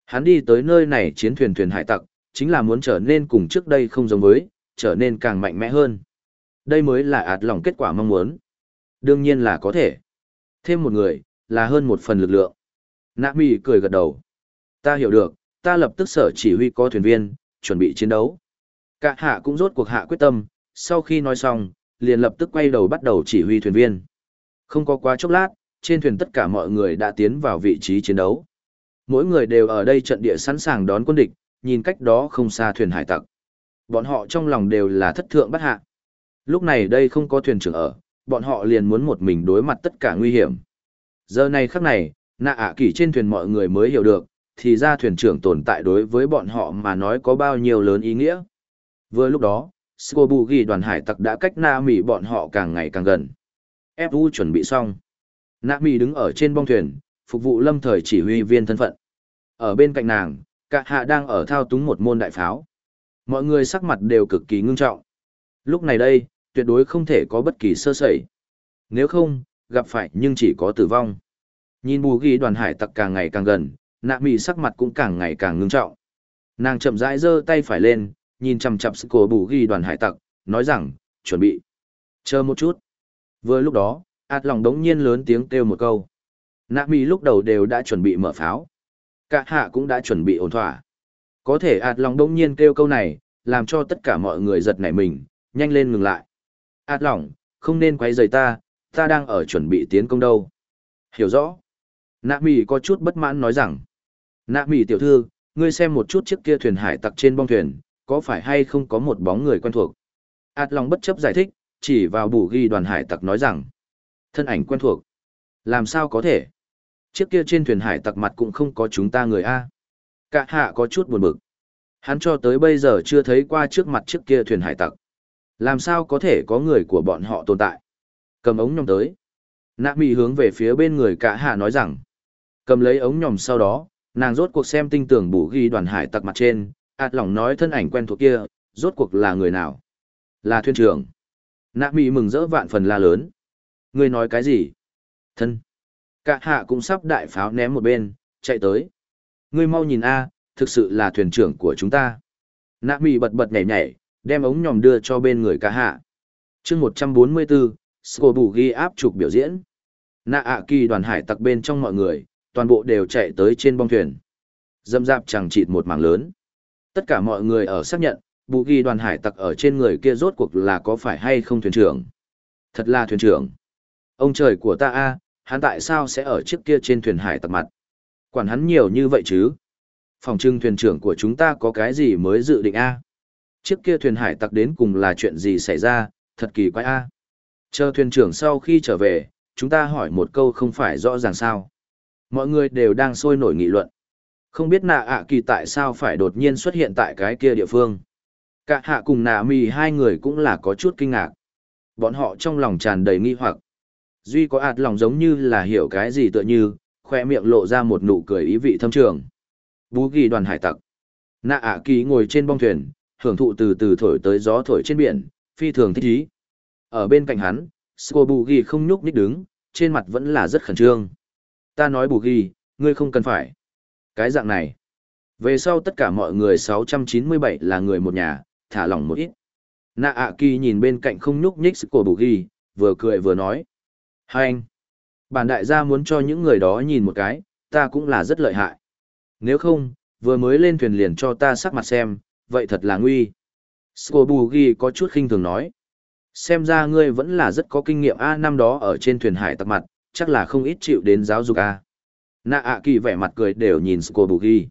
Hắn đi tới nơi này chiến thuyền thuyền hải tặc, chính là muốn trở nên cùng trước đây không giống với, trở nên càng mạnh mẽ hơn. Đây mới là ạt lòng kết quả mong muốn. Đương nhiên là có thể. Thêm một người, là hơn một phần lực lượng. Nạ mì cười gật đầu. Ta hiểu được, ta lập tức sở chỉ huy có thuyền viên, chuẩn bị chiến đấu. Cả hạ cũng rốt cuộc hạ quyết tâm, sau khi nói xong, liền lập tức quay đầu bắt đầu chỉ huy thuyền viên. Không có quá chốc lát, trên thuyền tất cả mọi người đã tiến vào vị trí chiến đấu. Mỗi người đều ở đây trận địa sẵn sàng đón quân địch, nhìn cách đó không xa thuyền hải tặc. Bọn họ trong lòng đều là thất thượng bất hạ. Lúc này đây không có thuyền trưởng ở, bọn họ liền muốn một mình đối mặt tất cả nguy hiểm. Giờ này khắc này, nạ ả kỷ trên thuyền mọi người mới hiểu được, thì ra thuyền trưởng tồn tại đối với bọn họ mà nói có bao nhiêu lớn ý nghĩa. Vừa lúc đó, Scobu ghi đoàn hải tặc đã cách Na Mỹ bọn họ càng ngày càng gần. Fu chuẩn bị xong. Na Mỹ đứng ở trên bong thuyền, phục vụ lâm thời chỉ huy viên thân phận. Ở bên cạnh nàng, cả hạ đang ở thao túng một môn đại pháo. Mọi người sắc mặt đều cực kỳ ngưng trọng. Lúc này đây, tuyệt đối không thể có bất kỳ sơ sẩy. Nếu không, gặp phải nhưng chỉ có tử vong. Nhìn bù ghi đoàn hải tặc càng ngày càng gần, nạ mì sắc mặt cũng càng ngày càng ngưng trọng. Nàng chậm rãi giơ tay phải lên, nhìn chằm chằm sự cổ bù ghi đoàn hải tặc, nói rằng, chuẩn bị. Chờ một chút. Vừa lúc đó, ạt lòng đống nhiên lớn tiếng kêu một câu. Nạ mỹ lúc đầu đều đã chuẩn bị mở pháo. Cả hạ cũng đã chuẩn bị ổn thỏa. Có thể ạt lòng đông nhiên kêu câu này, làm cho tất cả mọi người giật nảy mình, nhanh lên ngừng lại. Ạt lòng, không nên quấy rầy ta, ta đang ở chuẩn bị tiến công đâu. Hiểu rõ. Nạ mỹ có chút bất mãn nói rằng. Nạ mỹ tiểu thư, ngươi xem một chút chiếc kia thuyền hải tặc trên bong thuyền, có phải hay không có một bóng người quen thuộc? Át lòng bất chấp giải thích, chỉ vào bù ghi đoàn hải tặc nói rằng. Thân ảnh quen thuộc. Làm sao có thể? Chiếc kia trên thuyền hải tặc mặt cũng không có chúng ta người A. Cả hạ có chút buồn bực. Hắn cho tới bây giờ chưa thấy qua trước mặt chiếc kia thuyền hải tặc. Làm sao có thể có người của bọn họ tồn tại? Cầm ống nhòm tới. Nạ mị hướng về phía bên người cả hạ nói rằng. Cầm lấy ống nhòm sau đó, nàng rốt cuộc xem tinh tưởng bù ghi đoàn hải tặc mặt trên, ạt lòng nói thân ảnh quen thuộc kia, rốt cuộc là người nào? Là thuyền trưởng. Nạ mị mừng rỡ vạn phần la lớn. Người nói cái gì? Thân. Cả hạ cũng sắp đại pháo ném một bên, chạy tới. Ngươi mau nhìn a, thực sự là thuyền trưởng của chúng ta. Nạ mị bật bật nhảy nhảy, đem ống nhòm đưa cho bên người cả hạ. chương 144, Sco bù ghi áp chụp biểu diễn. Nạ ạ kỳ đoàn hải tặc bên trong mọi người, toàn bộ đều chạy tới trên bong thuyền. Dâm dạp chẳng chịt một mảng lớn. Tất cả mọi người ở xác nhận, bù ghi đoàn hải tặc ở trên người kia rốt cuộc là có phải hay không thuyền trưởng. Thật là thuyền trưởng. Ông trời của ta a, hắn tại sao sẽ ở chiếc kia trên thuyền hải tặc mặt? Quản hắn nhiều như vậy chứ? Phòng trưng thuyền trưởng của chúng ta có cái gì mới dự định a? Chiếc kia thuyền hải tặc đến cùng là chuyện gì xảy ra, thật kỳ quái a. Chờ thuyền trưởng sau khi trở về, chúng ta hỏi một câu không phải rõ ràng sao. Mọi người đều đang sôi nổi nghị luận. Không biết nạ ạ kỳ tại sao phải đột nhiên xuất hiện tại cái kia địa phương. Cả hạ cùng nạ mì hai người cũng là có chút kinh ngạc. Bọn họ trong lòng tràn đầy nghi hoặc. Duy có ạt lòng giống như là hiểu cái gì tựa như, khoe miệng lộ ra một nụ cười ý vị thâm trường. Bú ghi đoàn hải tặc. Nạ ạ kỳ ngồi trên bong thuyền, hưởng thụ từ từ thổi tới gió thổi trên biển, phi thường thích ý. Ở bên cạnh hắn, Scobugi không nhúc nhích đứng, trên mặt vẫn là rất khẩn trương. Ta nói Bù Ghi, ngươi không cần phải. Cái dạng này. Về sau tất cả mọi người 697 là người một nhà, thả lỏng một ít. Nạ ạ kỳ nhìn bên cạnh không nhúc nhích Scobugi, vừa cười vừa nói. Hai anh. Bản đại gia muốn cho những người đó nhìn một cái, ta cũng là rất lợi hại. Nếu không, vừa mới lên thuyền liền cho ta sắc mặt xem, vậy thật là nguy. Scobugi có chút khinh thường nói. Xem ra ngươi vẫn là rất có kinh nghiệm A năm đó ở trên thuyền hải tặc mặt, chắc là không ít chịu đến giáo dục A. Nạ ạ kỳ vẻ mặt cười đều nhìn Scobugi.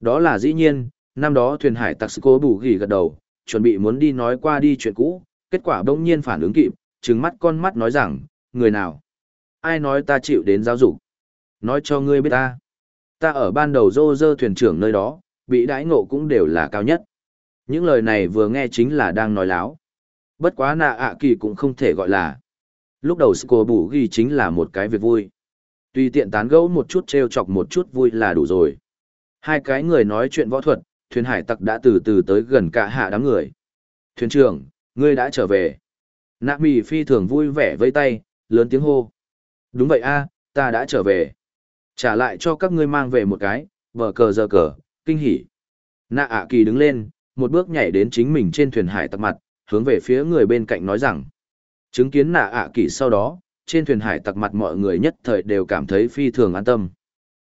Đó là dĩ nhiên, năm đó thuyền hải tặc Scobugi gật đầu, chuẩn bị muốn đi nói qua đi chuyện cũ, kết quả bỗng nhiên phản ứng kịp, trừng mắt con mắt nói rằng, người nào? Ai nói ta chịu đến giáo dục? Nói cho ngươi biết ta. Ta ở ban đầu dô dơ thuyền trưởng nơi đó, bị đãi ngộ cũng đều là cao nhất. Những lời này vừa nghe chính là đang nói láo. Bất quá nạ ạ kỳ cũng không thể gọi là. Lúc đầu Sco bù ghi chính là một cái việc vui. Tùy tiện tán gẫu một chút trêu chọc một chút vui là đủ rồi. Hai cái người nói chuyện võ thuật, thuyền hải tặc đã từ từ tới gần cả hạ đám người. Thuyền trưởng, ngươi đã trở về. Nạ mì phi thường vui vẻ với tay, lớn tiếng hô. Đúng vậy a, ta đã trở về. Trả lại cho các ngươi mang về một cái, vờ cờ giờ cờ, kinh hỉ. Nạ ạ kỳ đứng lên, một bước nhảy đến chính mình trên thuyền hải tặc mặt, hướng về phía người bên cạnh nói rằng. Chứng kiến nạ ạ kỳ sau đó, trên thuyền hải tặc mặt mọi người nhất thời đều cảm thấy phi thường an tâm.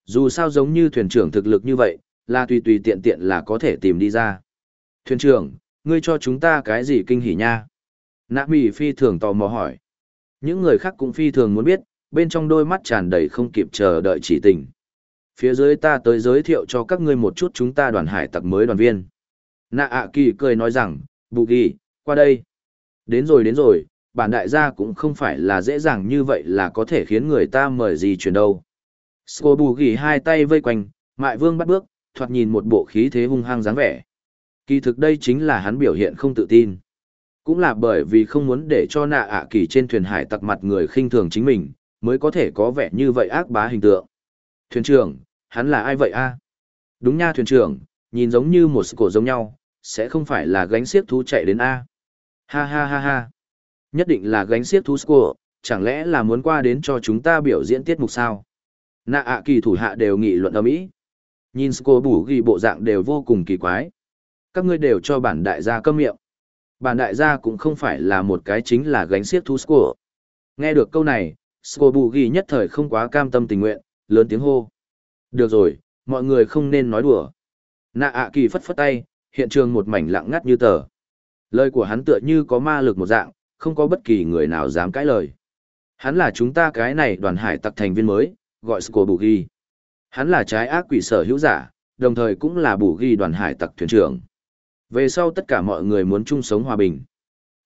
Dù sao giống như thuyền trưởng thực lực như vậy, là tùy tùy tiện tiện là có thể tìm đi ra. Thuyền trưởng, ngươi cho chúng ta cái gì kinh hỉ nha? Nạ mì phi thường tò mò hỏi. Những người khác cũng phi thường muốn biết, bên trong đôi mắt tràn đầy không kịp chờ đợi chỉ tình. Phía dưới ta tới giới thiệu cho các ngươi một chút chúng ta đoàn hải tặc mới đoàn viên. Nạ ạ kỳ cười nói rằng, bù ghi, qua đây. Đến rồi đến rồi, bản đại gia cũng không phải là dễ dàng như vậy là có thể khiến người ta mời gì chuyển đâu. Sô bù ghi hai tay vây quanh, mại vương bắt bước, thoạt nhìn một bộ khí thế hung hăng dáng vẻ. Kỳ thực đây chính là hắn biểu hiện không tự tin. Cũng là bởi vì không muốn để cho nạ ạ kỳ trên thuyền hải tặc mặt người khinh thường chính mình, mới có thể có vẻ như vậy ác bá hình tượng. Thuyền trưởng, hắn là ai vậy a? Đúng nha thuyền trưởng, nhìn giống như một cổ giống nhau, sẽ không phải là gánh xiếc thú chạy đến a. Ha ha ha ha. Nhất định là gánh xiếc thú sco chẳng lẽ là muốn qua đến cho chúng ta biểu diễn tiết mục sao? Nạ ạ kỳ thủ hạ đều nghị luận ở mỹ. Nhìn sco bủ ghi bộ dạng đều vô cùng kỳ quái. Các ngươi đều cho bản đại gia câm miệng. Bản đại gia cũng không phải là một cái chính là gánh xiếc thú score. Nghe được câu này, score bù ghi nhất thời không quá cam tâm tình nguyện, lớn tiếng hô. Được rồi, mọi người không nên nói đùa. Nạ ạ kỳ phất phất tay, hiện trường một mảnh lặng ngắt như tờ. Lời của hắn tựa như có ma lực một dạng, không có bất kỳ người nào dám cãi lời. Hắn là chúng ta cái này đoàn hải tặc thành viên mới, gọi Sko Bù Ghi. Hắn là trái ác quỷ sở hữu giả, đồng thời cũng là Bù Ghi đoàn hải tặc thuyền trưởng. Về sau tất cả mọi người muốn chung sống hòa bình.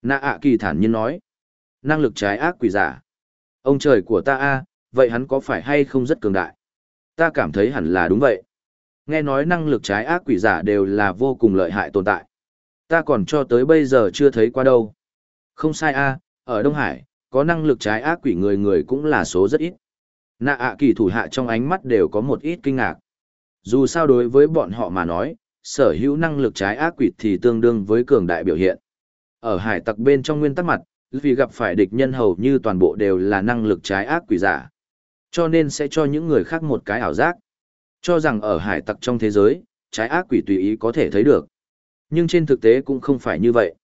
Nạ ạ kỳ thản nhiên nói. Năng lực trái ác quỷ giả. Ông trời của ta a, vậy hắn có phải hay không rất cường đại? Ta cảm thấy hẳn là đúng vậy. Nghe nói năng lực trái ác quỷ giả đều là vô cùng lợi hại tồn tại. Ta còn cho tới bây giờ chưa thấy qua đâu. Không sai a, ở Đông Hải, có năng lực trái ác quỷ người người cũng là số rất ít. Nạ ạ kỳ thủ hạ trong ánh mắt đều có một ít kinh ngạc. Dù sao đối với bọn họ mà nói, sở hữu năng lực trái ác quỷ thì tương đương với cường đại biểu hiện. Ở hải tặc bên trong nguyên tắc mặt, vì gặp phải địch nhân hầu như toàn bộ đều là năng lực trái ác quỷ giả. Cho nên sẽ cho những người khác một cái ảo giác. Cho rằng ở hải tặc trong thế giới, trái ác quỷ tùy ý có thể thấy được. Nhưng trên thực tế cũng không phải như vậy.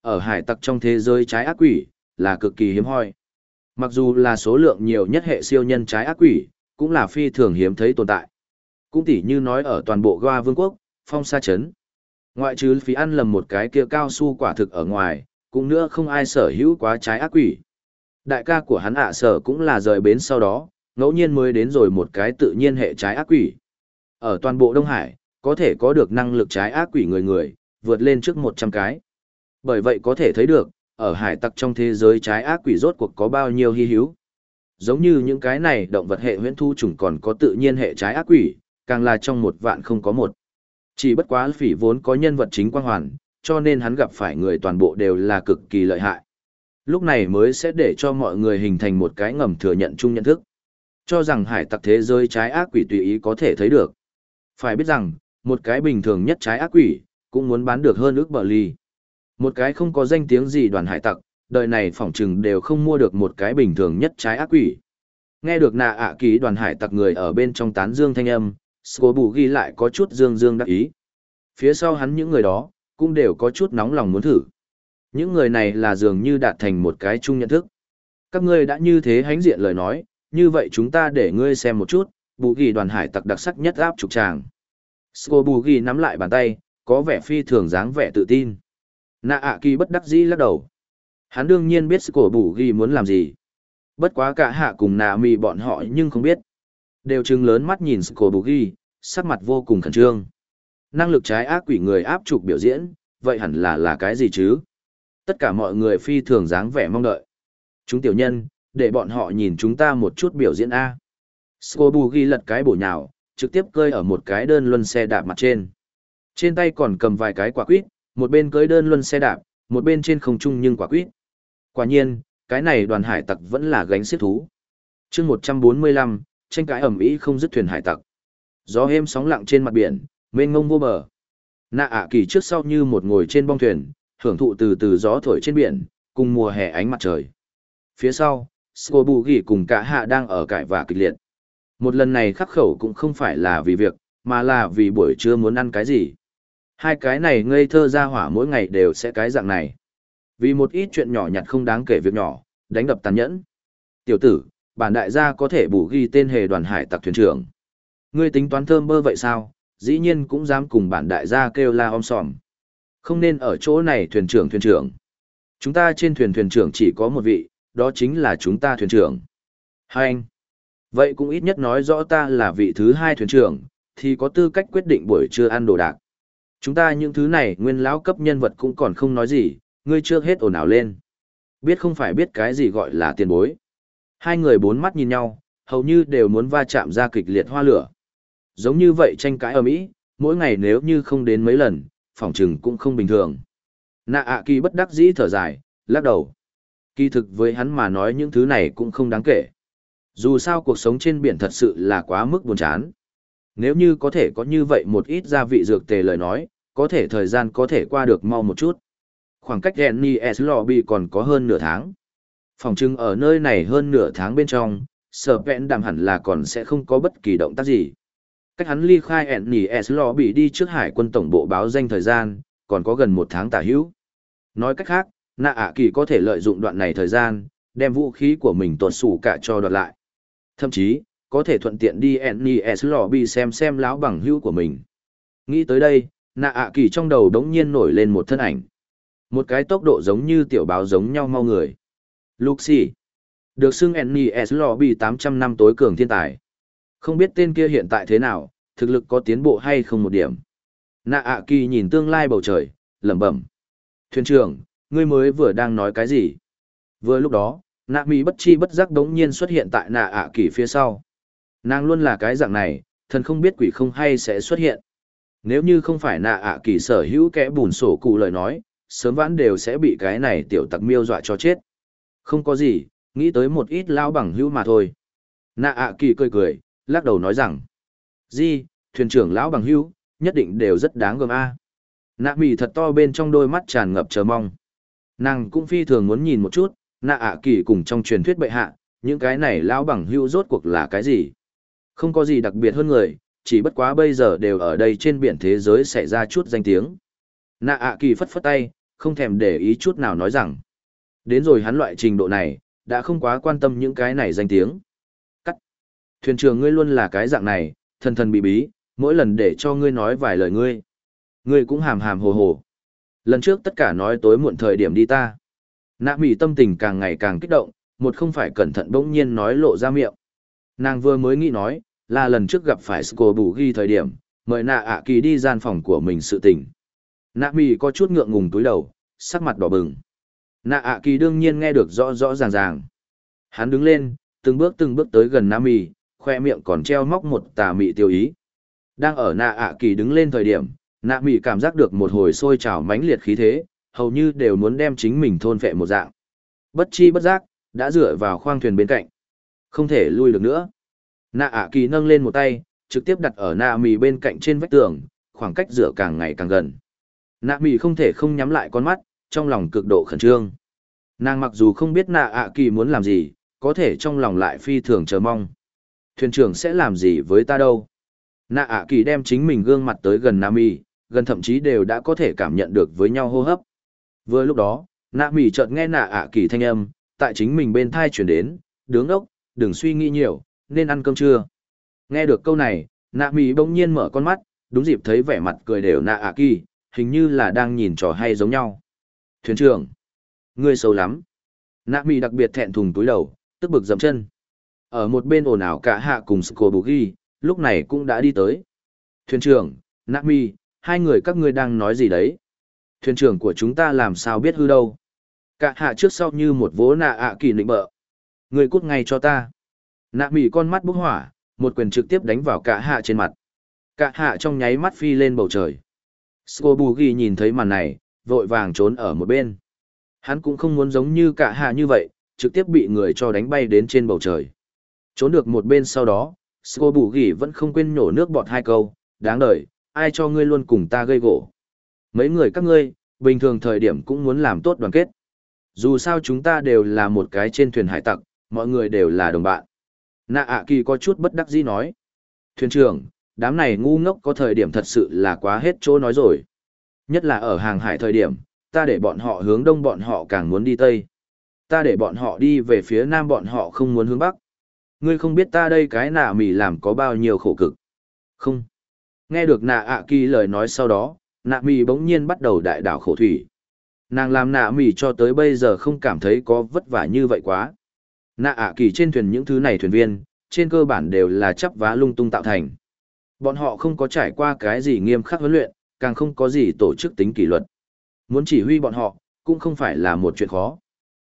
Ở hải tặc trong thế giới trái ác quỷ, là cực kỳ hiếm hoi. Mặc dù là số lượng nhiều nhất hệ siêu nhân trái ác quỷ, cũng là phi thường hiếm thấy tồn tại. Cũng tỉ như nói ở toàn bộ Goa Vương quốc, phong sa chấn. Ngoại trừ phí ăn lầm một cái kia cao su quả thực ở ngoài, cũng nữa không ai sở hữu quá trái ác quỷ. Đại ca của hắn ạ à sở cũng là rời bến sau đó, ngẫu nhiên mới đến rồi một cái tự nhiên hệ trái ác quỷ. Ở toàn bộ Đông Hải, có thể có được năng lực trái ác quỷ người người, vượt lên trước 100 cái. Bởi vậy có thể thấy được, ở hải tặc trong thế giới trái ác quỷ rốt cuộc có bao nhiêu hy hữu. Giống như những cái này động vật hệ huyễn thu trùng còn có tự nhiên hệ trái ác quỷ, càng là trong một vạn không có một. Chỉ bất quá phỉ vốn có nhân vật chính quang hoàn, cho nên hắn gặp phải người toàn bộ đều là cực kỳ lợi hại. Lúc này mới sẽ để cho mọi người hình thành một cái ngầm thừa nhận chung nhận thức. Cho rằng hải tặc thế giới trái ác quỷ tùy ý có thể thấy được. Phải biết rằng, một cái bình thường nhất trái ác quỷ, cũng muốn bán được hơn ước bờ ly. Một cái không có danh tiếng gì đoàn hải tặc, đời này phỏng chừng đều không mua được một cái bình thường nhất trái ác quỷ. Nghe được nạ ạ ký đoàn hải tặc người ở bên trong tán dương thanh âm, Sô bù ghi lại có chút dương dương đắc ý. Phía sau hắn những người đó, cũng đều có chút nóng lòng muốn thử. Những người này là dường như đạt thành một cái chung nhận thức. Các ngươi đã như thế hánh diện lời nói, như vậy chúng ta để ngươi xem một chút, bù ghi đoàn hải tặc đặc sắc nhất áp trục tràng. Sô bù ghi nắm lại bàn tay, có vẻ phi thường dáng vẻ tự tin. Nạ ạ kỳ bất đắc dĩ lắc đầu. Hắn đương nhiên biết Sô bù ghi muốn làm gì. Bất quá cả hạ cùng nạ mì bọn họ nhưng không biết. Đều trừng lớn mắt nhìn Sco bù sắc mặt vô cùng khẩn trương. Năng lực trái ác quỷ người áp trục biểu diễn, vậy hẳn là là cái gì chứ? Tất cả mọi người phi thường dáng vẻ mong đợi. Chúng tiểu nhân, để bọn họ nhìn chúng ta một chút biểu diễn A. Scobugi lật cái bổ nhào, trực tiếp cơi ở một cái đơn luân xe đạp mặt trên. Trên tay còn cầm vài cái quả quýt, một bên cưới đơn luân xe đạp, một bên trên không trung nhưng quả quýt. Quả nhiên, cái này đoàn hải tặc vẫn là gánh xiết thú. chương 145, tranh cãi ẩm ĩ không dứt thuyền hải tặc. Gió êm sóng lặng trên mặt biển, mênh mông vô bờ. Nạ ạ kỳ trước sau như một ngồi trên bong thuyền, hưởng thụ từ từ gió thổi trên biển, cùng mùa hè ánh mặt trời. Phía sau, Scobu gỉ cùng cả hạ đang ở cãi và kịch liệt. Một lần này khắc khẩu cũng không phải là vì việc, mà là vì buổi trưa muốn ăn cái gì. Hai cái này ngây thơ ra hỏa mỗi ngày đều sẽ cái dạng này. Vì một ít chuyện nhỏ nhặt không đáng kể việc nhỏ, đánh đập tàn nhẫn. Tiểu tử, bản đại gia có thể bù ghi tên hề đoàn hải tặc thuyền trưởng. Ngươi tính toán thơm bơ vậy sao, dĩ nhiên cũng dám cùng bản đại gia kêu la om sòm. Không nên ở chỗ này thuyền trưởng thuyền trưởng. Chúng ta trên thuyền thuyền trưởng chỉ có một vị, đó chính là chúng ta thuyền trưởng. Hai anh. Vậy cũng ít nhất nói rõ ta là vị thứ hai thuyền trưởng, thì có tư cách quyết định buổi trưa ăn đồ đạc. Chúng ta những thứ này nguyên lão cấp nhân vật cũng còn không nói gì, ngươi trước hết ồn ào lên. Biết không phải biết cái gì gọi là tiền bối. Hai người bốn mắt nhìn nhau, hầu như đều muốn va chạm ra kịch liệt hoa lửa. Giống như vậy tranh cãi ở Mỹ, mỗi ngày nếu như không đến mấy lần, phỏng chừng cũng không bình thường. Nạ ạ kỳ bất đắc dĩ thở dài, lắc đầu. Kỳ thực với hắn mà nói những thứ này cũng không đáng kể. Dù sao cuộc sống trên biển thật sự là quá mức buồn chán. Nếu như có thể có như vậy một ít gia vị dược tề lời nói, có thể thời gian có thể qua được mau một chút. Khoảng cách Danny S. Lobby còn có hơn nửa tháng. Phòng trưng ở nơi này hơn nửa tháng bên trong, sở vẹn đàm hẳn là còn sẽ không có bất kỳ động tác gì. Cách hắn ly khai Danny S. bị đi trước hải quân tổng bộ báo danh thời gian, còn có gần một tháng tả hữu. Nói cách khác, nạ ạ kỳ có thể lợi dụng đoạn này thời gian, đem vũ khí của mình tuột sủ cả cho đoạt lại. Thậm chí, có thể thuận tiện đi NES lobby xem xem lão bằng hữu của mình. Nghĩ tới đây, nạ ạ kỳ trong đầu đống nhiên nổi lên một thân ảnh. Một cái tốc độ giống như tiểu báo giống nhau mau người. Luxi. Được xưng NES lobby 800 năm tối cường thiên tài. Không biết tên kia hiện tại thế nào, thực lực có tiến bộ hay không một điểm. Nạ ạ kỳ nhìn tương lai bầu trời, lẩm bẩm. Thuyền trưởng, ngươi mới vừa đang nói cái gì? Vừa lúc đó, nạ mỹ bất chi bất giác đống nhiên xuất hiện tại nạ ạ kỳ phía sau. Nàng luôn là cái dạng này, thần không biết quỷ không hay sẽ xuất hiện. Nếu như không phải nạ ạ kỳ sở hữu kẽ bùn sổ cụ lời nói, sớm vãn đều sẽ bị cái này tiểu tặc miêu dọa cho chết. Không có gì, nghĩ tới một ít lao bằng hữu mà thôi. Nạ ạ kỳ cười cười, lắc đầu nói rằng. Di, thuyền trưởng lão bằng hữu, nhất định đều rất đáng gờm a. Nạ mì thật to bên trong đôi mắt tràn ngập chờ mong. Nàng cũng phi thường muốn nhìn một chút, nạ ạ kỳ cùng trong truyền thuyết bệ hạ, những cái này lão bằng hữu rốt cuộc là cái gì. Không có gì đặc biệt hơn người, chỉ bất quá bây giờ đều ở đây trên biển thế giới xảy ra chút danh tiếng. Nạ ạ kỳ phất phất tay, không thèm để ý chút nào nói rằng. Đến rồi hắn loại trình độ này, đã không quá quan tâm những cái này danh tiếng. Cắt. Thuyền trưởng ngươi luôn là cái dạng này, thần thần bí bí, mỗi lần để cho ngươi nói vài lời ngươi. Ngươi cũng hàm hàm hồ hồ. Lần trước tất cả nói tối muộn thời điểm đi ta. Nạ mỉ tâm tình càng ngày càng kích động, một không phải cẩn thận bỗng nhiên nói lộ ra miệng. Nàng vừa mới nghĩ nói, là lần trước gặp phải Sco bù ghi thời điểm, mời nạ ạ kỳ đi gian phòng của mình sự tình. Nạ mỉ có chút ngượng ngùng túi đầu, sắc mặt đỏ bừng. Nạ ạ kỳ đương nhiên nghe được rõ rõ ràng ràng. Hắn đứng lên, từng bước từng bước tới gần Nam Mì, khoe miệng còn treo móc một tà mị tiêu ý. Đang ở nạ ạ kỳ đứng lên thời điểm, nạ mị cảm giác được một hồi sôi trào mãnh liệt khí thế, hầu như đều muốn đem chính mình thôn phệ một dạng. Bất chi bất giác, đã dựa vào khoang thuyền bên cạnh. Không thể lui được nữa. Nạ ạ kỳ nâng lên một tay, trực tiếp đặt ở nạ mì bên cạnh trên vách tường, khoảng cách dựa càng ngày càng gần. Nạ mì không thể không nhắm lại con mắt, trong lòng cực độ khẩn trương. Nàng mặc dù không biết nạ ạ kỳ muốn làm gì, có thể trong lòng lại phi thường chờ mong. Thuyền trưởng sẽ làm gì với ta đâu? Nạ ạ kỳ đem chính mình gương mặt tới gần Nami, gần thậm chí đều đã có thể cảm nhận được với nhau hô hấp. Vừa lúc đó, nạ mỉ chợt nghe nạ ạ kỳ thanh âm, tại chính mình bên thai chuyển đến, đứng ốc, đừng suy nghĩ nhiều, nên ăn cơm trưa. Nghe được câu này, nạ mỉ bỗng nhiên mở con mắt, đúng dịp thấy vẻ mặt cười đều nạ ạ kỳ, hình như là đang nhìn trò hay giống nhau. Thuyền trưởng, ngươi xấu lắm. Nạ mỹ đặc biệt thẹn thùng túi đầu, tức bực dậm chân. Ở một bên ồn ào cả hạ cùng Skobugi, lúc này cũng đã đi tới. Thuyền trưởng, nạ mỹ hai người các ngươi đang nói gì đấy? Thuyền trưởng của chúng ta làm sao biết hư đâu. Cả hạ trước sau như một vố nạ ạ kỳ nịnh bợ. Người cút ngay cho ta. Nạ mỹ con mắt bốc hỏa, một quyền trực tiếp đánh vào cả hạ trên mặt. Cả hạ trong nháy mắt phi lên bầu trời. Skobugi nhìn thấy màn này, vội vàng trốn ở một bên. Hắn cũng không muốn giống như cả hạ như vậy, trực tiếp bị người cho đánh bay đến trên bầu trời. Trốn được một bên sau đó, Skobugi vẫn không quên nhổ nước bọt hai câu, đáng đời, ai cho ngươi luôn cùng ta gây gỗ. Mấy người các ngươi, bình thường thời điểm cũng muốn làm tốt đoàn kết. Dù sao chúng ta đều là một cái trên thuyền hải tặc, mọi người đều là đồng bạn. Nạ ạ kỳ có chút bất đắc dĩ nói. Thuyền trưởng, đám này ngu ngốc có thời điểm thật sự là quá hết chỗ nói rồi. Nhất là ở hàng hải thời điểm, ta để bọn họ hướng đông bọn họ càng muốn đi tây. Ta để bọn họ đi về phía nam bọn họ không muốn hướng bắc. Ngươi không biết ta đây cái nạ mỉ làm có bao nhiêu khổ cực. Không. Nghe được nạ ạ kỳ lời nói sau đó, nạ mỉ bỗng nhiên bắt đầu đại đảo khổ thủy. Nàng làm nạ mỉ cho tới bây giờ không cảm thấy có vất vả như vậy quá. Nạ ạ kỳ trên thuyền những thứ này thuyền viên, trên cơ bản đều là chấp vá lung tung tạo thành. Bọn họ không có trải qua cái gì nghiêm khắc huấn luyện, càng không có gì tổ chức tính kỷ luật. Muốn chỉ huy bọn họ, cũng không phải là một chuyện khó.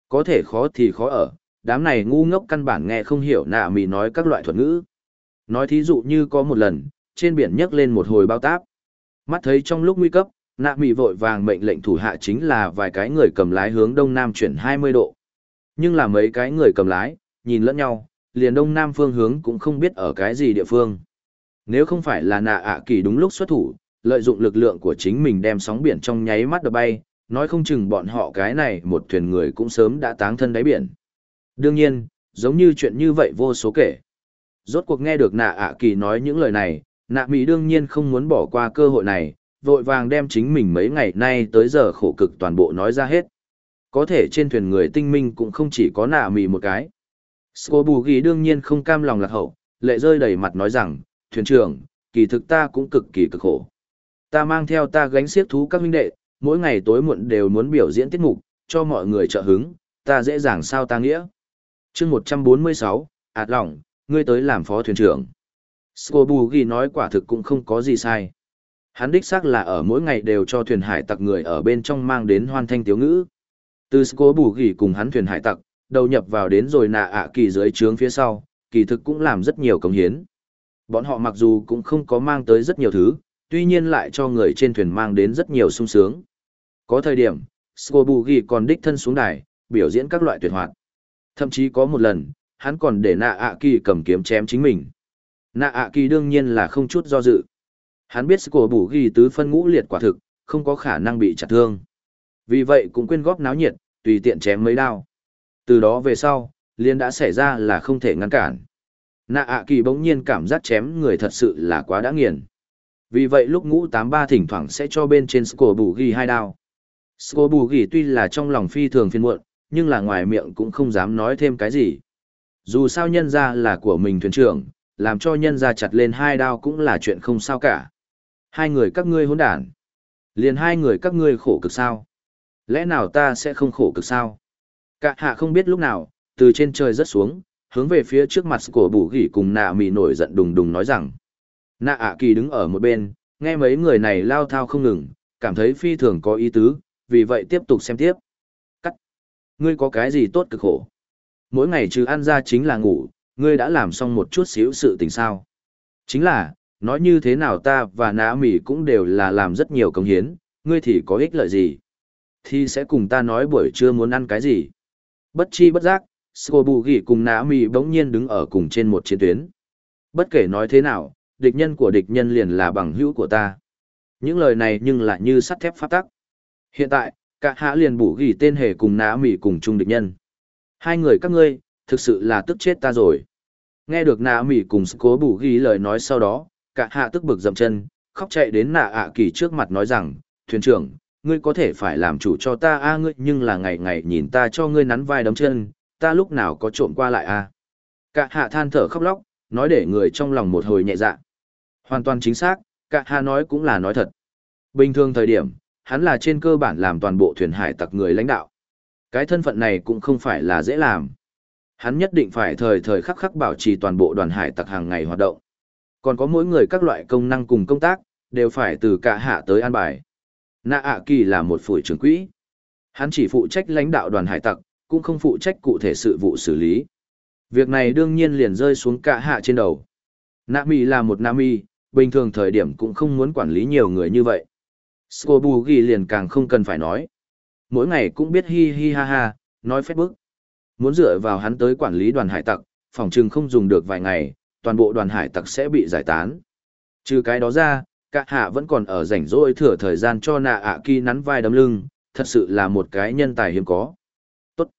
Có thể khó thì khó ở, đám này ngu ngốc căn bản nghe không hiểu nạ mì nói các loại thuật ngữ. Nói thí dụ như có một lần, trên biển nhấc lên một hồi bao táp. Mắt thấy trong lúc nguy cấp, nạ mì vội vàng mệnh lệnh thủ hạ chính là vài cái người cầm lái hướng đông nam chuyển 20 độ. Nhưng là mấy cái người cầm lái, nhìn lẫn nhau, liền đông nam phương hướng cũng không biết ở cái gì địa phương. Nếu không phải là nạ ạ kỳ đúng lúc xuất thủ, lợi dụng lực lượng của chính mình đem sóng biển trong nháy mắt đập bay, nói không chừng bọn họ cái này một thuyền người cũng sớm đã táng thân đáy biển. Đương nhiên, giống như chuyện như vậy vô số kể. Rốt cuộc nghe được nạ ạ kỳ nói những lời này, nạ mỹ đương nhiên không muốn bỏ qua cơ hội này, vội vàng đem chính mình mấy ngày nay tới giờ khổ cực toàn bộ nói ra hết. Có thể trên thuyền người tinh minh cũng không chỉ có nạ mỹ một cái. scobugi bù ghi đương nhiên không cam lòng lạc hậu, lệ rơi đầy mặt nói rằng, thuyền trưởng, kỳ thực ta cũng cực kỳ cực khổ. Ta mang theo ta gánh xiếc thú các huynh đệ, mỗi ngày tối muộn đều muốn biểu diễn tiết mục, cho mọi người trợ hứng, ta dễ dàng sao ta nghĩa. chương 146, ạt lỏng, ngươi tới làm phó thuyền trưởng. Scobugi nói quả thực cũng không có gì sai. Hắn đích xác là ở mỗi ngày đều cho thuyền hải tặc người ở bên trong mang đến hoan thanh tiếu ngữ. Từ Scobugi cùng hắn thuyền hải tặc, đầu nhập vào đến rồi nạ ạ kỳ dưới trướng phía sau, kỳ thực cũng làm rất nhiều công hiến. Bọn họ mặc dù cũng không có mang tới rất nhiều thứ, tuy nhiên lại cho người trên thuyền mang đến rất nhiều sung sướng. Có thời điểm, Scobugi còn đích thân xuống đài, biểu diễn các loại tuyệt hoạt. Thậm chí có một lần, hắn còn để nạ ạ kỳ cầm kiếm chém chính mình. Nạ ạ kỳ đương nhiên là không chút do dự. Hắn biết Scobugi tứ phân ngũ liệt quả thực, không có khả năng bị chặt thương. Vì vậy cũng quên góp náo nhiệt, tùy tiện chém mấy đao. Từ đó về sau, liên đã xảy ra là không thể ngăn cản. Nạ ạ kỳ bỗng nhiên cảm giác chém người thật sự là quá đã nghiền. Vì vậy lúc ngũ tám ba thỉnh thoảng sẽ cho bên trên Sco bù ghi hai đao. Sco bù ghi tuy là trong lòng phi thường phiền muộn, nhưng là ngoài miệng cũng không dám nói thêm cái gì. Dù sao nhân ra là của mình thuyền trưởng, làm cho nhân ra chặt lên hai đao cũng là chuyện không sao cả. Hai người các ngươi hỗn đản. Liền hai người các ngươi khổ cực sao? Lẽ nào ta sẽ không khổ cực sao? Cả hạ không biết lúc nào, từ trên trời rớt xuống, hướng về phía trước mặt của bù gỉ cùng nạ mì nổi giận đùng đùng nói rằng. Nạ ạ kỳ đứng ở một bên, nghe mấy người này lao thao không ngừng, cảm thấy phi thường có ý tứ, vì vậy tiếp tục xem tiếp. Cắt. Ngươi có cái gì tốt cực khổ? Mỗi ngày trừ ăn ra chính là ngủ, ngươi đã làm xong một chút xíu sự tình sao. Chính là, nói như thế nào ta và nạ mì cũng đều là làm rất nhiều công hiến, ngươi thì có ích lợi gì? Thì sẽ cùng ta nói buổi trưa muốn ăn cái gì? Bất chi bất giác, Scobugi cùng nã mì bỗng nhiên đứng ở cùng trên một chiến tuyến. Bất kể nói thế nào, địch nhân của địch nhân liền là bằng hữu của ta. Những lời này nhưng lại như sắt thép phát tắc. Hiện tại, cả hạ liền bù ghi tên hề cùng nã mỉ cùng chung địch nhân. Hai người các ngươi, thực sự là tức chết ta rồi. Nghe được nã mỉ cùng cố bù ghi lời nói sau đó, cả hạ tức bực dậm chân, khóc chạy đến nạ ạ kỳ trước mặt nói rằng, thuyền trưởng, ngươi có thể phải làm chủ cho ta a ngươi nhưng là ngày ngày nhìn ta cho ngươi nắn vai đấm chân, ta lúc nào có trộm qua lại a à? Cả hạ than thở khóc lóc, nói để người trong lòng một hồi nhẹ dạ. Hoàn toàn chính xác, cả hạ nói cũng là nói thật. Bình thường thời điểm, hắn là trên cơ bản làm toàn bộ thuyền hải tặc người lãnh đạo. Cái thân phận này cũng không phải là dễ làm. Hắn nhất định phải thời thời khắc khắc bảo trì toàn bộ đoàn hải tặc hàng ngày hoạt động. Còn có mỗi người các loại công năng cùng công tác, đều phải từ cả hạ tới an bài. Nạ ạ kỳ là một phủi trưởng quỹ. Hắn chỉ phụ trách lãnh đạo đoàn hải tặc, cũng không phụ trách cụ thể sự vụ xử lý. Việc này đương nhiên liền rơi xuống cả hạ trên đầu. Nạ Mỹ là một Nam Mỹ, bình thường thời điểm cũng không muốn quản lý nhiều người như vậy. Scobugi liền càng không cần phải nói. Mỗi ngày cũng biết hi hi ha ha, nói phép bức. Muốn dựa vào hắn tới quản lý đoàn hải tặc, phòng trừng không dùng được vài ngày, toàn bộ đoàn hải tặc sẽ bị giải tán. Trừ cái đó ra, cả hạ vẫn còn ở rảnh rỗi thừa thời gian cho nạ ạ kỳ nắn vai đấm lưng, thật sự là một cái nhân tài hiếm có. Tốt.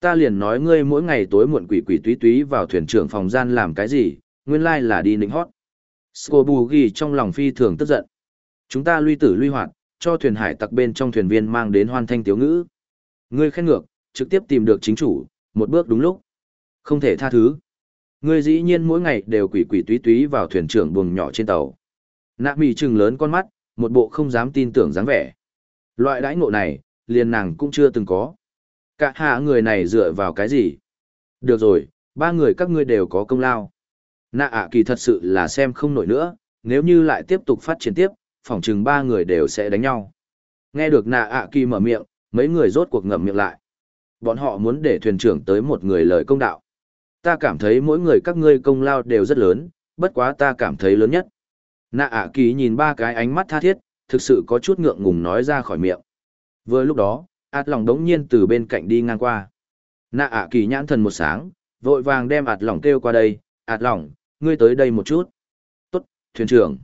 Ta liền nói ngươi mỗi ngày tối muộn quỷ quỷ túy túy vào thuyền trưởng phòng gian làm cái gì, nguyên lai là đi nịnh hót. Scobugi trong lòng phi thường tức giận. Chúng ta lui tử lui hoạt, cho thuyền hải tặc bên trong thuyền viên mang đến hoan thanh tiếu ngữ. Ngươi khen ngược, trực tiếp tìm được chính chủ, một bước đúng lúc. Không thể tha thứ. Ngươi dĩ nhiên mỗi ngày đều quỷ quỷ túy túy vào thuyền trưởng buồng nhỏ trên tàu. Nạ mì trừng lớn con mắt, một bộ không dám tin tưởng dáng vẻ. Loại đãi ngộ này, liền nàng cũng chưa từng có. Cả hạ người này dựa vào cái gì? Được rồi, ba người các ngươi đều có công lao. Nạ ạ kỳ thật sự là xem không nổi nữa, nếu như lại tiếp tục phát triển tiếp, phỏng chừng ba người đều sẽ đánh nhau. Nghe được nạ ạ kỳ mở miệng, mấy người rốt cuộc ngậm miệng lại. Bọn họ muốn để thuyền trưởng tới một người lời công đạo. Ta cảm thấy mỗi người các ngươi công lao đều rất lớn, bất quá ta cảm thấy lớn nhất. Nạ ạ kỳ nhìn ba cái ánh mắt tha thiết, thực sự có chút ngượng ngùng nói ra khỏi miệng. Vừa lúc đó, ạt lòng đống nhiên từ bên cạnh đi ngang qua. Nạ ạ kỳ nhãn thần một sáng, vội vàng đem ạt lòng kêu qua đây, ạt lòng, ngươi tới đây một chút. Tốt, thuyền trưởng.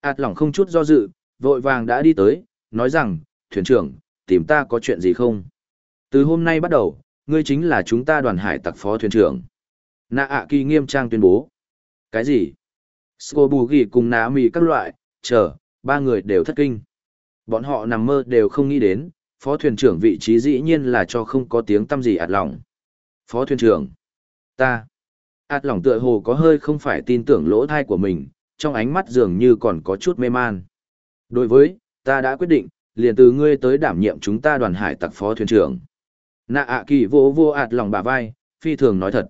ạt lòng không chút do dự, vội vàng đã đi tới, nói rằng, thuyền trưởng, tìm ta có chuyện gì không? Từ hôm nay bắt đầu, ngươi chính là chúng ta đoàn hải tặc phó thuyền trưởng. Nạ ạ kỳ nghiêm trang tuyên bố. Cái gì? Sco bù ghi cùng nạ mì các loại, chờ, ba người đều thất kinh. Bọn họ nằm mơ đều không nghĩ đến, phó thuyền trưởng vị trí dĩ nhiên là cho không có tiếng tâm gì ạt lòng. Phó thuyền trưởng. Ta ạt lỏng tựa hồ có hơi không phải tin tưởng lỗ thai của mình, trong ánh mắt dường như còn có chút mê man. Đối với, ta đã quyết định, liền từ ngươi tới đảm nhiệm chúng ta đoàn hải tặc phó thuyền trưởng. Nạ ạ kỳ vô vô ạt lòng bả vai, phi thường nói thật.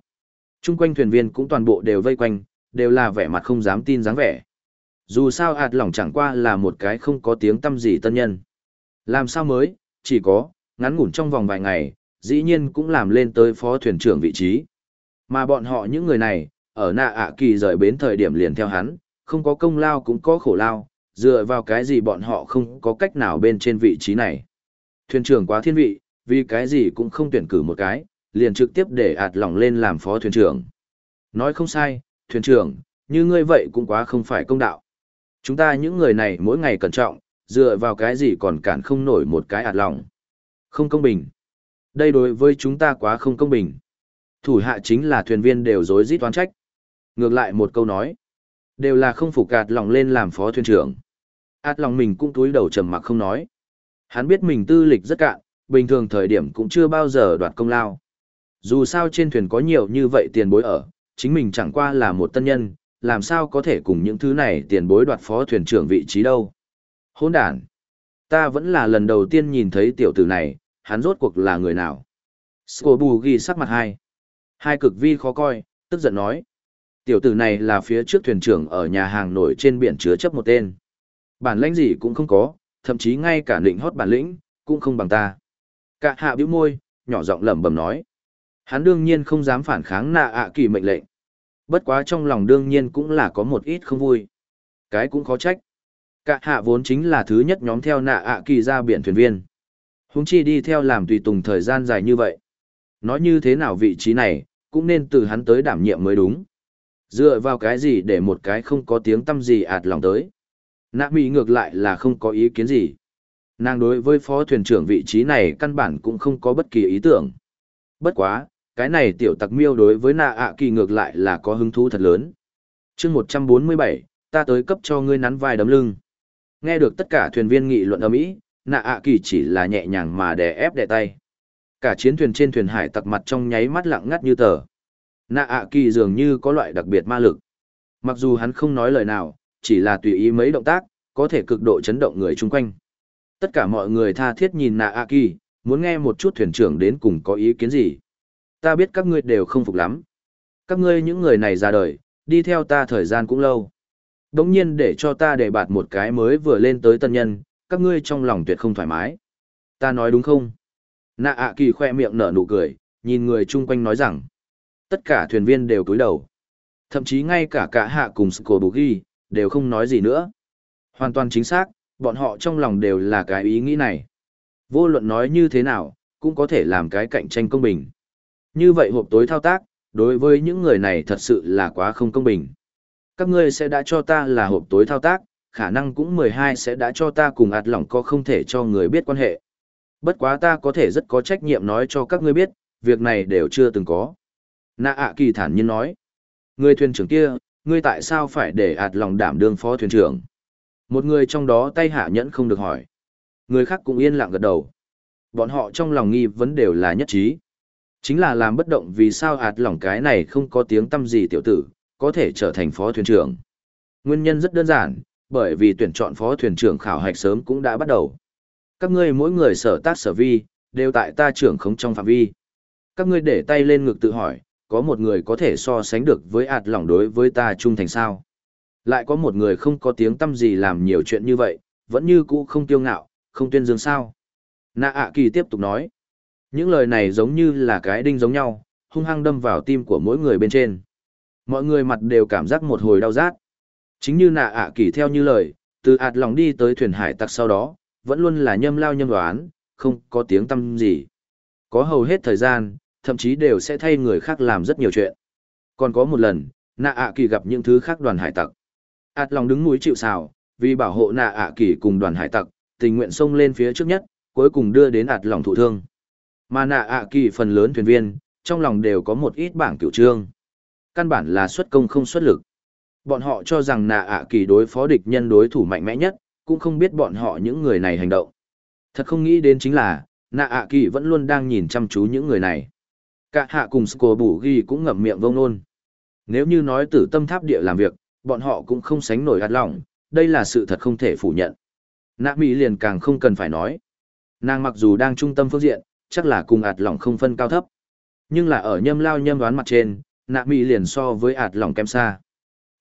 Trung quanh thuyền viên cũng toàn bộ đều vây quanh, đều là vẻ mặt không dám tin dáng vẻ. Dù sao ạt lòng chẳng qua là một cái không có tiếng tâm gì tân nhân. Làm sao mới, chỉ có, ngắn ngủn trong vòng vài ngày, dĩ nhiên cũng làm lên tới phó thuyền trưởng vị trí. Mà bọn họ những người này, ở nạ ạ kỳ rời bến thời điểm liền theo hắn, không có công lao cũng có khổ lao, dựa vào cái gì bọn họ không có cách nào bên trên vị trí này. Thuyền trưởng quá thiên vị, vì cái gì cũng không tuyển cử một cái, liền trực tiếp để ạt lỏng lên làm phó thuyền trưởng. Nói không sai, thuyền trưởng, như ngươi vậy cũng quá không phải công đạo. Chúng ta những người này mỗi ngày cẩn trọng, dựa vào cái gì còn cản không nổi một cái ạt lòng. Không công bình. Đây đối với chúng ta quá không công bình. Thủ hạ chính là thuyền viên đều dối rít toán trách. Ngược lại một câu nói. Đều là không phục gạt lòng lên làm phó thuyền trưởng. Át lòng mình cũng túi đầu trầm mặc không nói. Hắn biết mình tư lịch rất cạn, bình thường thời điểm cũng chưa bao giờ đoạt công lao. Dù sao trên thuyền có nhiều như vậy tiền bối ở, chính mình chẳng qua là một tân nhân, làm sao có thể cùng những thứ này tiền bối đoạt phó thuyền trưởng vị trí đâu. Hôn đàn. Ta vẫn là lần đầu tiên nhìn thấy tiểu tử này, hắn rốt cuộc là người nào. Scobu ghi sắc mặt hai. Hai cực vi khó coi, tức giận nói. Tiểu tử này là phía trước thuyền trưởng ở nhà hàng nổi trên biển chứa chấp một tên. Bản lãnh gì cũng không có, thậm chí ngay cả định hót bản lĩnh, cũng không bằng ta. Cả hạ bĩu môi, nhỏ giọng lẩm bẩm nói. Hắn đương nhiên không dám phản kháng nạ ạ kỳ mệnh lệnh. Bất quá trong lòng đương nhiên cũng là có một ít không vui. Cái cũng khó trách. Cả hạ vốn chính là thứ nhất nhóm theo nạ ạ kỳ ra biển thuyền viên. Húng chi đi theo làm tùy tùng thời gian dài như vậy. Nói như thế nào vị trí này, cũng nên từ hắn tới đảm nhiệm mới đúng. Dựa vào cái gì để một cái không có tiếng tâm gì ạt lòng tới. Nạ mỹ ngược lại là không có ý kiến gì. Nàng đối với phó thuyền trưởng vị trí này căn bản cũng không có bất kỳ ý tưởng. Bất quá, cái này tiểu tặc miêu đối với nạ ạ kỳ ngược lại là có hứng thú thật lớn. chương một trăm bốn mươi bảy, ta tới cấp cho ngươi nắn vai đấm lưng. Nghe được tất cả thuyền viên nghị luận ở mỹ, nạ ạ kỳ chỉ là nhẹ nhàng mà đè ép đè tay. Cả chiến thuyền trên thuyền hải tặc mặt trong nháy mắt lặng ngắt như tờ. Nạ ạ kỳ dường như có loại đặc biệt ma lực. Mặc dù hắn không nói lời nào, chỉ là tùy ý mấy động tác, có thể cực độ chấn động người chung quanh. Tất cả mọi người tha thiết nhìn nạ ạ kỳ, muốn nghe một chút thuyền trưởng đến cùng có ý kiến gì. Ta biết các ngươi đều không phục lắm. Các ngươi những người này ra đời, đi theo ta thời gian cũng lâu. Đống nhiên để cho ta để bạt một cái mới vừa lên tới tân nhân, các ngươi trong lòng tuyệt không thoải mái. Ta nói đúng không? Nạ ạ kỳ khoe miệng nở nụ cười, nhìn người chung quanh nói rằng, tất cả thuyền viên đều cúi đầu. Thậm chí ngay cả cả hạ cùng Skobugi, đều không nói gì nữa. Hoàn toàn chính xác, bọn họ trong lòng đều là cái ý nghĩ này. Vô luận nói như thế nào, cũng có thể làm cái cạnh tranh công bình. Như vậy hộp tối thao tác, đối với những người này thật sự là quá không công bình. Các ngươi sẽ đã cho ta là hộp tối thao tác, khả năng cũng 12 sẽ đã cho ta cùng ạt lỏng có không thể cho người biết quan hệ. Bất quá ta có thể rất có trách nhiệm nói cho các ngươi biết, việc này đều chưa từng có. Nạ ạ kỳ thản nhiên nói. Người thuyền trưởng kia, ngươi tại sao phải để ạt lòng đảm đương phó thuyền trưởng? Một người trong đó tay hạ nhẫn không được hỏi. Người khác cũng yên lặng gật đầu. Bọn họ trong lòng nghi vấn đều là nhất trí. Chính là làm bất động vì sao ạt lòng cái này không có tiếng tâm gì tiểu tử, có thể trở thành phó thuyền trưởng. Nguyên nhân rất đơn giản, bởi vì tuyển chọn phó thuyền trưởng khảo hạch sớm cũng đã bắt đầu. Các ngươi mỗi người sở tác sở vi, đều tại ta trưởng khống trong phạm vi. Các ngươi để tay lên ngực tự hỏi, có một người có thể so sánh được với ạt lòng đối với ta trung thành sao. Lại có một người không có tiếng tâm gì làm nhiều chuyện như vậy, vẫn như cũ không tiêu ngạo, không tuyên dương sao. Nạ ạ kỳ tiếp tục nói. Những lời này giống như là cái đinh giống nhau, hung hăng đâm vào tim của mỗi người bên trên. Mọi người mặt đều cảm giác một hồi đau rát. Chính như nạ ạ kỳ theo như lời, từ ạt lòng đi tới thuyền hải tặc sau đó, vẫn luôn là nhâm lao nhâm đoán, không có tiếng tâm gì. Có hầu hết thời gian, thậm chí đều sẽ thay người khác làm rất nhiều chuyện. Còn có một lần, nạ ạ kỳ gặp những thứ khác đoàn hải tặc. ạt lòng đứng núi chịu xào, vì bảo hộ nạ ạ kỳ cùng đoàn hải tặc, tình nguyện xông lên phía trước nhất, cuối cùng đưa đến ạt lòng thụ thương. Mà nạ ạ kỳ phần lớn thuyền viên, trong lòng đều có một ít bảng tiểu trương. Căn bản là xuất công không xuất lực. Bọn họ cho rằng nạ ạ kỳ đối phó địch nhân đối thủ mạnh mẽ nhất, cũng không biết bọn họ những người này hành động. Thật không nghĩ đến chính là, nạ ạ kỳ vẫn luôn đang nhìn chăm chú những người này. Cả hạ cùng Sco Bù Ghi cũng ngậm miệng vông nôn. Nếu như nói tử tâm tháp địa làm việc, bọn họ cũng không sánh nổi ạt lòng, đây là sự thật không thể phủ nhận. Nạ Mỹ liền càng không cần phải nói. Nàng mặc dù đang trung tâm phương diện, chắc là cùng ạt lòng không phân cao thấp. Nhưng là ở nhâm lao nhâm đoán mặt trên, nạ Mỹ liền so với ạt lòng kém xa.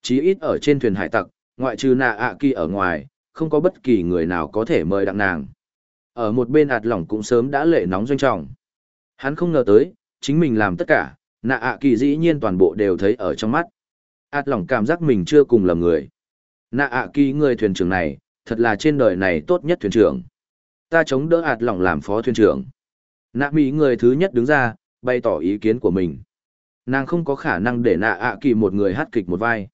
Chí ít ở trên thuyền hải tặc, ngoại trừ nạ ạ kỳ ở ngoài, không có bất kỳ người nào có thể mời đặng nàng. Ở một bên ạt lỏng cũng sớm đã lệ nóng doanh trọng. Hắn không ngờ tới, chính mình làm tất cả, nạ ạ kỳ dĩ nhiên toàn bộ đều thấy ở trong mắt. ạt lỏng cảm giác mình chưa cùng lầm người. Nạ ạ kỳ người thuyền trưởng này, thật là trên đời này tốt nhất thuyền trưởng. Ta chống đỡ ạt lỏng làm phó thuyền trưởng. Nạ mỹ người thứ nhất đứng ra, bày tỏ ý kiến của mình. Nàng không có khả năng để nạ ạ kỳ một người hát kịch một vai.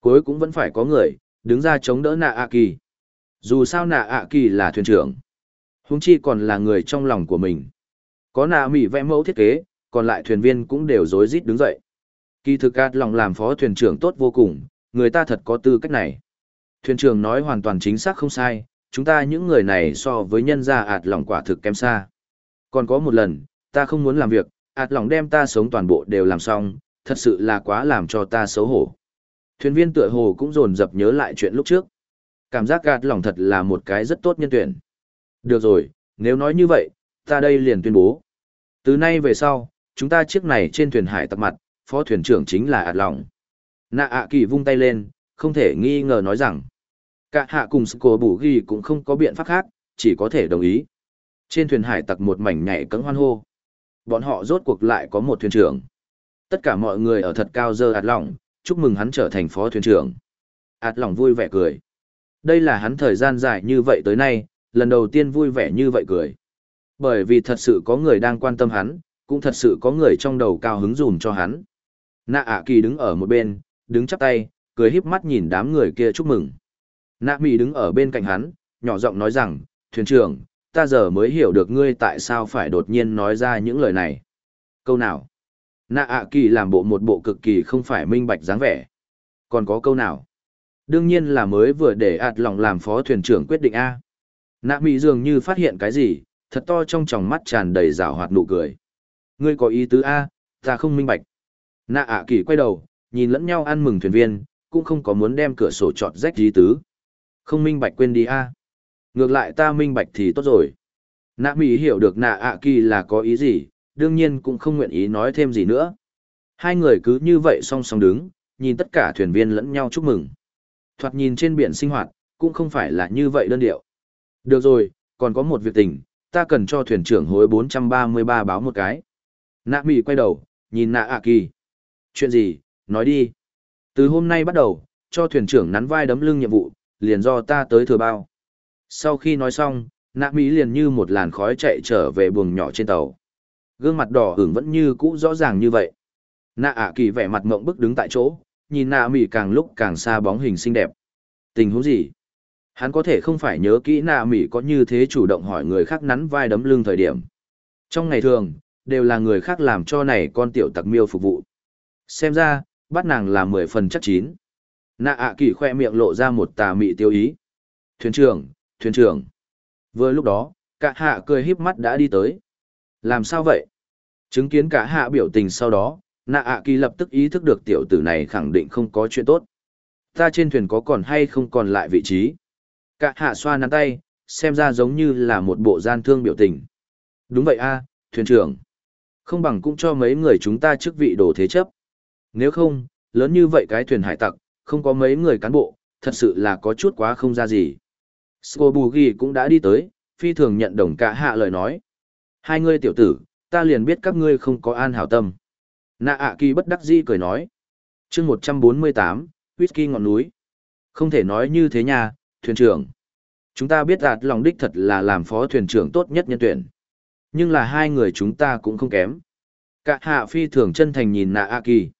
Cuối cũng vẫn phải có người, đứng ra chống đỡ nạ ạ kỳ. Dù sao nạ ạ kỳ là thuyền trưởng. Húng chi còn là người trong lòng của mình. Có nạ mỹ vẽ mẫu thiết kế, còn lại thuyền viên cũng đều rối rít đứng dậy. Kỳ thực ạt lòng làm phó thuyền trưởng tốt vô cùng, người ta thật có tư cách này. Thuyền trưởng nói hoàn toàn chính xác không sai, chúng ta những người này so với nhân gia ạt lòng quả thực kém xa. Còn có một lần, ta không muốn làm việc, ạt lòng đem ta sống toàn bộ đều làm xong, thật sự là quá làm cho ta xấu hổ. Thuyền viên tựa hồ cũng dồn dập nhớ lại chuyện lúc trước. Cảm giác gạt lỏng thật là một cái rất tốt nhân tuyển. Được rồi, nếu nói như vậy, ta đây liền tuyên bố. Từ nay về sau, chúng ta chiếc này trên thuyền hải tặc mặt, phó thuyền trưởng chính là ạt lỏng. Nạ ạ kỳ vung tay lên, không thể nghi ngờ nói rằng. Cả hạ cùng Sco Bù Ghi cũng không có biện pháp khác, chỉ có thể đồng ý. Trên thuyền hải tặc một mảnh nhảy cấm hoan hô. Bọn họ rốt cuộc lại có một thuyền trưởng. Tất cả mọi người ở thật cao dơ ạt lỏng, chúc mừng hắn trở thành phó thuyền trưởng. ạt lỏng vui vẻ cười. Đây là hắn thời gian dài như vậy tới nay, lần đầu tiên vui vẻ như vậy cười. Bởi vì thật sự có người đang quan tâm hắn, cũng thật sự có người trong đầu cao hứng dùm cho hắn. Nạ ạ kỳ đứng ở một bên, đứng chắp tay, cười híp mắt nhìn đám người kia chúc mừng. Nạ mì đứng ở bên cạnh hắn, nhỏ giọng nói rằng, thuyền trưởng, ta giờ mới hiểu được ngươi tại sao phải đột nhiên nói ra những lời này. Câu nào? Nạ ạ kỳ làm bộ một bộ cực kỳ không phải minh bạch dáng vẻ. Còn có câu nào? Đương nhiên là mới vừa để ạt lòng làm phó thuyền trưởng quyết định A. Nạ mỹ dường như phát hiện cái gì, thật to trong tròng mắt tràn đầy rào hoạt nụ cười. Ngươi có ý tứ A, ta không minh bạch. Nạ ạ kỳ quay đầu, nhìn lẫn nhau ăn mừng thuyền viên, cũng không có muốn đem cửa sổ trọt rách ý tứ. Không minh bạch quên đi A. Ngược lại ta minh bạch thì tốt rồi. Nạ mỹ hiểu được nạ ạ kỳ là có ý gì, đương nhiên cũng không nguyện ý nói thêm gì nữa. Hai người cứ như vậy song song đứng, nhìn tất cả thuyền viên lẫn nhau chúc mừng. Thoạt nhìn trên biển sinh hoạt, cũng không phải là như vậy đơn điệu. Được rồi, còn có một việc tình, ta cần cho thuyền trưởng hối 433 báo một cái. Nạ mị quay đầu, nhìn nạ ạ kỳ. Chuyện gì, nói đi. Từ hôm nay bắt đầu, cho thuyền trưởng nắn vai đấm lưng nhiệm vụ, liền do ta tới thừa bao. Sau khi nói xong, nạ mỹ liền như một làn khói chạy trở về buồng nhỏ trên tàu. Gương mặt đỏ hưởng vẫn như cũ rõ ràng như vậy. Nạ ạ kỳ vẻ mặt mộng bức đứng tại chỗ, nhìn nạ mỉ càng lúc càng xa bóng hình xinh đẹp. Tình huống gì? Hắn có thể không phải nhớ kỹ nạ mỉ có như thế chủ động hỏi người khác nắn vai đấm lưng thời điểm. Trong ngày thường, đều là người khác làm cho này con tiểu tặc miêu phục vụ. Xem ra, bắt nàng là mười phần chắc chín. Nạ ạ kỳ khoe miệng lộ ra một tà mị tiêu ý. Thuyền trưởng, thuyền trưởng. Vừa lúc đó, cả hạ cười híp mắt đã đi tới. Làm sao vậy? Chứng kiến cả hạ biểu tình sau đó, nạ ạ kỳ lập tức ý thức được tiểu tử này khẳng định không có chuyện tốt. Ta trên thuyền có còn hay không còn lại vị trí? Cả hạ xoa nắn tay, xem ra giống như là một bộ gian thương biểu tình. Đúng vậy a, thuyền trưởng. Không bằng cũng cho mấy người chúng ta chức vị đồ thế chấp. Nếu không, lớn như vậy cái thuyền hải tặc, không có mấy người cán bộ, thật sự là có chút quá không ra gì. Scobugi cũng đã đi tới, phi thường nhận đồng cả hạ lời nói. Hai ngươi tiểu tử, ta liền biết các ngươi không có an hảo tâm. Nạ ạ kỳ bất đắc dĩ cười nói. chương 148, whisky ngọn núi. Không thể nói như thế nha, thuyền trưởng. Chúng ta biết đạt lòng đích thật là làm phó thuyền trưởng tốt nhất nhân tuyển. Nhưng là hai người chúng ta cũng không kém. Cả hạ phi thường chân thành nhìn nạ ạ kỳ.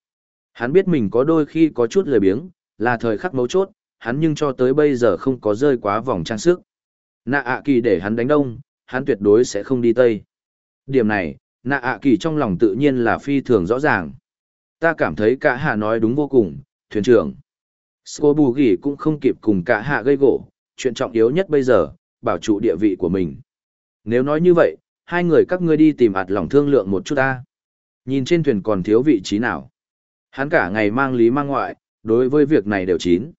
Hắn biết mình có đôi khi có chút lười biếng, là thời khắc mấu chốt, hắn nhưng cho tới bây giờ không có rơi quá vòng trang sức. Nạ ạ kỳ để hắn đánh đông, hắn tuyệt đối sẽ không đi tây. Điểm này, nạ ạ kỳ trong lòng tự nhiên là phi thường rõ ràng. Ta cảm thấy cả hạ nói đúng vô cùng, thuyền trưởng. sô bù ghi cũng không kịp cùng cả hạ gây gỗ, chuyện trọng yếu nhất bây giờ, bảo trụ địa vị của mình. Nếu nói như vậy, hai người các ngươi đi tìm ạt lòng thương lượng một chút ta. Nhìn trên thuyền còn thiếu vị trí nào. Hắn cả ngày mang lý mang ngoại, đối với việc này đều chín.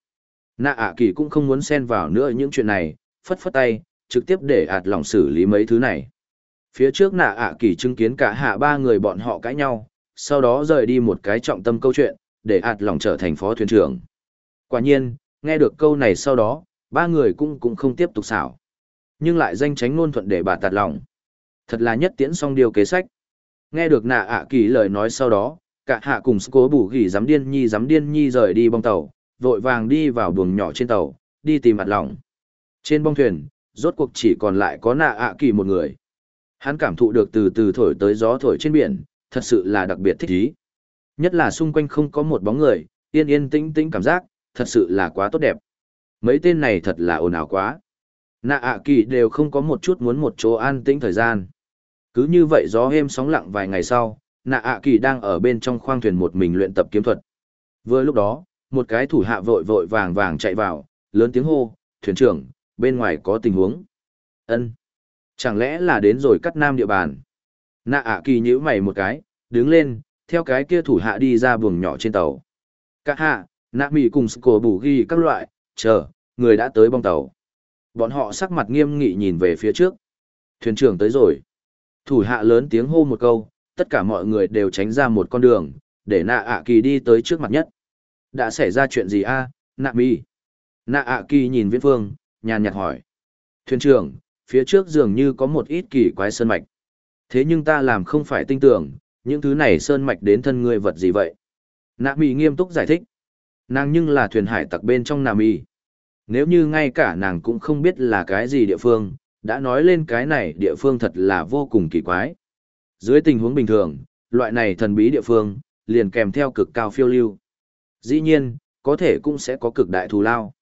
Nạ ạ kỳ cũng không muốn xen vào nữa những chuyện này, phất phất tay, trực tiếp để ạt lòng xử lý mấy thứ này. Phía trước nạ ạ kỳ chứng kiến cả hạ ba người bọn họ cãi nhau, sau đó rời đi một cái trọng tâm câu chuyện, để ạt lòng trở thành phó thuyền trưởng. Quả nhiên, nghe được câu này sau đó, ba người cũng cũng không tiếp tục xảo. Nhưng lại danh tránh ngôn thuận để bà tạt lòng. Thật là nhất tiễn xong điều kế sách. Nghe được nạ ạ kỳ lời nói sau đó, cả hạ cùng cố bù gỉ dám điên nhi dám điên nhi rời đi bong tàu, vội vàng đi vào buồng nhỏ trên tàu, đi tìm mặt lòng. Trên bong thuyền, rốt cuộc chỉ còn lại có nạ ạ kỳ một người. Hắn cảm thụ được từ từ thổi tới gió thổi trên biển, thật sự là đặc biệt thích ý. Nhất là xung quanh không có một bóng người, yên yên tĩnh tĩnh cảm giác, thật sự là quá tốt đẹp. Mấy tên này thật là ồn ào quá. Nạ ạ kỳ đều không có một chút muốn một chỗ an tĩnh thời gian. Cứ như vậy gió êm sóng lặng vài ngày sau, nạ ạ kỳ đang ở bên trong khoang thuyền một mình luyện tập kiếm thuật. Vừa lúc đó, một cái thủ hạ vội vội vàng vàng chạy vào, lớn tiếng hô, thuyền trưởng, bên ngoài có tình huống. ân Chẳng lẽ là đến rồi cắt nam địa bàn? Nạ ạ kỳ nhíu mày một cái, đứng lên, theo cái kia thủ hạ đi ra buồng nhỏ trên tàu. Các hạ, nạ mì cùng cổ bù ghi các loại, chờ, người đã tới bong tàu. Bọn họ sắc mặt nghiêm nghị nhìn về phía trước. Thuyền trưởng tới rồi. Thủ hạ lớn tiếng hô một câu, tất cả mọi người đều tránh ra một con đường, để nạ ạ kỳ đi tới trước mặt nhất. Đã xảy ra chuyện gì a nạ mi? Nạ ạ kỳ nhìn viễn phương, nhàn nhạt hỏi. Thuyền trưởng, phía trước dường như có một ít kỳ quái sơn mạch. Thế nhưng ta làm không phải tinh tưởng, những thứ này sơn mạch đến thân ngươi vật gì vậy? Nạ mi nghiêm túc giải thích. Nàng nhưng là thuyền hải tặc bên trong Nà mi. Nếu như ngay cả nàng cũng không biết là cái gì địa phương, đã nói lên cái này địa phương thật là vô cùng kỳ quái. Dưới tình huống bình thường, loại này thần bí địa phương, liền kèm theo cực cao phiêu lưu. Dĩ nhiên, có thể cũng sẽ có cực đại thù lao.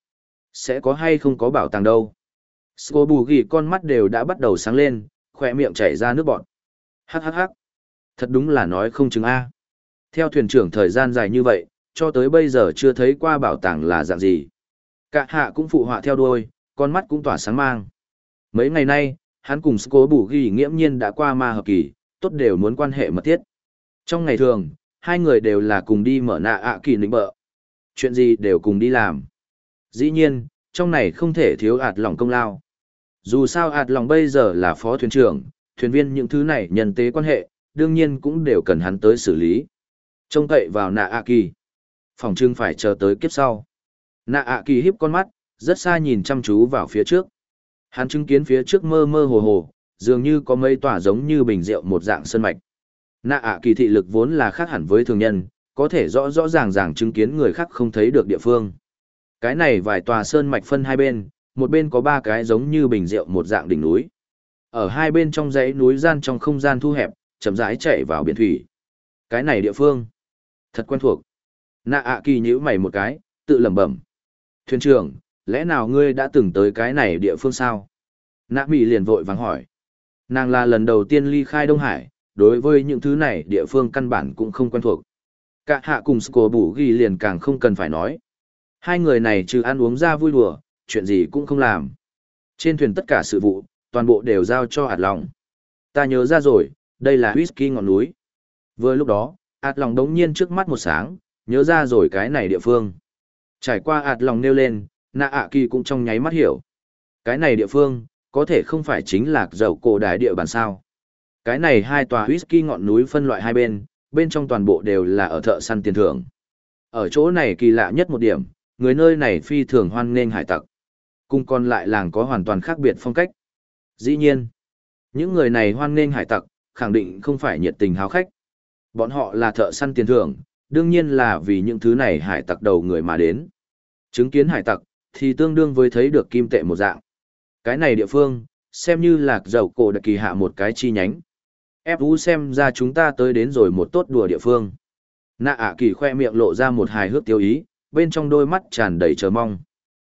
Sẽ có hay không có bảo tàng đâu. Sco bù ghi con mắt đều đã bắt đầu sáng lên, khỏe miệng chảy ra nước bọt. Hắc hắc hắc. Thật đúng là nói không chứng A. Theo thuyền trưởng thời gian dài như vậy, cho tới bây giờ chưa thấy qua bảo tàng là dạng gì. Cả hạ cũng phụ họa theo đuôi, con mắt cũng tỏa sáng mang. Mấy ngày nay, hắn cùng Sco bù ghi nghiễm nhiên đã qua ma hợp kỳ, tốt đều muốn quan hệ mật thiết. Trong ngày thường, hai người đều là cùng đi mở nạ ạ kỳ nịnh bợ. Chuyện gì đều cùng đi làm. Dĩ nhiên, trong này không thể thiếu ạt lòng công lao. Dù sao ạt lòng bây giờ là phó thuyền trưởng, thuyền viên những thứ này nhân tế quan hệ, đương nhiên cũng đều cần hắn tới xử lý. Trông cậy vào nạ ạ kỳ. Phòng trưng phải chờ tới kiếp sau. Nạ ạ kỳ híp con mắt, rất xa nhìn chăm chú vào phía trước. Hắn chứng kiến phía trước mơ mơ hồ hồ, dường như có mấy tỏa giống như bình rượu một dạng sơn mạch. Nạ ạ kỳ thị lực vốn là khác hẳn với thường nhân, có thể rõ rõ ràng ràng chứng kiến người khác không thấy được địa phương. Cái này vài tòa sơn mạch phân hai bên, một bên có ba cái giống như bình rượu một dạng đỉnh núi. Ở hai bên trong dãy núi gian trong không gian thu hẹp, chậm rãi chạy vào biển thủy. Cái này địa phương, thật quen thuộc. Nạ ạ kỳ nhíu mày một cái, tự lẩm bẩm. Thuyền trưởng, lẽ nào ngươi đã từng tới cái này địa phương sao? Nạ Mỹ liền vội vàng hỏi. Nàng là lần đầu tiên ly khai Đông Hải, đối với những thứ này địa phương căn bản cũng không quen thuộc. Cả hạ cùng Sco Bù ghi liền càng không cần phải nói. Hai người này trừ ăn uống ra vui đùa, chuyện gì cũng không làm. Trên thuyền tất cả sự vụ, toàn bộ đều giao cho hạt lòng. Ta nhớ ra rồi, đây là whisky ngọn núi. Vừa lúc đó, hạt lòng đống nhiên trước mắt một sáng, nhớ ra rồi cái này địa phương. Trải qua hạt lòng nêu lên, nạ ạ kỳ cũng trong nháy mắt hiểu. Cái này địa phương, có thể không phải chính là dầu cổ đại địa bàn sao. Cái này hai tòa whisky ngọn núi phân loại hai bên, bên trong toàn bộ đều là ở thợ săn tiền thưởng. Ở chỗ này kỳ lạ nhất một điểm, người nơi này phi thường hoan nghênh hải tặc. Cùng còn lại làng có hoàn toàn khác biệt phong cách. Dĩ nhiên, những người này hoan nghênh hải tặc, khẳng định không phải nhiệt tình háo khách. Bọn họ là thợ săn tiền thưởng, đương nhiên là vì những thứ này hải tặc đầu người mà đến. Chứng kiến hải tặc, thì tương đương với thấy được kim tệ một dạng. Cái này địa phương, xem như là dầu cổ đặc kỳ hạ một cái chi nhánh. Ép vũ xem ra chúng ta tới đến rồi một tốt đùa địa phương. Nạ ạ kỳ khoe miệng lộ ra một hài hước tiêu ý, bên trong đôi mắt tràn đầy chờ mong.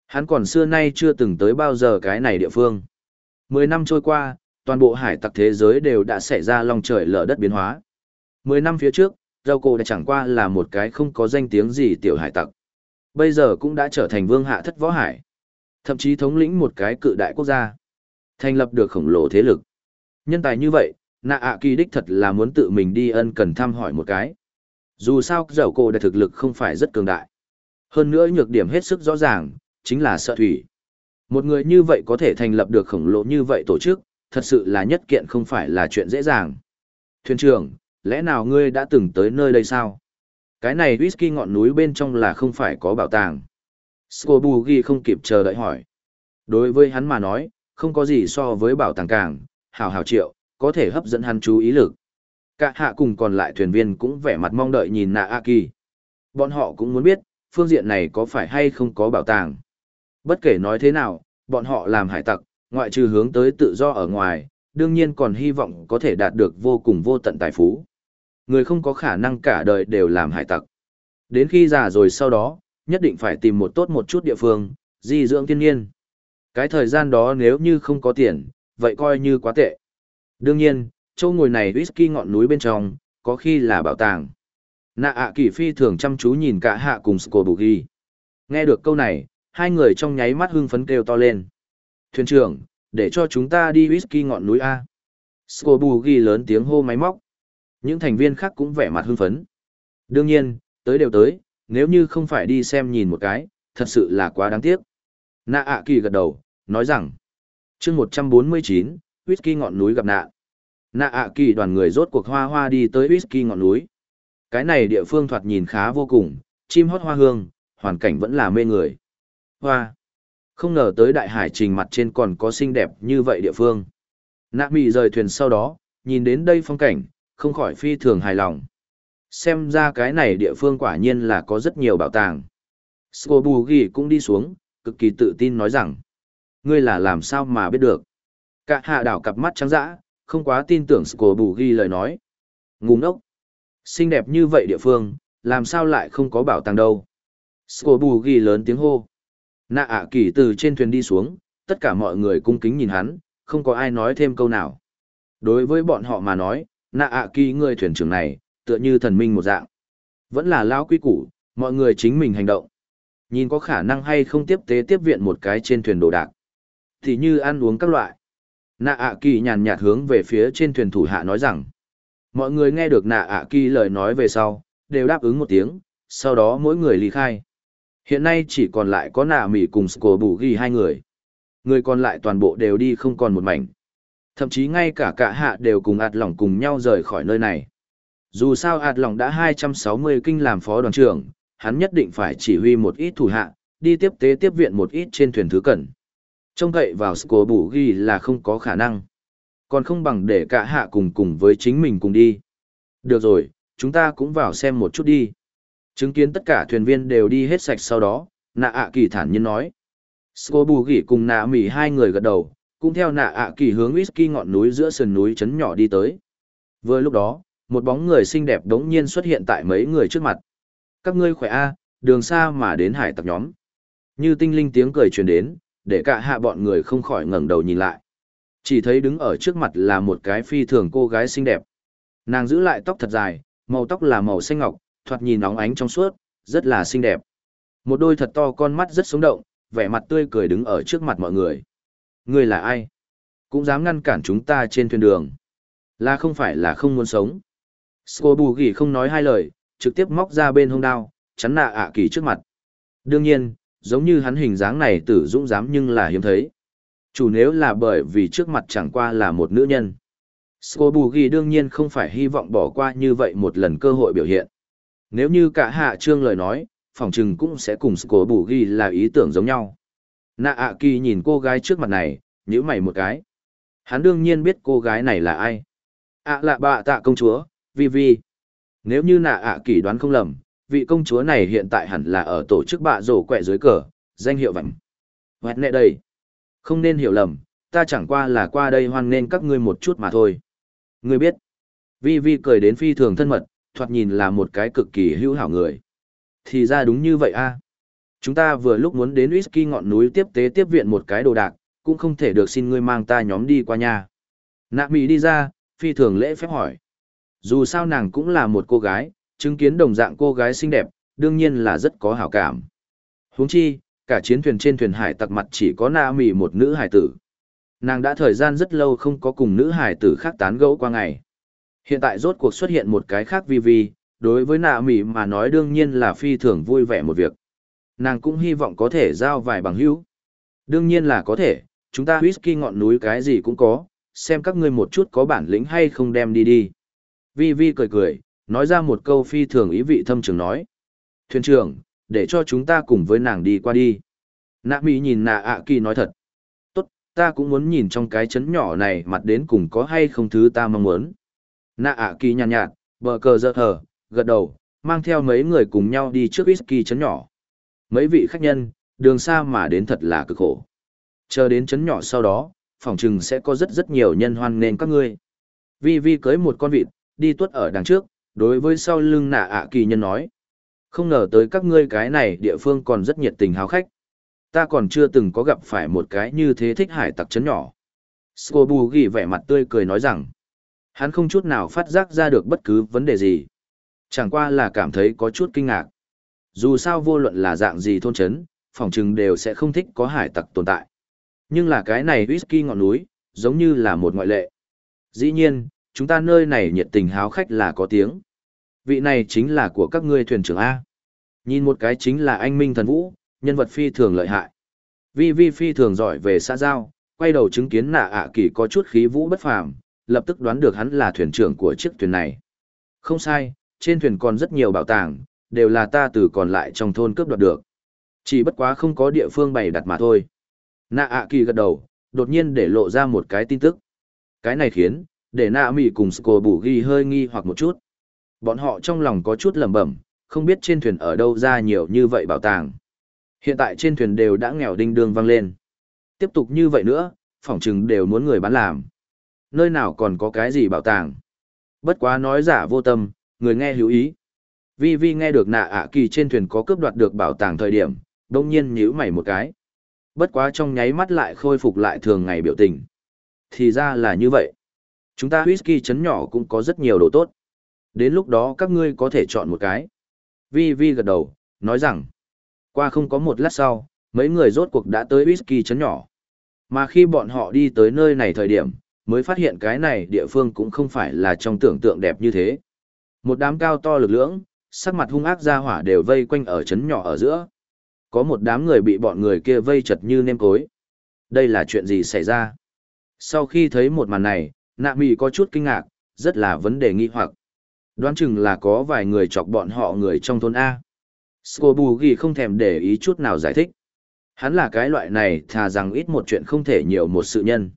Hắn còn xưa nay chưa từng tới bao giờ cái này địa phương. Mười năm trôi qua, toàn bộ hải tặc thế giới đều đã xảy ra lòng trời lở đất biến hóa. Mười năm phía trước, râu Cổ đã chẳng qua là một cái không có danh tiếng gì tiểu hải tặc. Bây giờ cũng đã trở thành vương hạ thất võ hải. Thậm chí thống lĩnh một cái cự đại quốc gia. Thành lập được khổng lồ thế lực. Nhân tài như vậy, nạ ạ kỳ đích thật là muốn tự mình đi ân cần thăm hỏi một cái. Dù sao râu cổ đã thực lực không phải rất cường đại. Hơn nữa nhược điểm hết sức rõ ràng, chính là sợ thủy. Một người như vậy có thể thành lập được khổng lồ như vậy tổ chức, thật sự là nhất kiện không phải là chuyện dễ dàng. Thuyền trưởng, lẽ nào ngươi đã từng tới nơi đây sao? Cái này whisky ngọn núi bên trong là không phải có bảo tàng. Scobugi không kịp chờ đợi hỏi. Đối với hắn mà nói, không có gì so với bảo tàng càng, hào hào triệu, có thể hấp dẫn hắn chú ý lực. Cả hạ cùng còn lại thuyền viên cũng vẻ mặt mong đợi nhìn nạ aki Bọn họ cũng muốn biết, phương diện này có phải hay không có bảo tàng. Bất kể nói thế nào, bọn họ làm hải tặc, ngoại trừ hướng tới tự do ở ngoài, đương nhiên còn hy vọng có thể đạt được vô cùng vô tận tài phú. Người không có khả năng cả đời đều làm hải tặc. Đến khi già rồi sau đó, nhất định phải tìm một tốt một chút địa phương, di dưỡng thiên nhiên. Cái thời gian đó nếu như không có tiền, vậy coi như quá tệ. Đương nhiên, châu ngồi này whisky ngọn núi bên trong, có khi là bảo tàng. Nạ ạ kỳ phi thường chăm chú nhìn cả hạ cùng Scobugi. Nghe được câu này, hai người trong nháy mắt hưng phấn kêu to lên. Thuyền trưởng, để cho chúng ta đi whisky ngọn núi A. Scobugi lớn tiếng hô máy móc. Những thành viên khác cũng vẻ mặt hưng phấn. Đương nhiên, tới đều tới, nếu như không phải đi xem nhìn một cái, thật sự là quá đáng tiếc. Nạ ạ kỳ gật đầu, nói rằng, chương 149, whisky ngọn núi gặp nạn. Nạ ạ kỳ đoàn người rốt cuộc hoa hoa đi tới whisky ngọn núi. Cái này địa phương thoạt nhìn khá vô cùng, chim hót hoa hương, hoàn cảnh vẫn là mê người. Hoa! Không ngờ tới đại hải trình mặt trên còn có xinh đẹp như vậy địa phương. Nạ mị rời thuyền sau đó, nhìn đến đây phong cảnh, không khỏi phi thường hài lòng. Xem ra cái này địa phương quả nhiên là có rất nhiều bảo tàng. Scobugi cũng đi xuống, cực kỳ tự tin nói rằng, ngươi là làm sao mà biết được. Cả hạ đảo cặp mắt trắng dã, không quá tin tưởng Scobugi lời nói. Ngu ngốc. Xinh đẹp như vậy địa phương, làm sao lại không có bảo tàng đâu. Scobugi lớn tiếng hô. Nạ ạ kỳ từ trên thuyền đi xuống, tất cả mọi người cung kính nhìn hắn, không có ai nói thêm câu nào. Đối với bọn họ mà nói, nạ ạ kỳ người thuyền trưởng này, tựa như thần minh một dạng. Vẫn là lão quý củ, mọi người chính mình hành động. Nhìn có khả năng hay không tiếp tế tiếp viện một cái trên thuyền đồ đạc. Thì như ăn uống các loại. Nạ ạ kỳ nhàn nhạt hướng về phía trên thuyền thủ hạ nói rằng. Mọi người nghe được nạ ạ kỳ lời nói về sau, đều đáp ứng một tiếng, sau đó mỗi người ly khai. Hiện nay chỉ còn lại có nạ mỉ cùng Sco bù ghi hai người. Người còn lại toàn bộ đều đi không còn một mảnh. Thậm chí ngay cả cả hạ đều cùng ạt lỏng cùng nhau rời khỏi nơi này. Dù sao ạt lỏng đã 260 kinh làm phó đoàn trưởng, hắn nhất định phải chỉ huy một ít thủ hạ, đi tiếp tế tiếp viện một ít trên thuyền thứ cần. Trông cậy vào Sco bù ghi là không có khả năng. Còn không bằng để cả hạ cùng cùng với chính mình cùng đi. Được rồi, chúng ta cũng vào xem một chút đi. Chứng kiến tất cả thuyền viên đều đi hết sạch sau đó, nạ ạ kỳ thản nhiên nói. Sô bù gỉ cùng nạ mỉ hai người gật đầu, cũng theo nạ ạ kỳ hướng whisky ngọn núi giữa sườn núi chấn nhỏ đi tới. Vừa lúc đó, một bóng người xinh đẹp đống nhiên xuất hiện tại mấy người trước mặt. Các ngươi khỏe a, đường xa mà đến hải tặc nhóm. Như tinh linh tiếng cười truyền đến, để cả hạ bọn người không khỏi ngẩng đầu nhìn lại. Chỉ thấy đứng ở trước mặt là một cái phi thường cô gái xinh đẹp. Nàng giữ lại tóc thật dài, màu tóc là màu xanh ngọc, thoạt nhìn nóng ánh trong suốt, rất là xinh đẹp. Một đôi thật to con mắt rất sống động, vẻ mặt tươi cười đứng ở trước mặt mọi người. Ngươi là ai? Cũng dám ngăn cản chúng ta trên thuyền đường. Là không phải là không muốn sống. Sco bù ghi không nói hai lời, trực tiếp móc ra bên hông đao, chắn nạ ạ kỳ trước mặt. Đương nhiên, giống như hắn hình dáng này tử dũng dám nhưng là hiếm thấy. Chủ nếu là bởi vì trước mặt chẳng qua là một nữ nhân. Scobugi bù ghi đương nhiên không phải hy vọng bỏ qua như vậy một lần cơ hội biểu hiện. Nếu như cả hạ trương lời nói, phỏng chừng cũng sẽ cùng Sco bù ghi là ý tưởng giống nhau. Nạ ạ kỳ nhìn cô gái trước mặt này, nhíu mày một cái. Hắn đương nhiên biết cô gái này là ai. ạ à là bạ tạ công chúa, Vi Vi. Nếu như nạ ạ kỳ đoán không lầm, vị công chúa này hiện tại hẳn là ở tổ chức bạ rổ quẹ dưới cờ, danh hiệu vảnh. Hoẹt nệ đây. Không nên hiểu lầm, ta chẳng qua là qua đây hoan nên các ngươi một chút mà thôi. Ngươi biết. Vi Vi cười đến phi thường thân mật, thoạt nhìn là một cái cực kỳ hữu hảo người. Thì ra đúng như vậy a. Chúng ta vừa lúc muốn đến whisky ngọn núi tiếp tế tiếp viện một cái đồ đạc, cũng không thể được xin ngươi mang ta nhóm đi qua nhà. Nạ Mỹ đi ra, phi thường lễ phép hỏi. Dù sao nàng cũng là một cô gái, chứng kiến đồng dạng cô gái xinh đẹp, đương nhiên là rất có hảo cảm. Huống chi, cả chiến thuyền trên thuyền hải tặc mặt chỉ có nạ Mỹ một nữ hải tử. Nàng đã thời gian rất lâu không có cùng nữ hải tử khác tán gẫu qua ngày. Hiện tại rốt cuộc xuất hiện một cái khác vi vi, đối với nạ mỉ mà nói đương nhiên là phi thường vui vẻ một việc. Nàng cũng hy vọng có thể giao vài bằng hữu. Đương nhiên là có thể, chúng ta whisky ngọn núi cái gì cũng có, xem các ngươi một chút có bản lĩnh hay không đem đi đi. Vi Vi cười cười, nói ra một câu phi thường ý vị thâm trường nói. Thuyền trưởng, để cho chúng ta cùng với nàng đi qua đi. Nạ Mỹ nhìn nạ ạ kỳ nói thật. Tốt, ta cũng muốn nhìn trong cái chấn nhỏ này mặt đến cùng có hay không thứ ta mong muốn. Nạ ạ kỳ nhàn nhạt, bờ cờ giật hờ, gật đầu, mang theo mấy người cùng nhau đi trước whisky chấn nhỏ. Mấy vị khách nhân, đường xa mà đến thật là cực khổ. Chờ đến chấn nhỏ sau đó, phòng trừng sẽ có rất rất nhiều nhân hoan nên các ngươi. Vi Vi cưới một con vịt, đi tuất ở đằng trước, đối với sau lưng nạ ạ kỳ nhân nói. Không ngờ tới các ngươi cái này địa phương còn rất nhiệt tình hào khách. Ta còn chưa từng có gặp phải một cái như thế thích hải tặc chấn nhỏ. Scobu ghi vẻ mặt tươi cười nói rằng, hắn không chút nào phát giác ra được bất cứ vấn đề gì. Chẳng qua là cảm thấy có chút kinh ngạc. Dù sao vô luận là dạng gì thôn chấn, phòng trừng đều sẽ không thích có hải tặc tồn tại. Nhưng là cái này whisky ngọn núi, giống như là một ngoại lệ. Dĩ nhiên, chúng ta nơi này nhiệt tình háo khách là có tiếng. Vị này chính là của các ngươi thuyền trưởng A. Nhìn một cái chính là anh Minh Thần Vũ, nhân vật phi thường lợi hại. Vi Vi phi thường giỏi về xã giao, quay đầu chứng kiến nạ ạ kỳ có chút khí vũ bất phàm, lập tức đoán được hắn là thuyền trưởng của chiếc thuyền này. Không sai, trên thuyền còn rất nhiều bảo tàng, đều là ta từ còn lại trong thôn cướp đoạt được. Chỉ bất quá không có địa phương bày đặt mà thôi. Nạ ạ kỳ gật đầu, đột nhiên để lộ ra một cái tin tức. Cái này khiến, để nạ mỉ cùng Sco bù ghi hơi nghi hoặc một chút. Bọn họ trong lòng có chút lẩm bẩm, không biết trên thuyền ở đâu ra nhiều như vậy bảo tàng. Hiện tại trên thuyền đều đã nghèo đinh đương vang lên. Tiếp tục như vậy nữa, phỏng chừng đều muốn người bán làm. Nơi nào còn có cái gì bảo tàng. Bất quá nói giả vô tâm, người nghe hữu ý. Vi Vi nghe được nạ ạ kỳ trên thuyền có cướp đoạt được bảo tàng thời điểm, đông nhiên nhíu mày một cái. Bất quá trong nháy mắt lại khôi phục lại thường ngày biểu tình. Thì ra là như vậy. Chúng ta whisky chấn nhỏ cũng có rất nhiều đồ tốt. Đến lúc đó các ngươi có thể chọn một cái. Vi Vi gật đầu, nói rằng, qua không có một lát sau, mấy người rốt cuộc đã tới whisky chấn nhỏ. Mà khi bọn họ đi tới nơi này thời điểm, mới phát hiện cái này địa phương cũng không phải là trong tưởng tượng đẹp như thế. Một đám cao to lực lưỡng, sắc mặt hung ác ra hỏa đều vây quanh ở chấn nhỏ ở giữa. Có một đám người bị bọn người kia vây chật như nêm cối. Đây là chuyện gì xảy ra? Sau khi thấy một màn này, nạ mì có chút kinh ngạc, rất là vấn đề nghi hoặc. Đoán chừng là có vài người chọc bọn họ người trong thôn A. Scobugi không thèm để ý chút nào giải thích. Hắn là cái loại này thà rằng ít một chuyện không thể nhiều một sự nhân.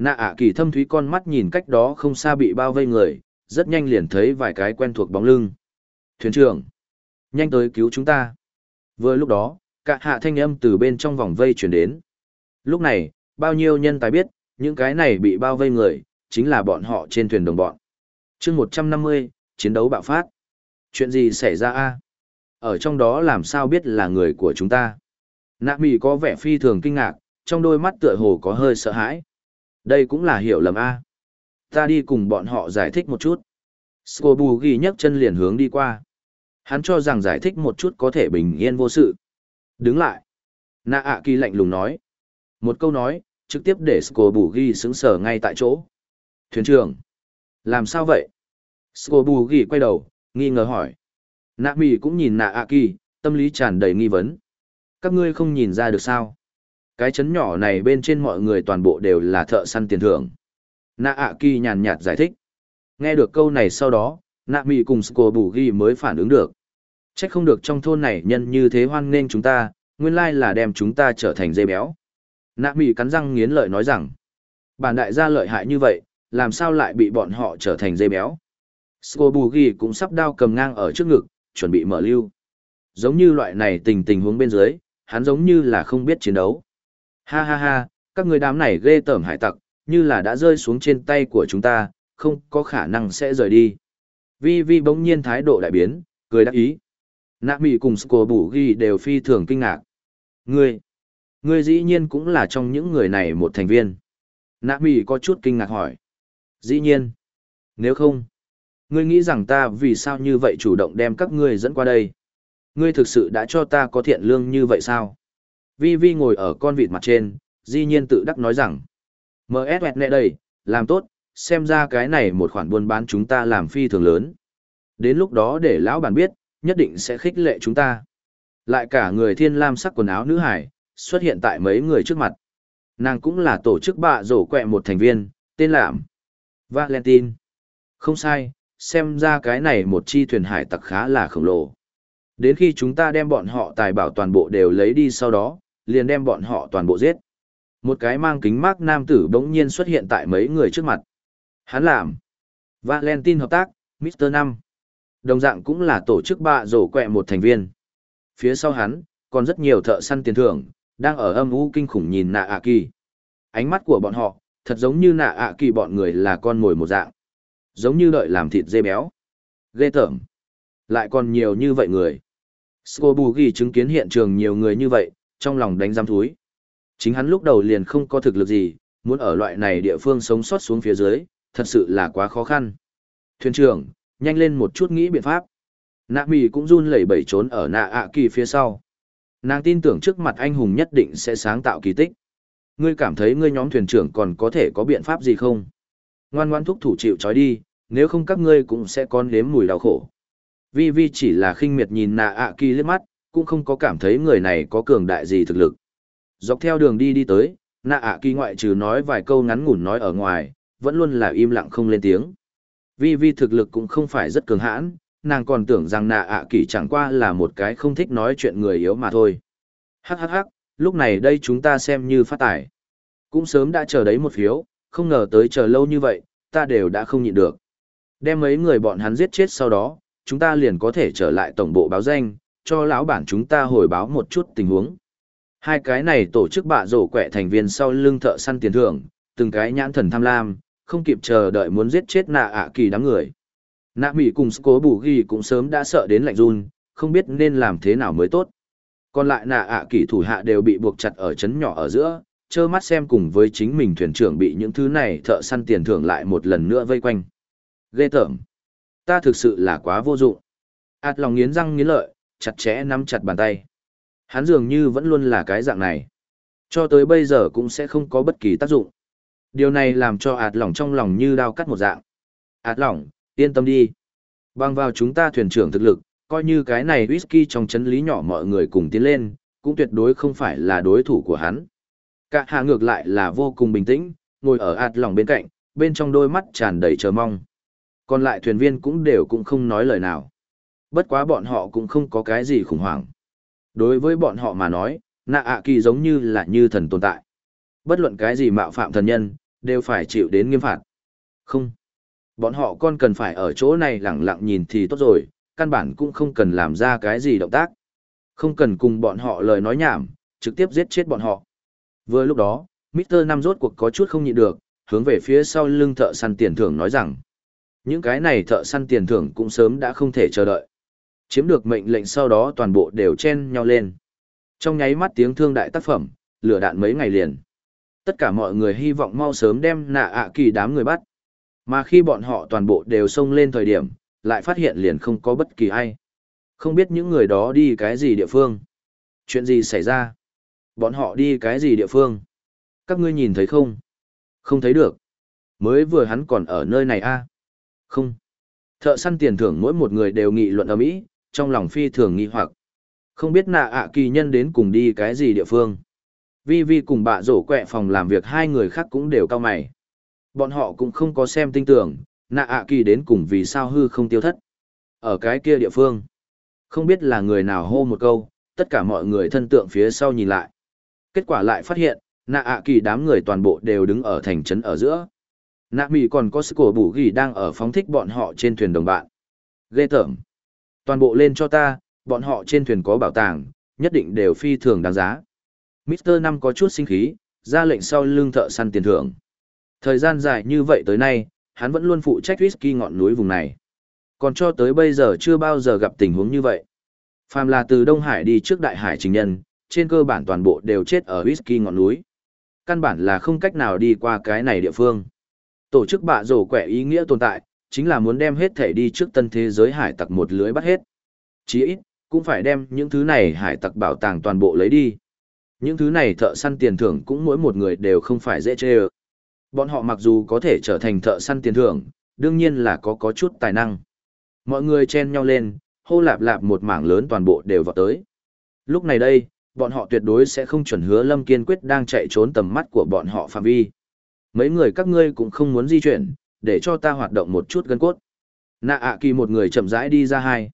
Nạ ạ kỳ thâm thúy con mắt nhìn cách đó không xa bị bao vây người, rất nhanh liền thấy vài cái quen thuộc bóng lưng. Thuyền trưởng. Nhanh tới cứu chúng ta. Vừa lúc đó, cả hạ thanh âm từ bên trong vòng vây chuyển đến. Lúc này, bao nhiêu nhân tài biết, những cái này bị bao vây người, chính là bọn họ trên thuyền đồng bọn. chương 150, chiến đấu bạo phát. Chuyện gì xảy ra a Ở trong đó làm sao biết là người của chúng ta? Nạ mỹ có vẻ phi thường kinh ngạc, trong đôi mắt tựa hồ có hơi sợ hãi. Đây cũng là hiểu lầm a Ta đi cùng bọn họ giải thích một chút. Scobu ghi nhấc chân liền hướng đi qua. Hắn cho rằng giải thích một chút có thể bình yên vô sự. Đứng lại. Nạ ạ kỳ lạnh lùng nói. Một câu nói, trực tiếp để Scobu ghi sững sờ ngay tại chỗ. Thuyền trưởng. Làm sao vậy? Scobu ghi quay đầu, nghi ngờ hỏi. Nạ mì cũng nhìn nạ ạ kỳ, tâm lý tràn đầy nghi vấn. Các ngươi không nhìn ra được sao? Cái chấn nhỏ này bên trên mọi người toàn bộ đều là thợ săn tiền thưởng. Nạ ạ kỳ nhàn nhạt giải thích. Nghe được câu này sau đó, nạ mì cùng Scobu ghi mới phản ứng được. Chắc không được trong thôn này nhân như thế hoan nghênh chúng ta, nguyên lai là đem chúng ta trở thành dây béo. Nạ mì cắn răng nghiến lợi nói rằng, bản đại gia lợi hại như vậy, làm sao lại bị bọn họ trở thành dây béo. Scobugi cũng sắp đao cầm ngang ở trước ngực, chuẩn bị mở lưu. Giống như loại này tình tình huống bên dưới, hắn giống như là không biết chiến đấu. Ha ha ha, các người đám này ghê tởm hải tặc, như là đã rơi xuống trên tay của chúng ta, không có khả năng sẽ rời đi. Vi Vi bỗng nhiên thái độ đại biến, cười đắc ý. Nạ Mỹ cùng Scobugi đều phi thường kinh ngạc. Ngươi, ngươi dĩ nhiên cũng là trong những người này một thành viên. Nạ Mỹ có chút kinh ngạc hỏi. Dĩ nhiên. Nếu không, ngươi nghĩ rằng ta vì sao như vậy chủ động đem các ngươi dẫn qua đây? Ngươi thực sự đã cho ta có thiện lương như vậy sao? Vi Vi ngồi ở con vịt mặt trên, Di nhiên tự đắc nói rằng. MS nẹ đây, làm tốt, xem ra cái này một khoản buôn bán chúng ta làm phi thường lớn. Đến lúc đó để lão bản biết, nhất định sẽ khích lệ chúng ta. Lại cả người thiên lam sắc quần áo nữ hải, xuất hiện tại mấy người trước mặt. Nàng cũng là tổ chức bạ rổ quẹ một thành viên, tên là Valentine. Không sai, xem ra cái này một chi thuyền hải tặc khá là khổng lồ. Đến khi chúng ta đem bọn họ tài bảo toàn bộ đều lấy đi sau đó, liền đem bọn họ toàn bộ giết. Một cái mang kính mát nam tử bỗng nhiên xuất hiện tại mấy người trước mặt. Hắn làm. Valentine hợp tác, Mr. Năm. Đồng dạng cũng là tổ chức bạ rổ quẹ một thành viên. Phía sau hắn, còn rất nhiều thợ săn tiền thưởng, đang ở âm u kinh khủng nhìn nạ ạ kỳ. Ánh mắt của bọn họ, thật giống như nạ ạ kỳ bọn người là con mồi một dạng. Giống như đợi làm thịt dê béo. Ghê tởm. Lại còn nhiều như vậy người. Scobugi chứng kiến hiện trường nhiều người như vậy, trong lòng đánh giam thúi. Chính hắn lúc đầu liền không có thực lực gì, muốn ở loại này địa phương sống sót xuống phía dưới, thật sự là quá khó khăn. Thuyền trưởng, nhanh lên một chút nghĩ biện pháp. Nạ mì cũng run lẩy bẩy trốn ở nạ ạ kỳ phía sau. Nàng tin tưởng trước mặt anh hùng nhất định sẽ sáng tạo kỳ tích. Ngươi cảm thấy ngươi nhóm thuyền trưởng còn có thể có biện pháp gì không? Ngoan ngoan thúc thủ chịu trói đi, nếu không các ngươi cũng sẽ con nếm mùi đau khổ. Vi Vi chỉ là khinh miệt nhìn nạ ạ kỳ liếc mắt, cũng không có cảm thấy người này có cường đại gì thực lực. Dọc theo đường đi đi tới, nạ ạ kỳ ngoại trừ nói vài câu ngắn ngủn nói ở ngoài, vẫn luôn là im lặng không lên tiếng. Vi Vi thực lực cũng không phải rất cường hãn, nàng còn tưởng rằng nạ ạ kỳ chẳng qua là một cái không thích nói chuyện người yếu mà thôi. Hắc hắc hắc, lúc này đây chúng ta xem như phát tải. Cũng sớm đã chờ đấy một phiếu, không ngờ tới chờ lâu như vậy, ta đều đã không nhịn được. Đem mấy người bọn hắn giết chết sau đó, chúng ta liền có thể trở lại tổng bộ báo danh, cho lão bản chúng ta hồi báo một chút tình huống. Hai cái này tổ chức bạ rổ quẹ thành viên sau lưng thợ săn tiền thưởng, từng cái nhãn thần tham lam, không kịp chờ đợi muốn giết chết nạ ạ kỳ đám người. Nạ Mỹ cùng cố bù ghi cũng sớm đã sợ đến lạnh run, không biết nên làm thế nào mới tốt. Còn lại nạ ạ kỳ thủ hạ đều bị buộc chặt ở chấn nhỏ ở giữa, trơ mắt xem cùng với chính mình thuyền trưởng bị những thứ này thợ săn tiền thưởng lại một lần nữa vây quanh. Ghê tởm. Ta thực sự là quá vô dụng. Át lòng nghiến răng nghiến lợi, chặt chẽ nắm chặt bàn tay. Hắn dường như vẫn luôn là cái dạng này. Cho tới bây giờ cũng sẽ không có bất kỳ tác dụng. Điều này làm cho ạt lỏng trong lòng như đao cắt một dạng. Ạt lỏng, yên tâm đi. Bằng vào chúng ta thuyền trưởng thực lực, coi như cái này whisky trong chấn lý nhỏ mọi người cùng tiến lên, cũng tuyệt đối không phải là đối thủ của hắn. Cả hạ ngược lại là vô cùng bình tĩnh, ngồi ở ạt lỏng bên cạnh, bên trong đôi mắt tràn đầy chờ mong. Còn lại thuyền viên cũng đều cũng không nói lời nào. Bất quá bọn họ cũng không có cái gì khủng hoảng. Đối với bọn họ mà nói, nạ ạ kỳ giống như là như thần tồn tại. Bất luận cái gì mạo phạm thần nhân, đều phải chịu đến nghiêm phạt. Không. Bọn họ con cần phải ở chỗ này lặng lặng nhìn thì tốt rồi, căn bản cũng không cần làm ra cái gì động tác. Không cần cùng bọn họ lời nói nhảm, trực tiếp giết chết bọn họ. Vừa lúc đó, Mr. Nam rốt cuộc có chút không nhịn được, hướng về phía sau lưng thợ săn tiền thưởng nói rằng, những cái này thợ săn tiền thưởng cũng sớm đã không thể chờ đợi. Chiếm được mệnh lệnh sau đó toàn bộ đều chen nhau lên. Trong nháy mắt tiếng thương đại tác phẩm, lửa đạn mấy ngày liền. Tất cả mọi người hy vọng mau sớm đem nạ ạ kỳ đám người bắt. Mà khi bọn họ toàn bộ đều xông lên thời điểm, lại phát hiện liền không có bất kỳ ai. Không biết những người đó đi cái gì địa phương. Chuyện gì xảy ra? Bọn họ đi cái gì địa phương? Các ngươi nhìn thấy không? Không thấy được. Mới vừa hắn còn ở nơi này a Không. Thợ săn tiền thưởng mỗi một người đều nghị luận ở mỹ, trong lòng phi thường nghi hoặc. Không biết nạ ạ kỳ nhân đến cùng đi cái gì địa phương. Vi Vi cùng bạ rổ quẹ phòng làm việc hai người khác cũng đều cao mày. Bọn họ cũng không có xem tinh tưởng, nạ ạ kỳ đến cùng vì sao hư không tiêu thất. Ở cái kia địa phương, không biết là người nào hô một câu, tất cả mọi người thân tượng phía sau nhìn lại. Kết quả lại phát hiện, nạ ạ kỳ đám người toàn bộ đều đứng ở thành trấn ở giữa. Nạ mì còn có sức của bù ghi đang ở phóng thích bọn họ trên thuyền đồng bạn. Ghê tởm. Toàn bộ lên cho ta, bọn họ trên thuyền có bảo tàng, nhất định đều phi thường đáng giá. Mr. Năm có chút sinh khí, ra lệnh sau lưng thợ săn tiền thưởng. Thời gian dài như vậy tới nay, hắn vẫn luôn phụ trách whisky ngọn núi vùng này. Còn cho tới bây giờ chưa bao giờ gặp tình huống như vậy. Phàm là từ Đông Hải đi trước Đại Hải trình nhân, trên cơ bản toàn bộ đều chết ở whisky ngọn núi. Căn bản là không cách nào đi qua cái này địa phương. Tổ chức bạ rổ quẻ ý nghĩa tồn tại, chính là muốn đem hết thể đi trước tân thế giới hải tặc một lưới bắt hết. Chí ít, cũng phải đem những thứ này hải tặc bảo tàng toàn bộ lấy đi. Những thứ này thợ săn tiền thưởng cũng mỗi một người đều không phải dễ chê ơ. Bọn họ mặc dù có thể trở thành thợ săn tiền thưởng, đương nhiên là có có chút tài năng. Mọi người chen nhau lên, hô lạp lạp một mảng lớn toàn bộ đều vào tới. Lúc này đây, bọn họ tuyệt đối sẽ không chuẩn hứa Lâm Kiên Quyết đang chạy trốn tầm mắt của bọn họ phạm vi. Mấy người các ngươi cũng không muốn di chuyển, để cho ta hoạt động một chút gân cốt. Nạ ạ kỳ một người chậm rãi đi ra hai.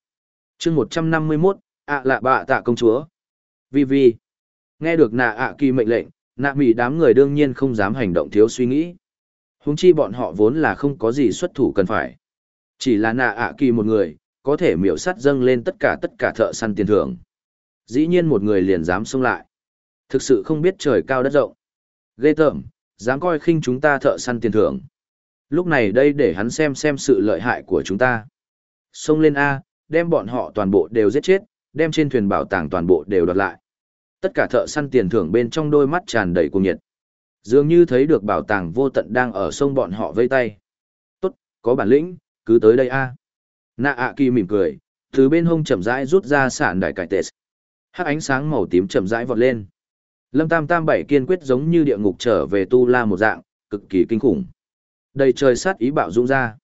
chương 151, ạ lạ bạ tạ công chúa. Vi Vi. Nghe được nạ ạ kỳ mệnh lệnh, nạ mỉ đám người đương nhiên không dám hành động thiếu suy nghĩ. Húng chi bọn họ vốn là không có gì xuất thủ cần phải. Chỉ là nạ ạ kỳ một người, có thể miểu sát dâng lên tất cả tất cả thợ săn tiền thưởng. Dĩ nhiên một người liền dám xông lại. Thực sự không biết trời cao đất rộng. Ghê tởm, dám coi khinh chúng ta thợ săn tiền thưởng. Lúc này đây để hắn xem xem sự lợi hại của chúng ta. Xông lên A, đem bọn họ toàn bộ đều giết chết, đem trên thuyền bảo tàng toàn bộ đều đoạt lại. Tất cả thợ săn tiền thưởng bên trong đôi mắt tràn đầy cuồng nhiệt. Dường như thấy được bảo tàng vô tận đang ở sông bọn họ vây tay. Tốt, có bản lĩnh, cứ tới đây a. Nạ ạ kỳ mỉm cười, từ bên hông chậm rãi rút ra sản đại cải tệ. Hắc ánh sáng màu tím chậm rãi vọt lên. Lâm Tam Tam bảy kiên quyết giống như địa ngục trở về tu la một dạng, cực kỳ kinh khủng. Đầy trời sát ý bạo dũng ra.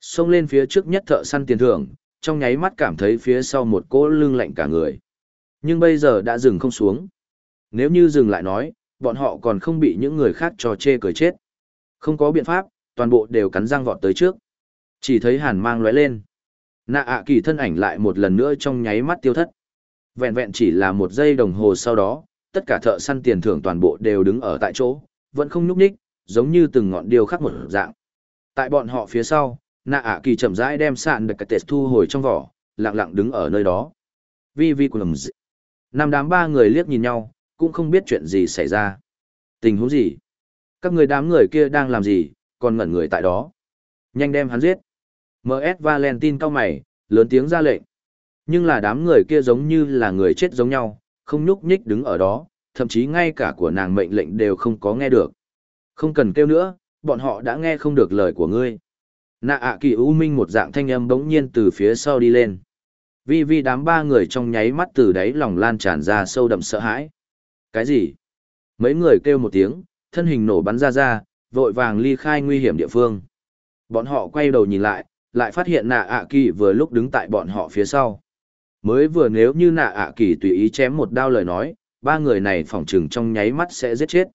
Xông lên phía trước nhất thợ săn tiền thưởng, trong nháy mắt cảm thấy phía sau một cỗ lưng lạnh cả người. Nhưng bây giờ đã dừng không xuống. Nếu như dừng lại nói, bọn họ còn không bị những người khác trò chê cười chết. Không có biện pháp, toàn bộ đều cắn răng vọt tới trước. Chỉ thấy hàn mang lóe lên. Nạ ạ kỳ thân ảnh lại một lần nữa trong nháy mắt tiêu thất. Vẹn vẹn chỉ là một giây đồng hồ sau đó, tất cả thợ săn tiền thưởng toàn bộ đều đứng ở tại chỗ, vẫn không nhúc nhích, giống như từng ngọn điêu khắc một dạng. Tại bọn họ phía sau, nạ ạ kỳ chậm rãi đem sạn được cái tệt thu hồi trong vỏ, lặng lặng đứng ở nơi đó. Vi vi của lầm dị. Năm đám ba người liếc nhìn nhau, cũng không biết chuyện gì xảy ra. Tình huống gì? Các người đám người kia đang làm gì, còn ngẩn người tại đó. Nhanh đem hắn giết. M.S. Valentine cao mày, lớn tiếng ra lệnh. Nhưng là đám người kia giống như là người chết giống nhau, không nhúc nhích đứng ở đó, thậm chí ngay cả của nàng mệnh lệnh đều không có nghe được. Không cần kêu nữa, bọn họ đã nghe không được lời của ngươi. Nạ ạ kỳ u minh một dạng thanh âm bỗng nhiên từ phía sau đi lên. Vi vi đám ba người trong nháy mắt từ đáy lòng lan tràn ra sâu đậm sợ hãi. Cái gì? Mấy người kêu một tiếng, thân hình nổ bắn ra ra, vội vàng ly khai nguy hiểm địa phương. Bọn họ quay đầu nhìn lại, lại phát hiện nạ ạ kỳ vừa lúc đứng tại bọn họ phía sau. Mới vừa nếu như nạ ạ kỳ tùy ý chém một đao lời nói, ba người này phỏng chừng trong nháy mắt sẽ giết chết.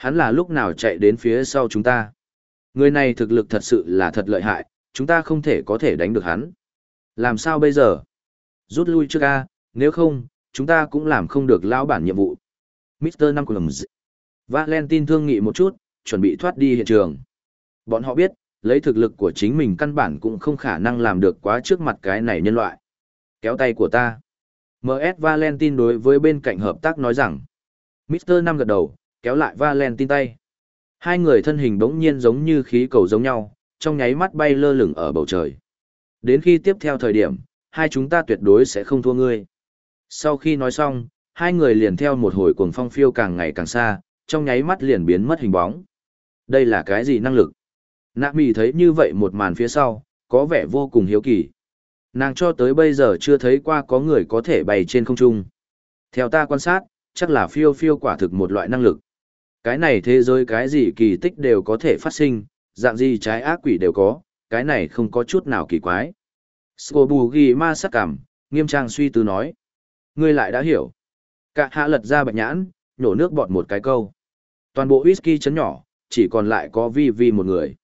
Hắn là lúc nào chạy đến phía sau chúng ta. Người này thực lực thật sự là thật lợi hại, chúng ta không thể có thể đánh được hắn. Làm sao bây giờ? Rút lui trước A, nếu không, chúng ta cũng làm không được lão bản nhiệm vụ. Mr. Năm Columbs. Valentine thương nghị một chút, chuẩn bị thoát đi hiện trường. Bọn họ biết, lấy thực lực của chính mình căn bản cũng không khả năng làm được quá trước mặt cái này nhân loại. Kéo tay của ta. MS Valentine đối với bên cạnh hợp tác nói rằng. Mr. Năm gật đầu, kéo lại Valentine tay. Hai người thân hình bỗng nhiên giống như khí cầu giống nhau, trong nháy mắt bay lơ lửng ở bầu trời. Đến khi tiếp theo thời điểm, hai chúng ta tuyệt đối sẽ không thua ngươi. Sau khi nói xong, hai người liền theo một hồi cuồng phong phiêu càng ngày càng xa, trong nháy mắt liền biến mất hình bóng. Đây là cái gì năng lực? Nạ mì thấy như vậy một màn phía sau, có vẻ vô cùng hiếu kỳ. Nàng cho tới bây giờ chưa thấy qua có người có thể bay trên không trung. Theo ta quan sát, chắc là phiêu phiêu quả thực một loại năng lực. Cái này thế giới cái gì kỳ tích đều có thể phát sinh, dạng gì trái ác quỷ đều có, cái này không có chút nào kỳ quái. Scobu ghi ma sắc cảm, nghiêm trang suy tư nói. Ngươi lại đã hiểu. Cả hạ lật ra bạch nhãn, nhổ nước bọt một cái câu. Toàn bộ whisky chấn nhỏ, chỉ còn lại có vi vi một người.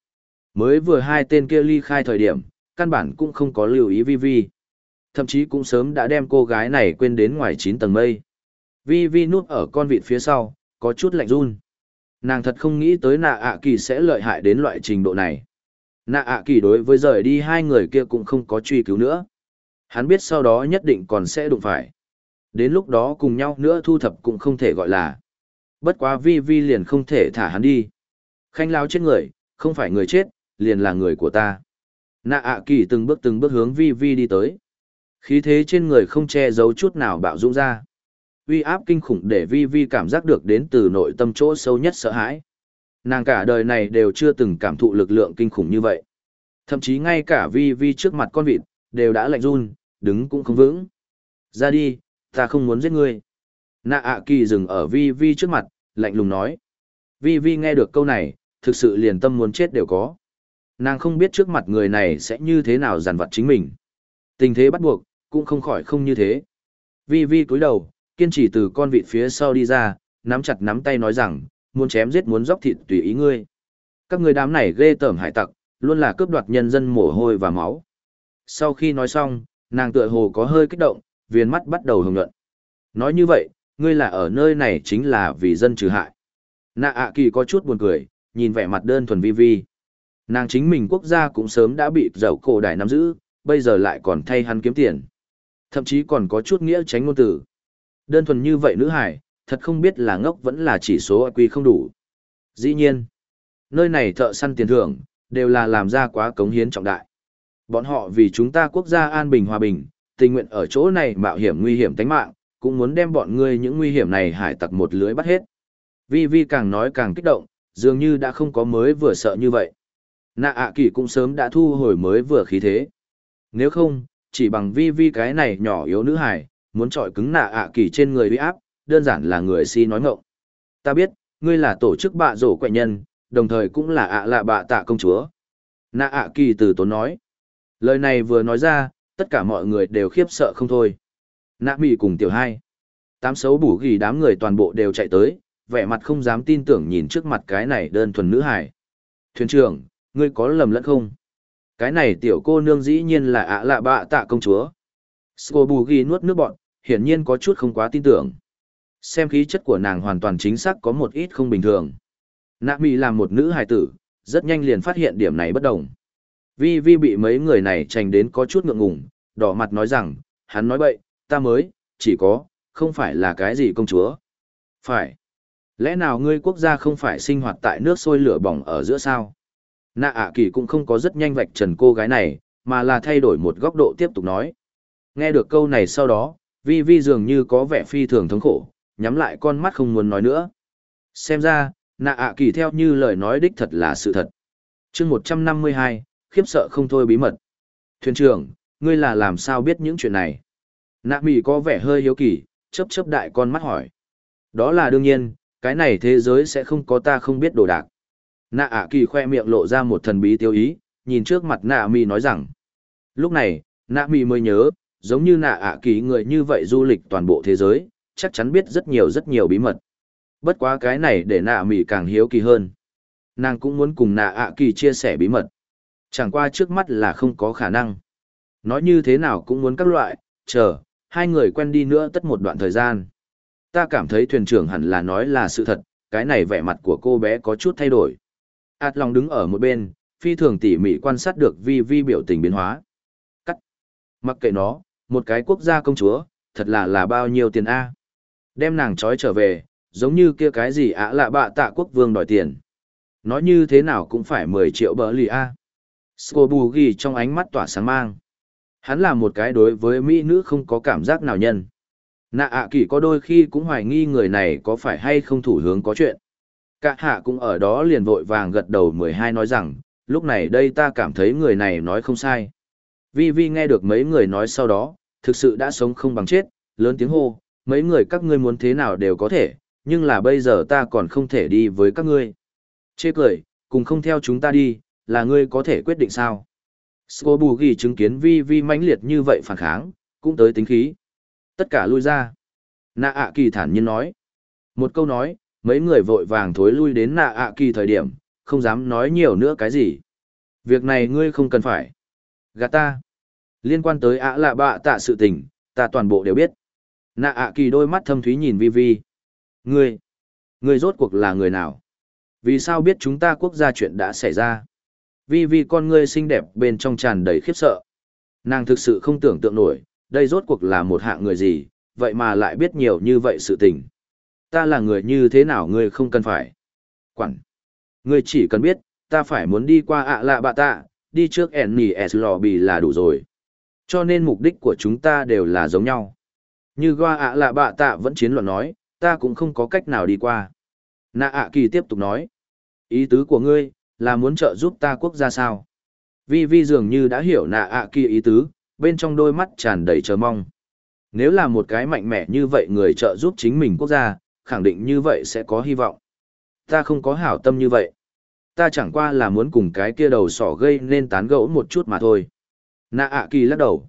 Mới vừa hai tên kia ly khai thời điểm, căn bản cũng không có lưu ý vi vi. Thậm chí cũng sớm đã đem cô gái này quên đến ngoài chín tầng mây. Vi vi nuốt ở con vịt phía sau, có chút lạnh run. Nàng thật không nghĩ tới nạ ạ kỳ sẽ lợi hại đến loại trình độ này. Nạ ạ kỳ đối với rời đi hai người kia cũng không có truy cứu nữa. Hắn biết sau đó nhất định còn sẽ đụng phải. Đến lúc đó cùng nhau nữa thu thập cũng không thể gọi là. Bất quá vi vi liền không thể thả hắn đi. Khanh lao chết người, không phải người chết, liền là người của ta. Nạ ạ kỳ từng bước từng bước hướng vi vi đi tới. Khí thế trên người không che giấu chút nào bạo dũng ra. Uy áp kinh khủng để vi vi cảm giác được đến từ nội tâm chỗ sâu nhất sợ hãi. Nàng cả đời này đều chưa từng cảm thụ lực lượng kinh khủng như vậy. Thậm chí ngay cả vi vi trước mặt con vịt, đều đã lạnh run, đứng cũng không vững. Ra đi, ta không muốn giết ngươi. Nạ ạ kỳ dừng ở vi vi trước mặt, lạnh lùng nói. Vi vi nghe được câu này, thực sự liền tâm muốn chết đều có. Nàng không biết trước mặt người này sẽ như thế nào dàn vặt chính mình. Tình thế bắt buộc, cũng không khỏi không như thế. Vi vi cúi đầu, kiên trì từ con vịt phía sau đi ra, nắm chặt nắm tay nói rằng, muốn chém giết muốn dốc thịt tùy ý ngươi. Các người đám này ghê tởm hải tặc, luôn là cướp đoạt nhân dân mồ hôi và máu. Sau khi nói xong, nàng tựa hồ có hơi kích động, viên mắt bắt đầu hồng nhuận. Nói như vậy, ngươi là ở nơi này chính là vì dân trừ hại. Nạ ạ kỳ có chút buồn cười, nhìn vẻ mặt đơn thuần vi vi. Nàng chính mình quốc gia cũng sớm đã bị dầu cổ đại nắm giữ, bây giờ lại còn thay hắn kiếm tiền. Thậm chí còn có chút nghĩa tránh ngôn tử. Đơn thuần như vậy nữ hải, thật không biết là ngốc vẫn là chỉ số IQ không đủ. Dĩ nhiên, nơi này thợ săn tiền thưởng, đều là làm ra quá cống hiến trọng đại. Bọn họ vì chúng ta quốc gia an bình hòa bình, tình nguyện ở chỗ này mạo hiểm nguy hiểm tính mạng, cũng muốn đem bọn ngươi những nguy hiểm này hải tặc một lưới bắt hết. Vi Vi càng nói càng kích động, dường như đã không có mới vừa sợ như vậy. Nạ ạ kỳ cũng sớm đã thu hồi mới vừa khí thế. Nếu không, chỉ bằng Vi Vi cái này nhỏ yếu nữ hải, muốn trọi cứng nạ ạ kỳ trên người uy áp, đơn giản là người si nói ngọng. Ta biết, ngươi là tổ chức bạ rổ quậy nhân, đồng thời cũng là ạ lạ bạ tạ công chúa. Nạ ạ kỳ từ tốn nói. Lời này vừa nói ra, tất cả mọi người đều khiếp sợ không thôi. Nạ mị cùng tiểu hai. Tám xấu bủ ghi đám người toàn bộ đều chạy tới, vẻ mặt không dám tin tưởng nhìn trước mặt cái này đơn thuần nữ hải. Thuyền trưởng, ngươi có lầm lẫn không? Cái này tiểu cô nương dĩ nhiên là ạ lạ bạ tạ công chúa. Sô bù ghi nuốt nước bọn, hiển nhiên có chút không quá tin tưởng. Xem khí chất của nàng hoàn toàn chính xác có một ít không bình thường. Nạ mị là một nữ hài tử, rất nhanh liền phát hiện điểm này bất đồng. Vi Vi bị mấy người này trành đến có chút ngượng ngùng, đỏ mặt nói rằng, hắn nói bậy, ta mới, chỉ có, không phải là cái gì công chúa. Phải. Lẽ nào ngươi quốc gia không phải sinh hoạt tại nước sôi lửa bỏng ở giữa sao? Nạ ạ kỳ cũng không có rất nhanh vạch trần cô gái này, mà là thay đổi một góc độ tiếp tục nói. Nghe được câu này sau đó, Vi Vi dường như có vẻ phi thường thống khổ, nhắm lại con mắt không muốn nói nữa. Xem ra, nạ ạ kỳ theo như lời nói đích thật là sự thật. chương 152, khiếp sợ không thôi bí mật. Thuyền trưởng, ngươi là làm sao biết những chuyện này? Nạ mì có vẻ hơi hiếu kỳ, chấp chấp đại con mắt hỏi. Đó là đương nhiên, cái này thế giới sẽ không có ta không biết đồ đạc. Nạ ạ kỳ khoe miệng lộ ra một thần bí tiêu ý, nhìn trước mặt nạ mì nói rằng. Lúc này, nạ mì mới nhớ, giống như nạ ạ kỳ người như vậy du lịch toàn bộ thế giới, chắc chắn biết rất nhiều rất nhiều bí mật. Bất quá cái này để nạ mỉ càng hiếu kỳ hơn. Nàng cũng muốn cùng nạ ạ kỳ chia sẻ bí mật. Chẳng qua trước mắt là không có khả năng. Nói như thế nào cũng muốn các loại, chờ, hai người quen đi nữa tất một đoạn thời gian. Ta cảm thấy thuyền trưởng hẳn là nói là sự thật, cái này vẻ mặt của cô bé có chút thay đổi. Át lòng đứng ở một bên, phi thường tỉ mỉ quan sát được vi vi biểu tình biến hóa. Cắt. Mặc kệ nó, một cái quốc gia công chúa, thật là là bao nhiêu tiền A. Đem nàng trói trở về, giống như kia cái gì ạ lạ bạ tạ quốc vương đòi tiền. Nói như thế nào cũng phải 10 triệu bờ lì A. Scobu ghi trong ánh mắt tỏa sáng mang. Hắn là một cái đối với mỹ nữ không có cảm giác nào nhân. Nạ ạ kỳ có đôi khi cũng hoài nghi người này có phải hay không thủ hướng có chuyện. Cả hạ cũng ở đó liền vội vàng gật đầu 12 nói rằng, lúc này đây ta cảm thấy người này nói không sai. Vi Vi nghe được mấy người nói sau đó, thực sự đã sống không bằng chết, lớn tiếng hô, mấy người các ngươi muốn thế nào đều có thể, nhưng là bây giờ ta còn không thể đi với các ngươi. Chê cười, cùng không theo chúng ta đi, là ngươi có thể quyết định sao. Scobugi chứng kiến Vi Vi mãnh liệt như vậy phản kháng, cũng tới tính khí. Tất cả lui ra. Nạ ạ kỳ thản nhiên nói. Một câu nói, mấy người vội vàng thối lui đến nạ ạ kỳ thời điểm, không dám nói nhiều nữa cái gì. Việc này ngươi không cần phải gà ta. Liên quan tới ạ lạ bạ tạ sự tình, ta toàn bộ đều biết. Nạ ạ kỳ đôi mắt thâm thúy nhìn vi vi. Ngươi, ngươi rốt cuộc là người nào? Vì sao biết chúng ta quốc gia chuyện đã xảy ra? Vi vi con ngươi xinh đẹp bên trong tràn đầy khiếp sợ. Nàng thực sự không tưởng tượng nổi, đây rốt cuộc là một hạng người gì, vậy mà lại biết nhiều như vậy sự tình. Ta là người như thế nào ngươi không cần phải. Quản. Ngươi chỉ cần biết, ta phải muốn đi qua ạ lạ bạ tạ, đi trước ẻn lò lobby là đủ rồi. Cho nên mục đích của chúng ta đều là giống nhau. Như goa ạ là bạ tạ vẫn chiến luận nói, ta cũng không có cách nào đi qua. Nạ ạ kỳ tiếp tục nói. Ý tứ của ngươi, là muốn trợ giúp ta quốc gia sao? Vi Vi dường như đã hiểu nạ ạ kỳ ý tứ, bên trong đôi mắt tràn đầy chờ mong. Nếu là một cái mạnh mẽ như vậy người trợ giúp chính mình quốc gia, khẳng định như vậy sẽ có hy vọng. Ta không có hảo tâm như vậy. Ta chẳng qua là muốn cùng cái kia đầu sỏ gây nên tán gẫu một chút mà thôi. Nạ ạ kỳ lắc đầu.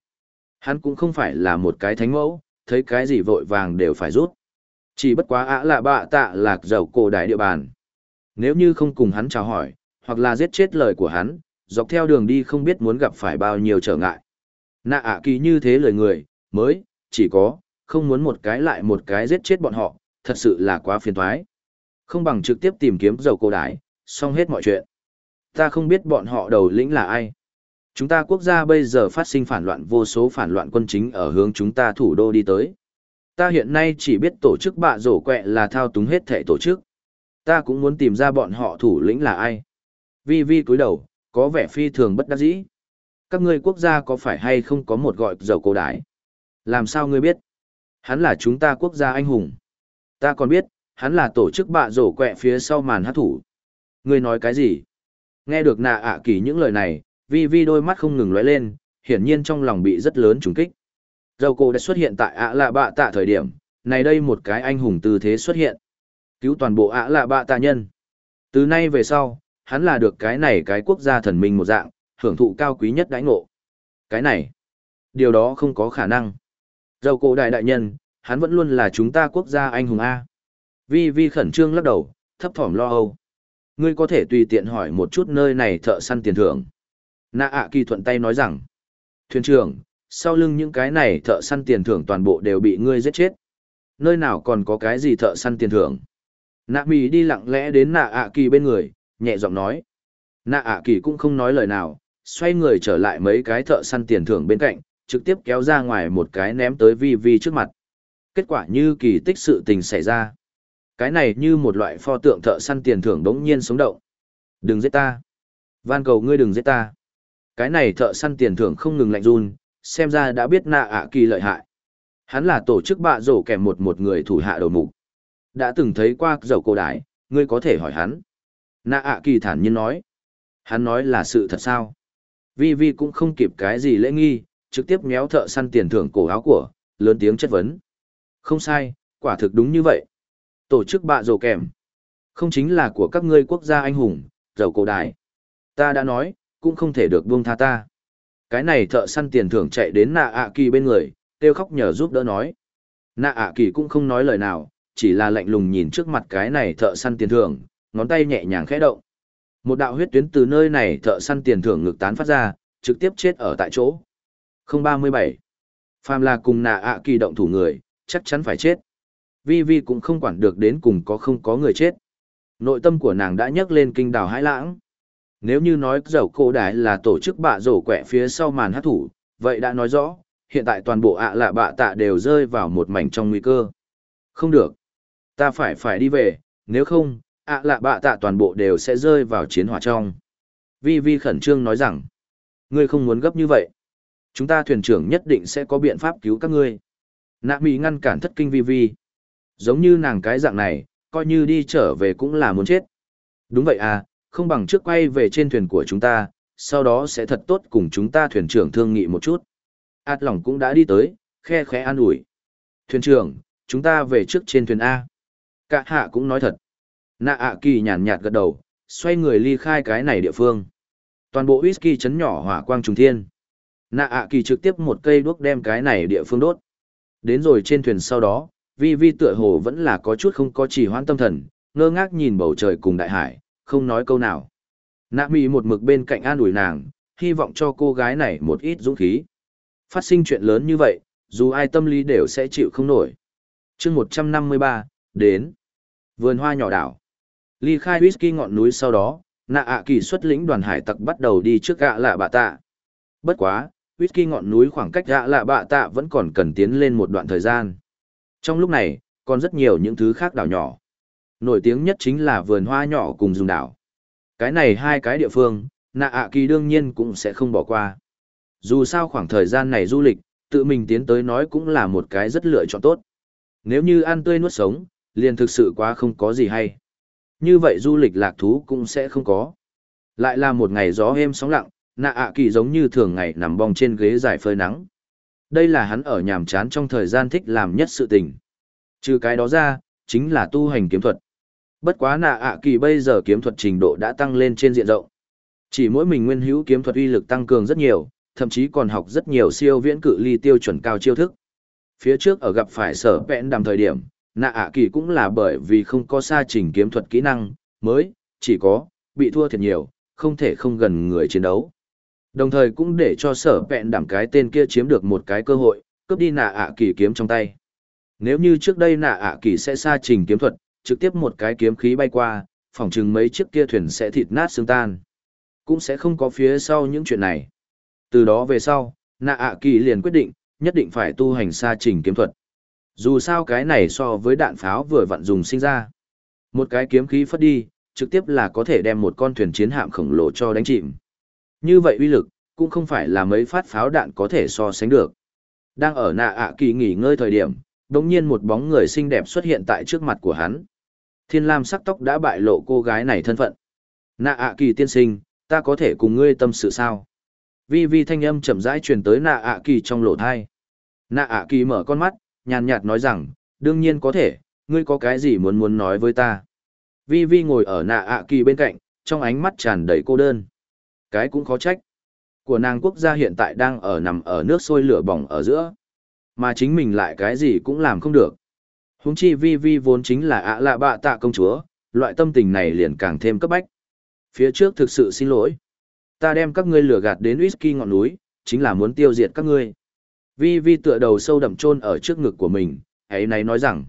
Hắn cũng không phải là một cái thánh mẫu, thấy cái gì vội vàng đều phải rút. Chỉ bất quá ạ là bạ tạ lạc dầu cổ đại địa bàn. Nếu như không cùng hắn chào hỏi, hoặc là giết chết lời của hắn, dọc theo đường đi không biết muốn gặp phải bao nhiêu trở ngại. Nạ ạ kỳ như thế lời người, mới, chỉ có, không muốn một cái lại một cái giết chết bọn họ, thật sự là quá phiền thoái. Không bằng trực tiếp tìm kiếm dầu cổ đại, xong hết mọi chuyện. Ta không biết bọn họ đầu lĩnh là ai. Chúng ta quốc gia bây giờ phát sinh phản loạn vô số phản loạn quân chính ở hướng chúng ta thủ đô đi tới. Ta hiện nay chỉ biết tổ chức bạ rổ quẹ là thao túng hết thể tổ chức. Ta cũng muốn tìm ra bọn họ thủ lĩnh là ai. Vi Vi cúi đầu, có vẻ phi thường bất đắc dĩ. Các ngươi quốc gia có phải hay không có một gọi dầu cổ đái? Làm sao ngươi biết? Hắn là chúng ta quốc gia anh hùng. Ta còn biết, hắn là tổ chức bạ rổ quẹ phía sau màn hát thủ. Ngươi nói cái gì? Nghe được nạ ạ kỳ những lời này, vi vi đôi mắt không ngừng lóe lên, hiển nhiên trong lòng bị rất lớn trùng kích. Dầu cổ đã xuất hiện tại ạ lạ bạ tạ thời điểm, này đây một cái anh hùng tư thế xuất hiện. Cứu toàn bộ ạ lạ bạ tạ nhân. Từ nay về sau, hắn là được cái này cái quốc gia thần minh một dạng, hưởng thụ cao quý nhất đãi ngộ. Cái này, điều đó không có khả năng. Dầu cổ đại đại nhân, hắn vẫn luôn là chúng ta quốc gia anh hùng A. Vi Vi khẩn trương lắc đầu, thấp thỏm lo âu. Ngươi có thể tùy tiện hỏi một chút nơi này thợ săn tiền thưởng. Nạ ạ kỳ thuận tay nói rằng, thuyền trưởng, sau lưng những cái này thợ săn tiền thưởng toàn bộ đều bị ngươi giết chết. Nơi nào còn có cái gì thợ săn tiền thưởng? Nạ mì đi lặng lẽ đến nạ ạ kỳ bên người, nhẹ giọng nói. Nạ ạ kỳ cũng không nói lời nào, xoay người trở lại mấy cái thợ săn tiền thưởng bên cạnh, trực tiếp kéo ra ngoài một cái ném tới vi vi trước mặt. Kết quả như kỳ tích sự tình xảy ra. Cái này như một loại pho tượng thợ săn tiền thưởng đống nhiên sống động. Đừng giết ta. Van cầu ngươi đừng giết ta. Cái này thợ săn tiền thưởng không ngừng lạnh run, xem ra đã biết nạ ạ kỳ lợi hại. Hắn là tổ chức bạ rổ kèm một một người thủ hạ đầu mục. Đã từng thấy qua dầu cổ đại, ngươi có thể hỏi hắn. Nạ ạ kỳ thản nhiên nói. Hắn nói là sự thật sao? Vi Vi cũng không kịp cái gì lễ nghi, trực tiếp méo thợ săn tiền thưởng cổ áo của, lớn tiếng chất vấn. Không sai, quả thực đúng như vậy. Tổ chức bạ rổ kèm. Không chính là của các ngươi quốc gia anh hùng, dầu cổ đại. Ta đã nói, cũng không thể được buông tha ta. Cái này thợ săn tiền thưởng chạy đến nạ ạ kỳ bên người, kêu khóc nhờ giúp đỡ nói. Nạ ạ kỳ cũng không nói lời nào, chỉ là lạnh lùng nhìn trước mặt cái này thợ săn tiền thưởng, ngón tay nhẹ nhàng khẽ động. Một đạo huyết tuyến từ nơi này thợ săn tiền thưởng ngực tán phát ra, trực tiếp chết ở tại chỗ. 037. Phàm là cùng nạ ạ kỳ động thủ người, chắc chắn phải chết. Vi Vi cũng không quản được đến cùng có không có người chết. Nội tâm của nàng đã nhấc lên kinh đào hãi lãng. Nếu như nói dầu cổ đại là tổ chức bạ rổ quẹ phía sau màn hát thủ, vậy đã nói rõ, hiện tại toàn bộ ạ lạ bạ tạ đều rơi vào một mảnh trong nguy cơ. Không được. Ta phải phải đi về, nếu không, ạ lạ bạ tạ toàn bộ đều sẽ rơi vào chiến hỏa trong. Vi Vi khẩn trương nói rằng, ngươi không muốn gấp như vậy. Chúng ta thuyền trưởng nhất định sẽ có biện pháp cứu các ngươi. Nạ Mỹ ngăn cản thất kinh Vi Vi. Giống như nàng cái dạng này, coi như đi trở về cũng là muốn chết. Đúng vậy à, không bằng trước quay về trên thuyền của chúng ta, sau đó sẽ thật tốt cùng chúng ta thuyền trưởng thương nghị một chút. Át lòng cũng đã đi tới, khe khẽ an ủi. Thuyền trưởng, chúng ta về trước trên thuyền A. Cả hạ cũng nói thật. Nạ ạ kỳ nhàn nhạt gật đầu, xoay người ly khai cái này địa phương. Toàn bộ whisky chấn nhỏ hỏa quang trùng thiên. Nạ ạ kỳ trực tiếp một cây đuốc đem cái này địa phương đốt. Đến rồi trên thuyền sau đó, vi vi tựa hồ vẫn là có chút không có chỉ hoãn tâm thần, ngơ ngác nhìn bầu trời cùng đại hải, không nói câu nào. Nạ Mỹ một mực bên cạnh an ủi nàng, hy vọng cho cô gái này một ít dũng khí. Phát sinh chuyện lớn như vậy, dù ai tâm lý đều sẽ chịu không nổi. chương 153, đến. Vườn hoa nhỏ đảo. Ly khai whisky ngọn núi sau đó, nạ ạ kỳ xuất lĩnh đoàn hải tặc bắt đầu đi trước gạ lạ bạ tạ. Bất quá, whisky ngọn núi khoảng cách gạ lạ bạ tạ vẫn còn cần tiến lên một đoạn thời gian. Trong lúc này, còn rất nhiều những thứ khác đảo nhỏ. Nổi tiếng nhất chính là vườn hoa nhỏ cùng dùng đảo. Cái này hai cái địa phương, nạ ạ kỳ đương nhiên cũng sẽ không bỏ qua. Dù sao khoảng thời gian này du lịch, tự mình tiến tới nói cũng là một cái rất lựa chọn tốt. Nếu như ăn tươi nuốt sống, liền thực sự quá không có gì hay. Như vậy du lịch lạc thú cũng sẽ không có. Lại là một ngày gió êm sóng lặng, nạ ạ kỳ giống như thường ngày nằm bong trên ghế dài phơi nắng. Đây là hắn ở nhàm chán trong thời gian thích làm nhất sự tình. Trừ cái đó ra, chính là tu hành kiếm thuật. Bất quá nạ ạ kỳ bây giờ kiếm thuật trình độ đã tăng lên trên diện rộng. Chỉ mỗi mình nguyên hữu kiếm thuật uy lực tăng cường rất nhiều, thậm chí còn học rất nhiều siêu viễn cự ly tiêu chuẩn cao chiêu thức. Phía trước ở gặp phải sở vẹn đàm thời điểm, nạ ạ kỳ cũng là bởi vì không có xa trình kiếm thuật kỹ năng, mới, chỉ có, bị thua thiệt nhiều, không thể không gần người chiến đấu. Đồng thời cũng để cho sở vẹn đảm cái tên kia chiếm được một cái cơ hội, cướp đi nạ ạ kỳ kiếm trong tay. Nếu như trước đây nạ ạ kỳ sẽ xa trình kiếm thuật, trực tiếp một cái kiếm khí bay qua, phỏng chừng mấy chiếc kia thuyền sẽ thịt nát xương tan. Cũng sẽ không có phía sau những chuyện này. Từ đó về sau, nạ ạ kỳ liền quyết định, nhất định phải tu hành xa trình kiếm thuật. Dù sao cái này so với đạn pháo vừa vặn dùng sinh ra. Một cái kiếm khí phất đi, trực tiếp là có thể đem một con thuyền chiến hạm khổng lồ cho đánh chìm. Như vậy uy lực, cũng không phải là mấy phát pháo đạn có thể so sánh được. Đang ở nạ ạ kỳ nghỉ ngơi thời điểm, đồng nhiên một bóng người xinh đẹp xuất hiện tại trước mặt của hắn. Thiên lam sắc tóc đã bại lộ cô gái này thân phận. Nạ ạ kỳ tiên sinh, ta có thể cùng ngươi tâm sự sao? Vi vi thanh âm chậm rãi truyền tới nạ ạ kỳ trong lỗ thai. Nạ ạ kỳ mở con mắt, nhàn nhạt nói rằng, đương nhiên có thể, ngươi có cái gì muốn muốn nói với ta? Vi vi ngồi ở nạ ạ kỳ bên cạnh, trong ánh mắt tràn đầy cô đơn. Cái cũng khó trách. Của nàng quốc gia hiện tại đang ở nằm ở nước sôi lửa bỏng ở giữa. Mà chính mình lại cái gì cũng làm không được. Húng chi vi vi vốn chính là ạ lạ bạ tạ công chúa, loại tâm tình này liền càng thêm cấp bách. Phía trước thực sự xin lỗi. Ta đem các ngươi lừa gạt đến whisky ngọn núi, chính là muốn tiêu diệt các ngươi. Vi vi tựa đầu sâu đậm chôn ở trước ngực của mình, ấy này nói rằng.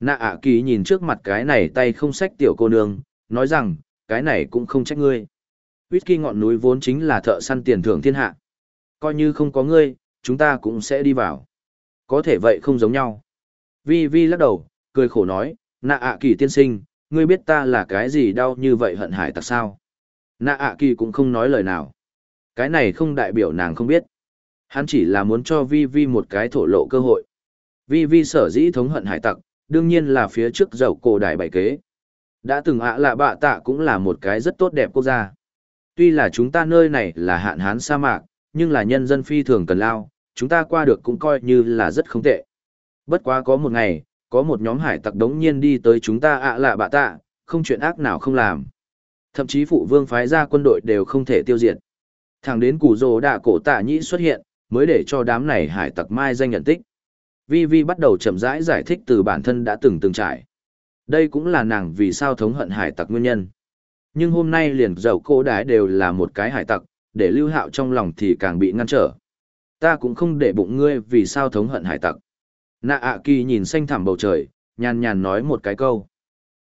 Nạ ạ kỳ nhìn trước mặt cái này tay không xách tiểu cô nương, nói rằng, cái này cũng không trách ngươi. Whisky ngọn núi vốn chính là thợ săn tiền thưởng thiên hạ. Coi như không có ngươi, chúng ta cũng sẽ đi vào. Có thể vậy không giống nhau. Vi Vi lắc đầu, cười khổ nói, nạ ạ kỳ tiên sinh, ngươi biết ta là cái gì đau như vậy hận hải tặc sao? Nạ ạ kỳ cũng không nói lời nào. Cái này không đại biểu nàng không biết. Hắn chỉ là muốn cho Vi Vi một cái thổ lộ cơ hội. Vi Vi sở dĩ thống hận hải tặc, đương nhiên là phía trước dầu cổ đại bảy kế. Đã từng ạ lạ bạ tạ cũng là một cái rất tốt đẹp quốc gia. Tuy là chúng ta nơi này là hạn hán sa mạc, nhưng là nhân dân phi thường cần lao, chúng ta qua được cũng coi như là rất không tệ. Bất quá có một ngày, có một nhóm hải tặc đống nhiên đi tới chúng ta ạ lạ bạ tạ, không chuyện ác nào không làm. Thậm chí phụ vương phái ra quân đội đều không thể tiêu diệt. Thẳng đến củ rồ đạ cổ tạ nhĩ xuất hiện, mới để cho đám này hải tặc mai danh nhận tích. Vi Vi bắt đầu chậm rãi giải thích từ bản thân đã từng từng trải. Đây cũng là nàng vì sao thống hận hải tặc nguyên nhân. Nhưng hôm nay liền dầu cô đái đều là một cái hải tặc, để lưu hạo trong lòng thì càng bị ngăn trở. Ta cũng không để bụng ngươi vì sao thống hận hải tặc. Nạ ạ kỳ nhìn xanh thẳm bầu trời, nhàn nhàn nói một cái câu.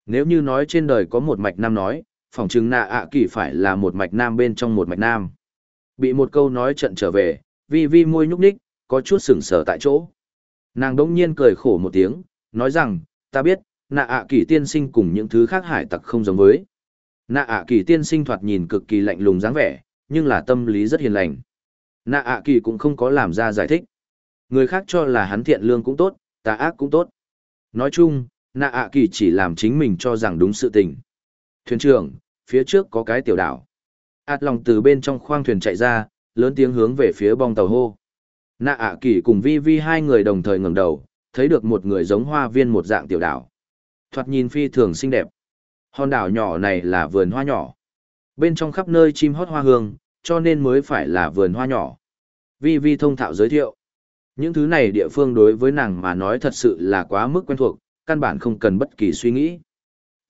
Nếu như nói trên đời có một mạch nam nói, phỏng chừng nạ ạ kỳ phải là một mạch nam bên trong một mạch nam. Bị một câu nói trận trở về, vi vi môi nhúc nhích, có chút sừng sờ tại chỗ. Nàng đỗng nhiên cười khổ một tiếng, nói rằng, ta biết, nạ ạ kỳ tiên sinh cùng những thứ khác hải tặc không giống với. Nạ ạ kỳ tiên sinh thoạt nhìn cực kỳ lạnh lùng dáng vẻ, nhưng là tâm lý rất hiền lành. Nạ ạ kỳ cũng không có làm ra giải thích. Người khác cho là hắn thiện lương cũng tốt, tà ác cũng tốt. Nói chung, nạ ạ kỳ chỉ làm chính mình cho rằng đúng sự tình. Thuyền trưởng, phía trước có cái tiểu đảo. ạt lòng từ bên trong khoang thuyền chạy ra, lớn tiếng hướng về phía bong tàu hô. Nạ ạ kỳ cùng vi vi hai người đồng thời ngẩng đầu, thấy được một người giống hoa viên một dạng tiểu đảo. Thoạt nhìn phi thường xinh đẹp. Hòn đảo nhỏ này là vườn hoa nhỏ. Bên trong khắp nơi chim hót hoa hương, cho nên mới phải là vườn hoa nhỏ. Vi Vi thông thạo giới thiệu. Những thứ này địa phương đối với nàng mà nói thật sự là quá mức quen thuộc, căn bản không cần bất kỳ suy nghĩ.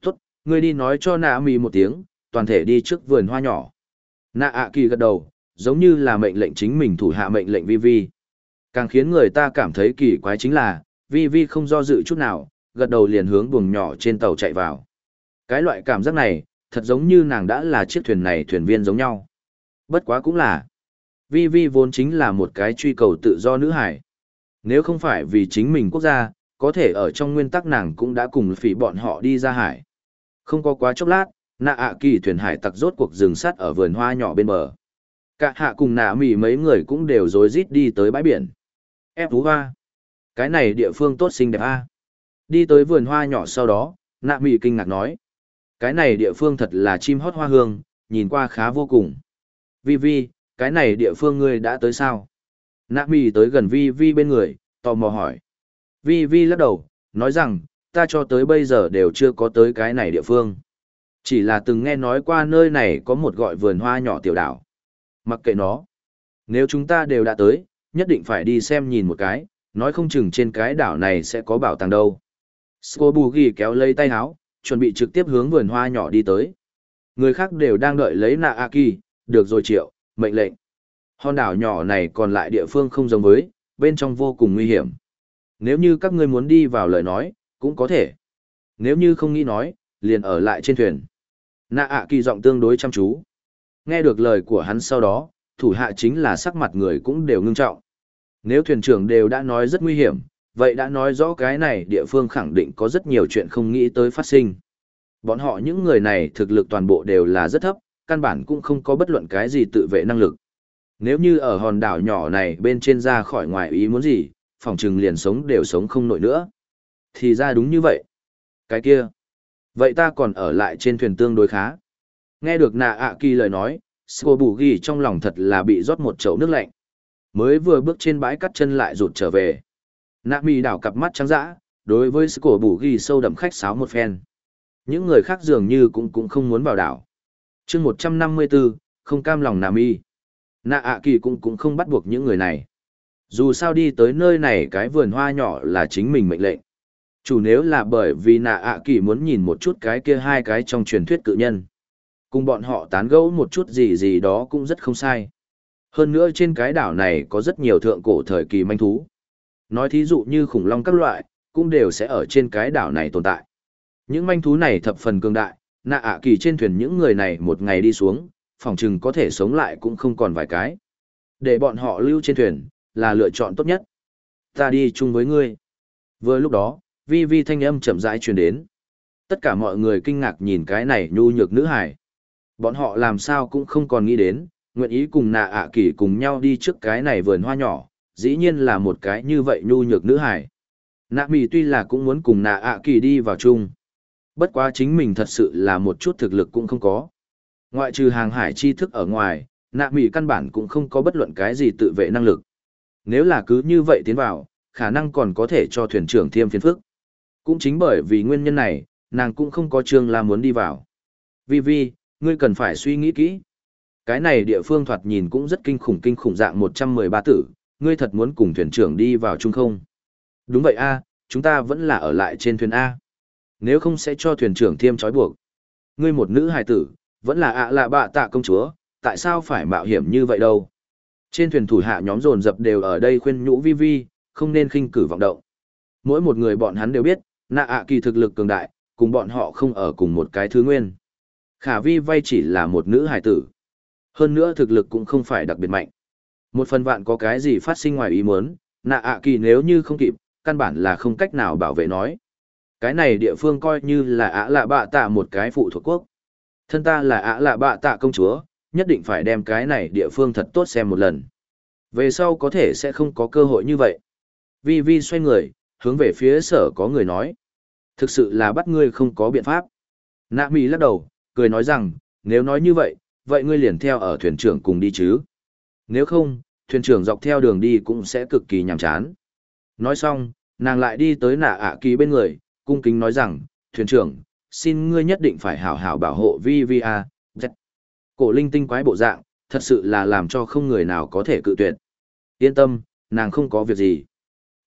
Tốt, ngươi đi nói cho nạ mì một tiếng, toàn thể đi trước vườn hoa nhỏ. Nạ ạ kỳ gật đầu, giống như là mệnh lệnh chính mình thủ hạ mệnh lệnh Vi Vi. Càng khiến người ta cảm thấy kỳ quái chính là, Vi Vi không do dự chút nào, gật đầu liền hướng buồng nhỏ trên tàu chạy vào. Cái loại cảm giác này, thật giống như nàng đã là chiếc thuyền này thuyền viên giống nhau. Bất quá cũng là. Vi Vi vốn chính là một cái truy cầu tự do nữ hải. Nếu không phải vì chính mình quốc gia, có thể ở trong nguyên tắc nàng cũng đã cùng phỉ bọn họ đi ra hải. Không có quá chốc lát, nạ ạ kỳ thuyền hải tặc rốt cuộc dừng sắt ở vườn hoa nhỏ bên bờ. Cả hạ cùng nạ mỉ mấy người cũng đều rối rít đi tới bãi biển. Ép thú hoa. Cái này địa phương tốt xinh đẹp a. Đi tới vườn hoa nhỏ sau đó, nạ mỉ kinh ngạc nói. Cái này địa phương thật là chim hót hoa hương, nhìn qua khá vô cùng. Vi Vi, cái này địa phương ngươi đã tới sao? Nạ mì tới gần Vi Vi bên người, tò mò hỏi. Vi Vi lắc đầu, nói rằng, ta cho tới bây giờ đều chưa có tới cái này địa phương. Chỉ là từng nghe nói qua nơi này có một gọi vườn hoa nhỏ tiểu đảo. Mặc kệ nó. Nếu chúng ta đều đã tới, nhất định phải đi xem nhìn một cái, nói không chừng trên cái đảo này sẽ có bảo tàng đâu. Scobugi kéo lấy tay áo, chuẩn bị trực tiếp hướng vườn hoa nhỏ đi tới. Người khác đều đang đợi lấy nạ A Kỳ, được rồi triệu, mệnh lệnh. Hòn đảo nhỏ này còn lại địa phương không giống với, bên trong vô cùng nguy hiểm. Nếu như các ngươi muốn đi vào lời nói, cũng có thể. Nếu như không nghĩ nói, liền ở lại trên thuyền. Nạ ạ kỳ giọng tương đối chăm chú. Nghe được lời của hắn sau đó, thủ hạ chính là sắc mặt người cũng đều ngưng trọng. Nếu thuyền trưởng đều đã nói rất nguy hiểm, vậy đã nói rõ cái này địa phương khẳng định có rất nhiều chuyện không nghĩ tới phát sinh. Bọn họ những người này thực lực toàn bộ đều là rất thấp, căn bản cũng không có bất luận cái gì tự vệ năng lực. Nếu như ở hòn đảo nhỏ này bên trên ra khỏi ngoài ý muốn gì, phòng trừng liền sống đều sống không nổi nữa. Thì ra đúng như vậy. Cái kia. Vậy ta còn ở lại trên thuyền tương đối khá. Nghe được nạ ạ kỳ lời nói, Sô bù ghi trong lòng thật là bị rót một chậu nước lạnh. Mới vừa bước trên bãi cắt chân lại rụt trở về. Nạ mì đảo cặp mắt trắng dã, đối với cổ bù ghi sâu đậm khách sáo một phen. Những người khác dường như cũng cũng không muốn vào đảo. Chương một trăm năm mươi bốn không cam lòng nà mi nạ ạ kỳ cũng cũng không bắt buộc những người này. Dù sao đi tới nơi này cái vườn hoa nhỏ là chính mình mệnh lệnh. Chủ nếu là bởi vì nạ ạ kỳ muốn nhìn một chút cái kia hai cái trong truyền thuyết cự nhân. Cùng bọn họ tán gẫu một chút gì gì đó cũng rất không sai. Hơn nữa trên cái đảo này có rất nhiều thượng cổ thời kỳ manh thú nói thí dụ như khủng long các loại, cũng đều sẽ ở trên cái đảo này tồn tại. Những manh thú này thập phần cường đại, nạ ạ kỳ trên thuyền những người này một ngày đi xuống, phòng chừng có thể sống lại cũng không còn vài cái. Để bọn họ lưu trên thuyền, là lựa chọn tốt nhất. Ta đi chung với ngươi. Vừa lúc đó, vi vi thanh âm chậm rãi truyền đến. Tất cả mọi người kinh ngạc nhìn cái này nhu nhược nữ hải bọn họ làm sao cũng không còn nghĩ đến, nguyện ý cùng nạ ạ kỳ cùng nhau đi trước cái này vườn hoa nhỏ dĩ nhiên là một cái như vậy nhu nhược nữ hải nạ mì tuy là cũng muốn cùng nạ ạ kỳ đi vào chung Bất quá chính mình thật sự là một chút thực lực cũng không có. Ngoại trừ hàng hải chi thức ở ngoài, nạ mỉ căn bản cũng không có bất luận cái gì tự vệ năng lực. Nếu là cứ như vậy tiến vào, khả năng còn có thể cho thuyền trưởng thêm phiền phức. Cũng chính bởi vì nguyên nhân này, nàng cũng không có trương la muốn đi vào. Vi Vi, ngươi cần phải suy nghĩ kỹ. Cái này địa phương thoạt nhìn cũng rất kinh khủng kinh khủng dạng 113 tử, ngươi thật muốn cùng thuyền trưởng đi vào chung không? Đúng vậy a, chúng ta vẫn là ở lại trên thuyền A nếu không sẽ cho thuyền trưởng thiêm trói buộc. Ngươi một nữ hài tử, vẫn là ạ lạ bạ tạ công chúa, tại sao phải mạo hiểm như vậy đâu? Trên thuyền thủ hạ nhóm dồn dập đều ở đây khuyên nhũ vi vi, không nên khinh cử vọng động. Mỗi một người bọn hắn đều biết, nạ ạ kỳ thực lực cường đại, cùng bọn họ không ở cùng một cái thứ nguyên. Khả vi vay chỉ là một nữ hài tử. Hơn nữa thực lực cũng không phải đặc biệt mạnh. Một phần vạn có cái gì phát sinh ngoài ý muốn, nạ ạ kỳ nếu như không kịp, căn bản là không cách nào bảo vệ nói. Cái này địa phương coi như là ạ lạ bạ tạ một cái phụ thuộc quốc. Thân ta là ạ lạ bạ tạ công chúa, nhất định phải đem cái này địa phương thật tốt xem một lần. Về sau có thể sẽ không có cơ hội như vậy. Vi Vi xoay người, hướng về phía sở có người nói. Thực sự là bắt ngươi không có biện pháp. Nạ Mỹ lắc đầu, cười nói rằng, nếu nói như vậy, vậy ngươi liền theo ở thuyền trưởng cùng đi chứ. Nếu không, thuyền trưởng dọc theo đường đi cũng sẽ cực kỳ nhàm chán. Nói xong, nàng lại đi tới nạ ạ kỳ bên người, cung kính nói rằng, thuyền trưởng, xin ngươi nhất định phải hảo hảo bảo hộ vi vi a cổ linh tinh quái bộ dạng thật sự là làm cho không người nào có thể cự tuyệt. Yên tâm nàng không có việc gì.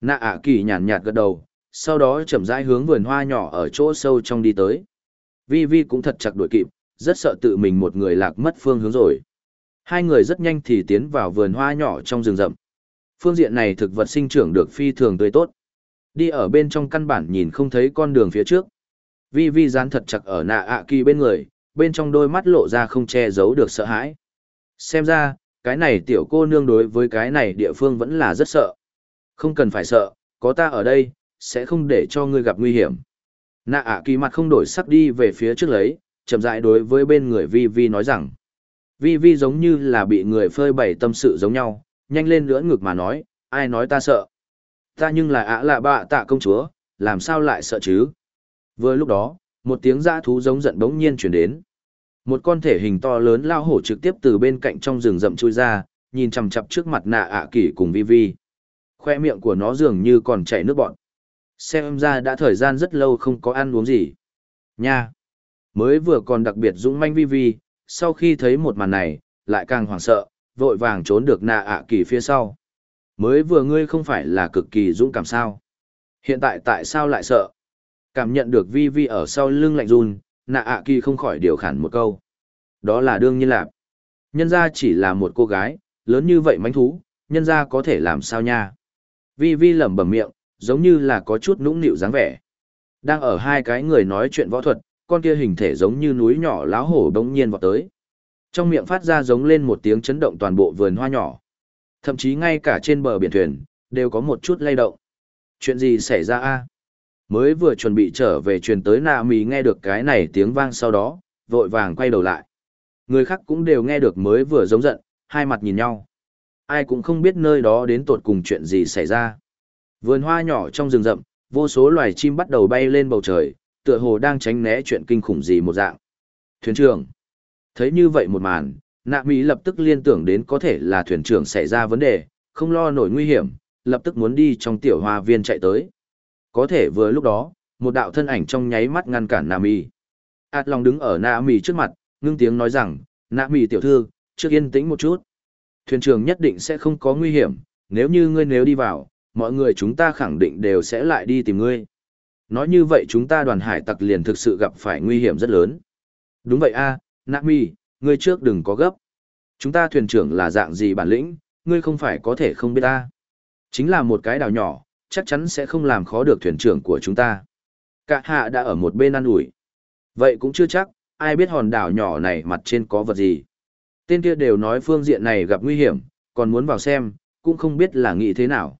Nạ ạ kỳ nhàn nhạt gật đầu sau đó chậm rãi hướng vườn hoa nhỏ ở chỗ sâu trong đi tới. Vi vi cũng thật chặt đuổi kịp rất sợ tự mình một người lạc mất phương hướng rồi hai người rất nhanh thì tiến vào vườn hoa nhỏ trong rừng rậm phương diện này thực vật sinh trưởng được phi thường tươi tốt đi ở bên trong căn bản nhìn không thấy con đường phía trước Vi Vi dán thật chặt ở nạ ạ kỳ bên người, bên trong đôi mắt lộ ra không che giấu được sợ hãi. Xem ra, cái này tiểu cô nương đối với cái này địa phương vẫn là rất sợ. Không cần phải sợ, có ta ở đây, sẽ không để cho ngươi gặp nguy hiểm. Nạ ạ kỳ mặt không đổi sắc đi về phía trước lấy, chậm rãi đối với bên người Vi Vi nói rằng. Vi Vi giống như là bị người phơi bày tâm sự giống nhau, nhanh lên lưỡn ngực mà nói, ai nói ta sợ. Ta nhưng là ạ lạ bạ tạ công chúa, làm sao lại sợ chứ? Vừa lúc đó, một tiếng dã thú giống giận bỗng nhiên chuyển đến. Một con thể hình to lớn lao hổ trực tiếp từ bên cạnh trong rừng rậm chui ra, nhìn chằm chằm trước mặt nạ ạ à kỷ cùng vi vi. Khoe miệng của nó dường như còn chảy nước bọn. Xem ra đã thời gian rất lâu không có ăn uống gì. Nha! Mới vừa còn đặc biệt dũng manh vi vi, sau khi thấy một màn này, lại càng hoảng sợ, vội vàng trốn được nạ ạ à kỳ phía sau. Mới vừa ngươi không phải là cực kỳ dũng cảm sao. Hiện tại tại sao lại sợ? Cảm nhận được vi vi ở sau lưng lạnh run, nạ ạ kỳ không khỏi điều khản một câu. Đó là đương nhiên lạc. Nhân ra chỉ là một cô gái, lớn như vậy mánh thú, nhân ra có thể làm sao nha. Vi vi lẩm bẩm miệng, giống như là có chút nũng nịu dáng vẻ. Đang ở hai cái người nói chuyện võ thuật, con kia hình thể giống như núi nhỏ láo hổ đống nhiên vọt tới. Trong miệng phát ra giống lên một tiếng chấn động toàn bộ vườn hoa nhỏ. Thậm chí ngay cả trên bờ biển thuyền, đều có một chút lay động. Chuyện gì xảy ra a? Mới vừa chuẩn bị trở về truyền tới nạ mì nghe được cái này tiếng vang sau đó, vội vàng quay đầu lại. Người khác cũng đều nghe được mới vừa giống giận, hai mặt nhìn nhau. Ai cũng không biết nơi đó đến tột cùng chuyện gì xảy ra. Vườn hoa nhỏ trong rừng rậm, vô số loài chim bắt đầu bay lên bầu trời, tựa hồ đang tránh né chuyện kinh khủng gì một dạng. Thuyền trưởng. Thấy như vậy một màn, nạ mỹ lập tức liên tưởng đến có thể là thuyền trưởng xảy ra vấn đề, không lo nổi nguy hiểm, lập tức muốn đi trong tiểu hoa viên chạy tới. Có thể vừa lúc đó, một đạo thân ảnh trong nháy mắt ngăn cản nạ mỹ. Át Long đứng ở nạ mỹ trước mặt, ngưng tiếng nói rằng, nạ mỹ tiểu thư, trước yên tĩnh một chút. Thuyền trưởng nhất định sẽ không có nguy hiểm, nếu như ngươi nếu đi vào, mọi người chúng ta khẳng định đều sẽ lại đi tìm ngươi. Nói như vậy chúng ta đoàn hải tặc liền thực sự gặp phải nguy hiểm rất lớn. Đúng vậy a, Nam Y, ngươi trước đừng có gấp. Chúng ta thuyền trưởng là dạng gì bản lĩnh, ngươi không phải có thể không biết ta. Chính là một cái đảo nhỏ, chắc chắn sẽ không làm khó được thuyền trưởng của chúng ta. Cả hạ đã ở một bên ăn ủi. Vậy cũng chưa chắc, ai biết hòn đảo nhỏ này mặt trên có vật gì. Tên kia đều nói phương diện này gặp nguy hiểm, còn muốn vào xem, cũng không biết là nghĩ thế nào.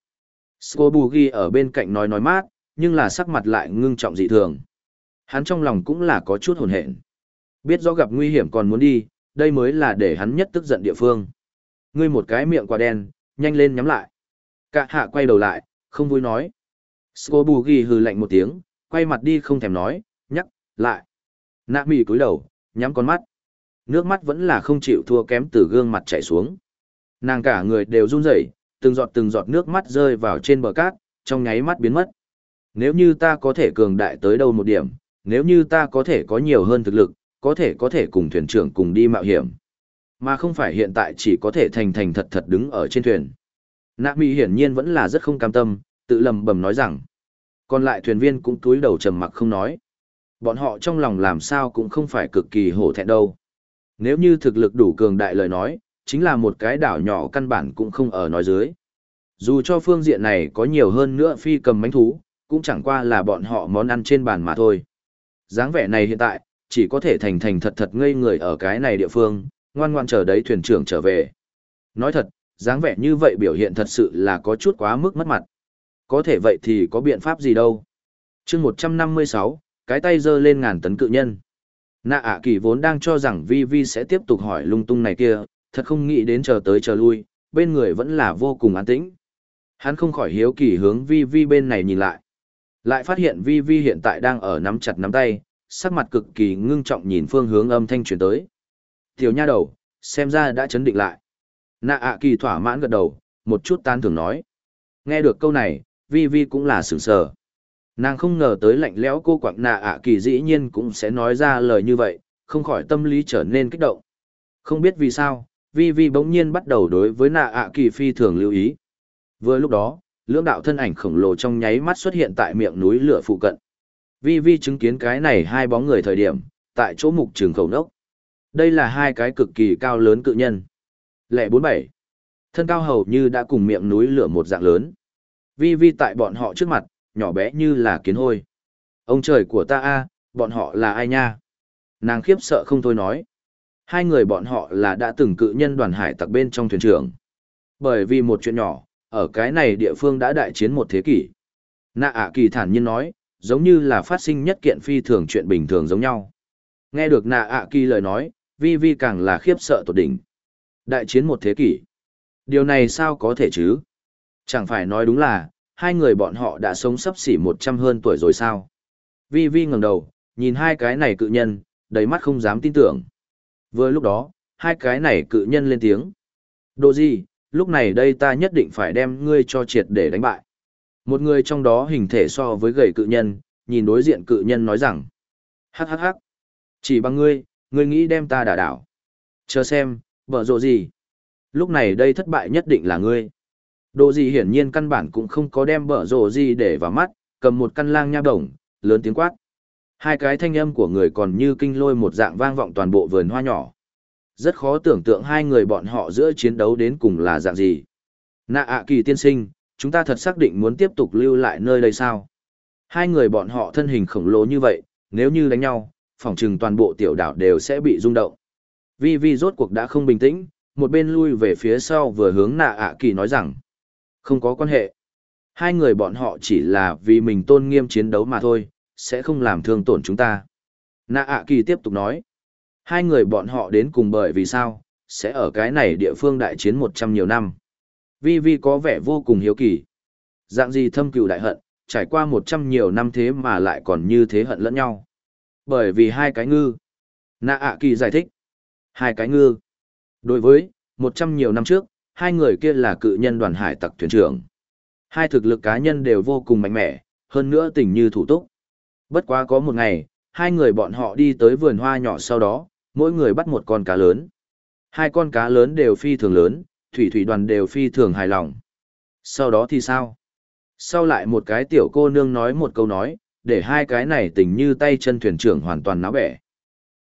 scobugi ở bên cạnh nói nói mát, nhưng là sắc mặt lại ngưng trọng dị thường. Hắn trong lòng cũng là có chút hồn hện. Biết rõ gặp nguy hiểm còn muốn đi, đây mới là để hắn nhất tức giận địa phương. Ngươi một cái miệng quả đen, nhanh lên nhắm lại. Cả hạ quay đầu lại, không vui nói. Scobugi hừ lạnh một tiếng, quay mặt đi không thèm nói, nhắc, lại. Nạ mì cúi đầu, nhắm con mắt. Nước mắt vẫn là không chịu thua kém từ gương mặt chảy xuống. Nàng cả người đều run rẩy, từng giọt từng giọt nước mắt rơi vào trên bờ cát, trong nháy mắt biến mất. Nếu như ta có thể cường đại tới đâu một điểm, nếu như ta có thể có nhiều hơn thực lực, có thể có thể cùng thuyền trưởng cùng đi mạo hiểm. Mà không phải hiện tại chỉ có thể thành thành thật thật đứng ở trên thuyền. Nạ mỹ hiển nhiên vẫn là rất không cam tâm, tự lầm bầm nói rằng. Còn lại thuyền viên cũng túi đầu trầm mặc không nói. Bọn họ trong lòng làm sao cũng không phải cực kỳ hổ thẹn đâu. Nếu như thực lực đủ cường đại lời nói, chính là một cái đảo nhỏ căn bản cũng không ở nói dưới. Dù cho phương diện này có nhiều hơn nữa phi cầm bánh thú, cũng chẳng qua là bọn họ món ăn trên bàn mà thôi. dáng vẻ này hiện tại, chỉ có thể thành thành thật thật ngây người ở cái này địa phương, ngoan ngoan chờ đấy thuyền trưởng trở về. Nói thật, dáng vẻ như vậy biểu hiện thật sự là có chút quá mức mất mặt. Có thể vậy thì có biện pháp gì đâu. chương 156, cái tay giơ lên ngàn tấn cự nhân. Nạ ạ kỳ vốn đang cho rằng Vi Vi sẽ tiếp tục hỏi lung tung này kia, thật không nghĩ đến chờ tới chờ lui, bên người vẫn là vô cùng an tĩnh. Hắn không khỏi hiếu kỳ hướng Vi Vi bên này nhìn lại. Lại phát hiện Vi Vi hiện tại đang ở nắm chặt nắm tay, sắc mặt cực kỳ ngưng trọng nhìn phương hướng âm thanh truyền tới. Tiểu nha đầu, xem ra đã chấn định lại. Nạ ạ kỳ thỏa mãn gật đầu, một chút tan thường nói. Nghe được câu này, Vi Vi cũng là sửng sờ. Nàng không ngờ tới lạnh lẽo cô quặng nạ ạ kỳ dĩ nhiên cũng sẽ nói ra lời như vậy, không khỏi tâm lý trở nên kích động. Không biết vì sao, Vi Vi bỗng nhiên bắt đầu đối với nạ ạ kỳ phi thường lưu ý. Vừa lúc đó, lưỡng đạo thân ảnh khổng lồ trong nháy mắt xuất hiện tại miệng núi lửa phụ cận. Vi Vi chứng kiến cái này hai bóng người thời điểm, tại chỗ mục trường khẩu nốc. Đây là hai cái cực kỳ cao lớn cự nhân. Lệ 47. Thân cao hầu như đã cùng miệng núi lửa một dạng lớn. Vi Vi tại bọn họ trước mặt, nhỏ bé như là kiến hôi. Ông trời của ta a, bọn họ là ai nha? Nàng khiếp sợ không thôi nói. Hai người bọn họ là đã từng cự nhân đoàn hải tặc bên trong thuyền trưởng. Bởi vì một chuyện nhỏ, ở cái này địa phương đã đại chiến một thế kỷ. Nạ ạ kỳ thản nhiên nói, giống như là phát sinh nhất kiện phi thường chuyện bình thường giống nhau. Nghe được nạ ạ kỳ lời nói, vi vi càng là khiếp sợ tột đỉnh. Đại chiến một thế kỷ. Điều này sao có thể chứ? Chẳng phải nói đúng là, hai người bọn họ đã sống sắp xỉ một trăm hơn tuổi rồi sao? Vi Vi ngẩng đầu, nhìn hai cái này cự nhân, đầy mắt không dám tin tưởng. Vừa lúc đó, hai cái này cự nhân lên tiếng. Đồ gì, lúc này đây ta nhất định phải đem ngươi cho triệt để đánh bại. Một người trong đó hình thể so với gầy cự nhân, nhìn đối diện cự nhân nói rằng. Hắc hắc hắc. Chỉ bằng ngươi, ngươi nghĩ đem ta đả đảo. Chờ xem, vợ rộ gì. Lúc này đây thất bại nhất định là ngươi. Đồ gì hiển nhiên căn bản cũng không có đem bở rộ gì để vào mắt, cầm một căn lang nha đồng, lớn tiếng quát. Hai cái thanh âm của người còn như kinh lôi một dạng vang vọng toàn bộ vườn hoa nhỏ. Rất khó tưởng tượng hai người bọn họ giữa chiến đấu đến cùng là dạng gì. Nạ ạ kỳ tiên sinh, chúng ta thật xác định muốn tiếp tục lưu lại nơi đây sao? Hai người bọn họ thân hình khổng lồ như vậy, nếu như đánh nhau, phỏng chừng toàn bộ tiểu đảo đều sẽ bị rung động. Vi Vi rốt cuộc đã không bình tĩnh, một bên lui về phía sau vừa hướng nạ ạ kỳ nói rằng, không có quan hệ. Hai người bọn họ chỉ là vì mình tôn nghiêm chiến đấu mà thôi, sẽ không làm thương tổn chúng ta. Nạ ạ kỳ tiếp tục nói. Hai người bọn họ đến cùng bởi vì sao, sẽ ở cái này địa phương đại chiến một trăm nhiều năm. Vi Vi có vẻ vô cùng hiếu kỳ. Dạng gì thâm cừu đại hận, trải qua một trăm nhiều năm thế mà lại còn như thế hận lẫn nhau. Bởi vì hai cái ngư. Nạ ạ kỳ giải thích. Hai cái ngư. Đối với, một trăm nhiều năm trước, hai người kia là cự nhân đoàn hải tặc thuyền trưởng. Hai thực lực cá nhân đều vô cùng mạnh mẽ, hơn nữa tình như thủ túc. Bất quá có một ngày, hai người bọn họ đi tới vườn hoa nhỏ sau đó, mỗi người bắt một con cá lớn. Hai con cá lớn đều phi thường lớn, thủy thủy đoàn đều phi thường hài lòng. Sau đó thì sao? Sau lại một cái tiểu cô nương nói một câu nói, để hai cái này tình như tay chân thuyền trưởng hoàn toàn náo bẻ.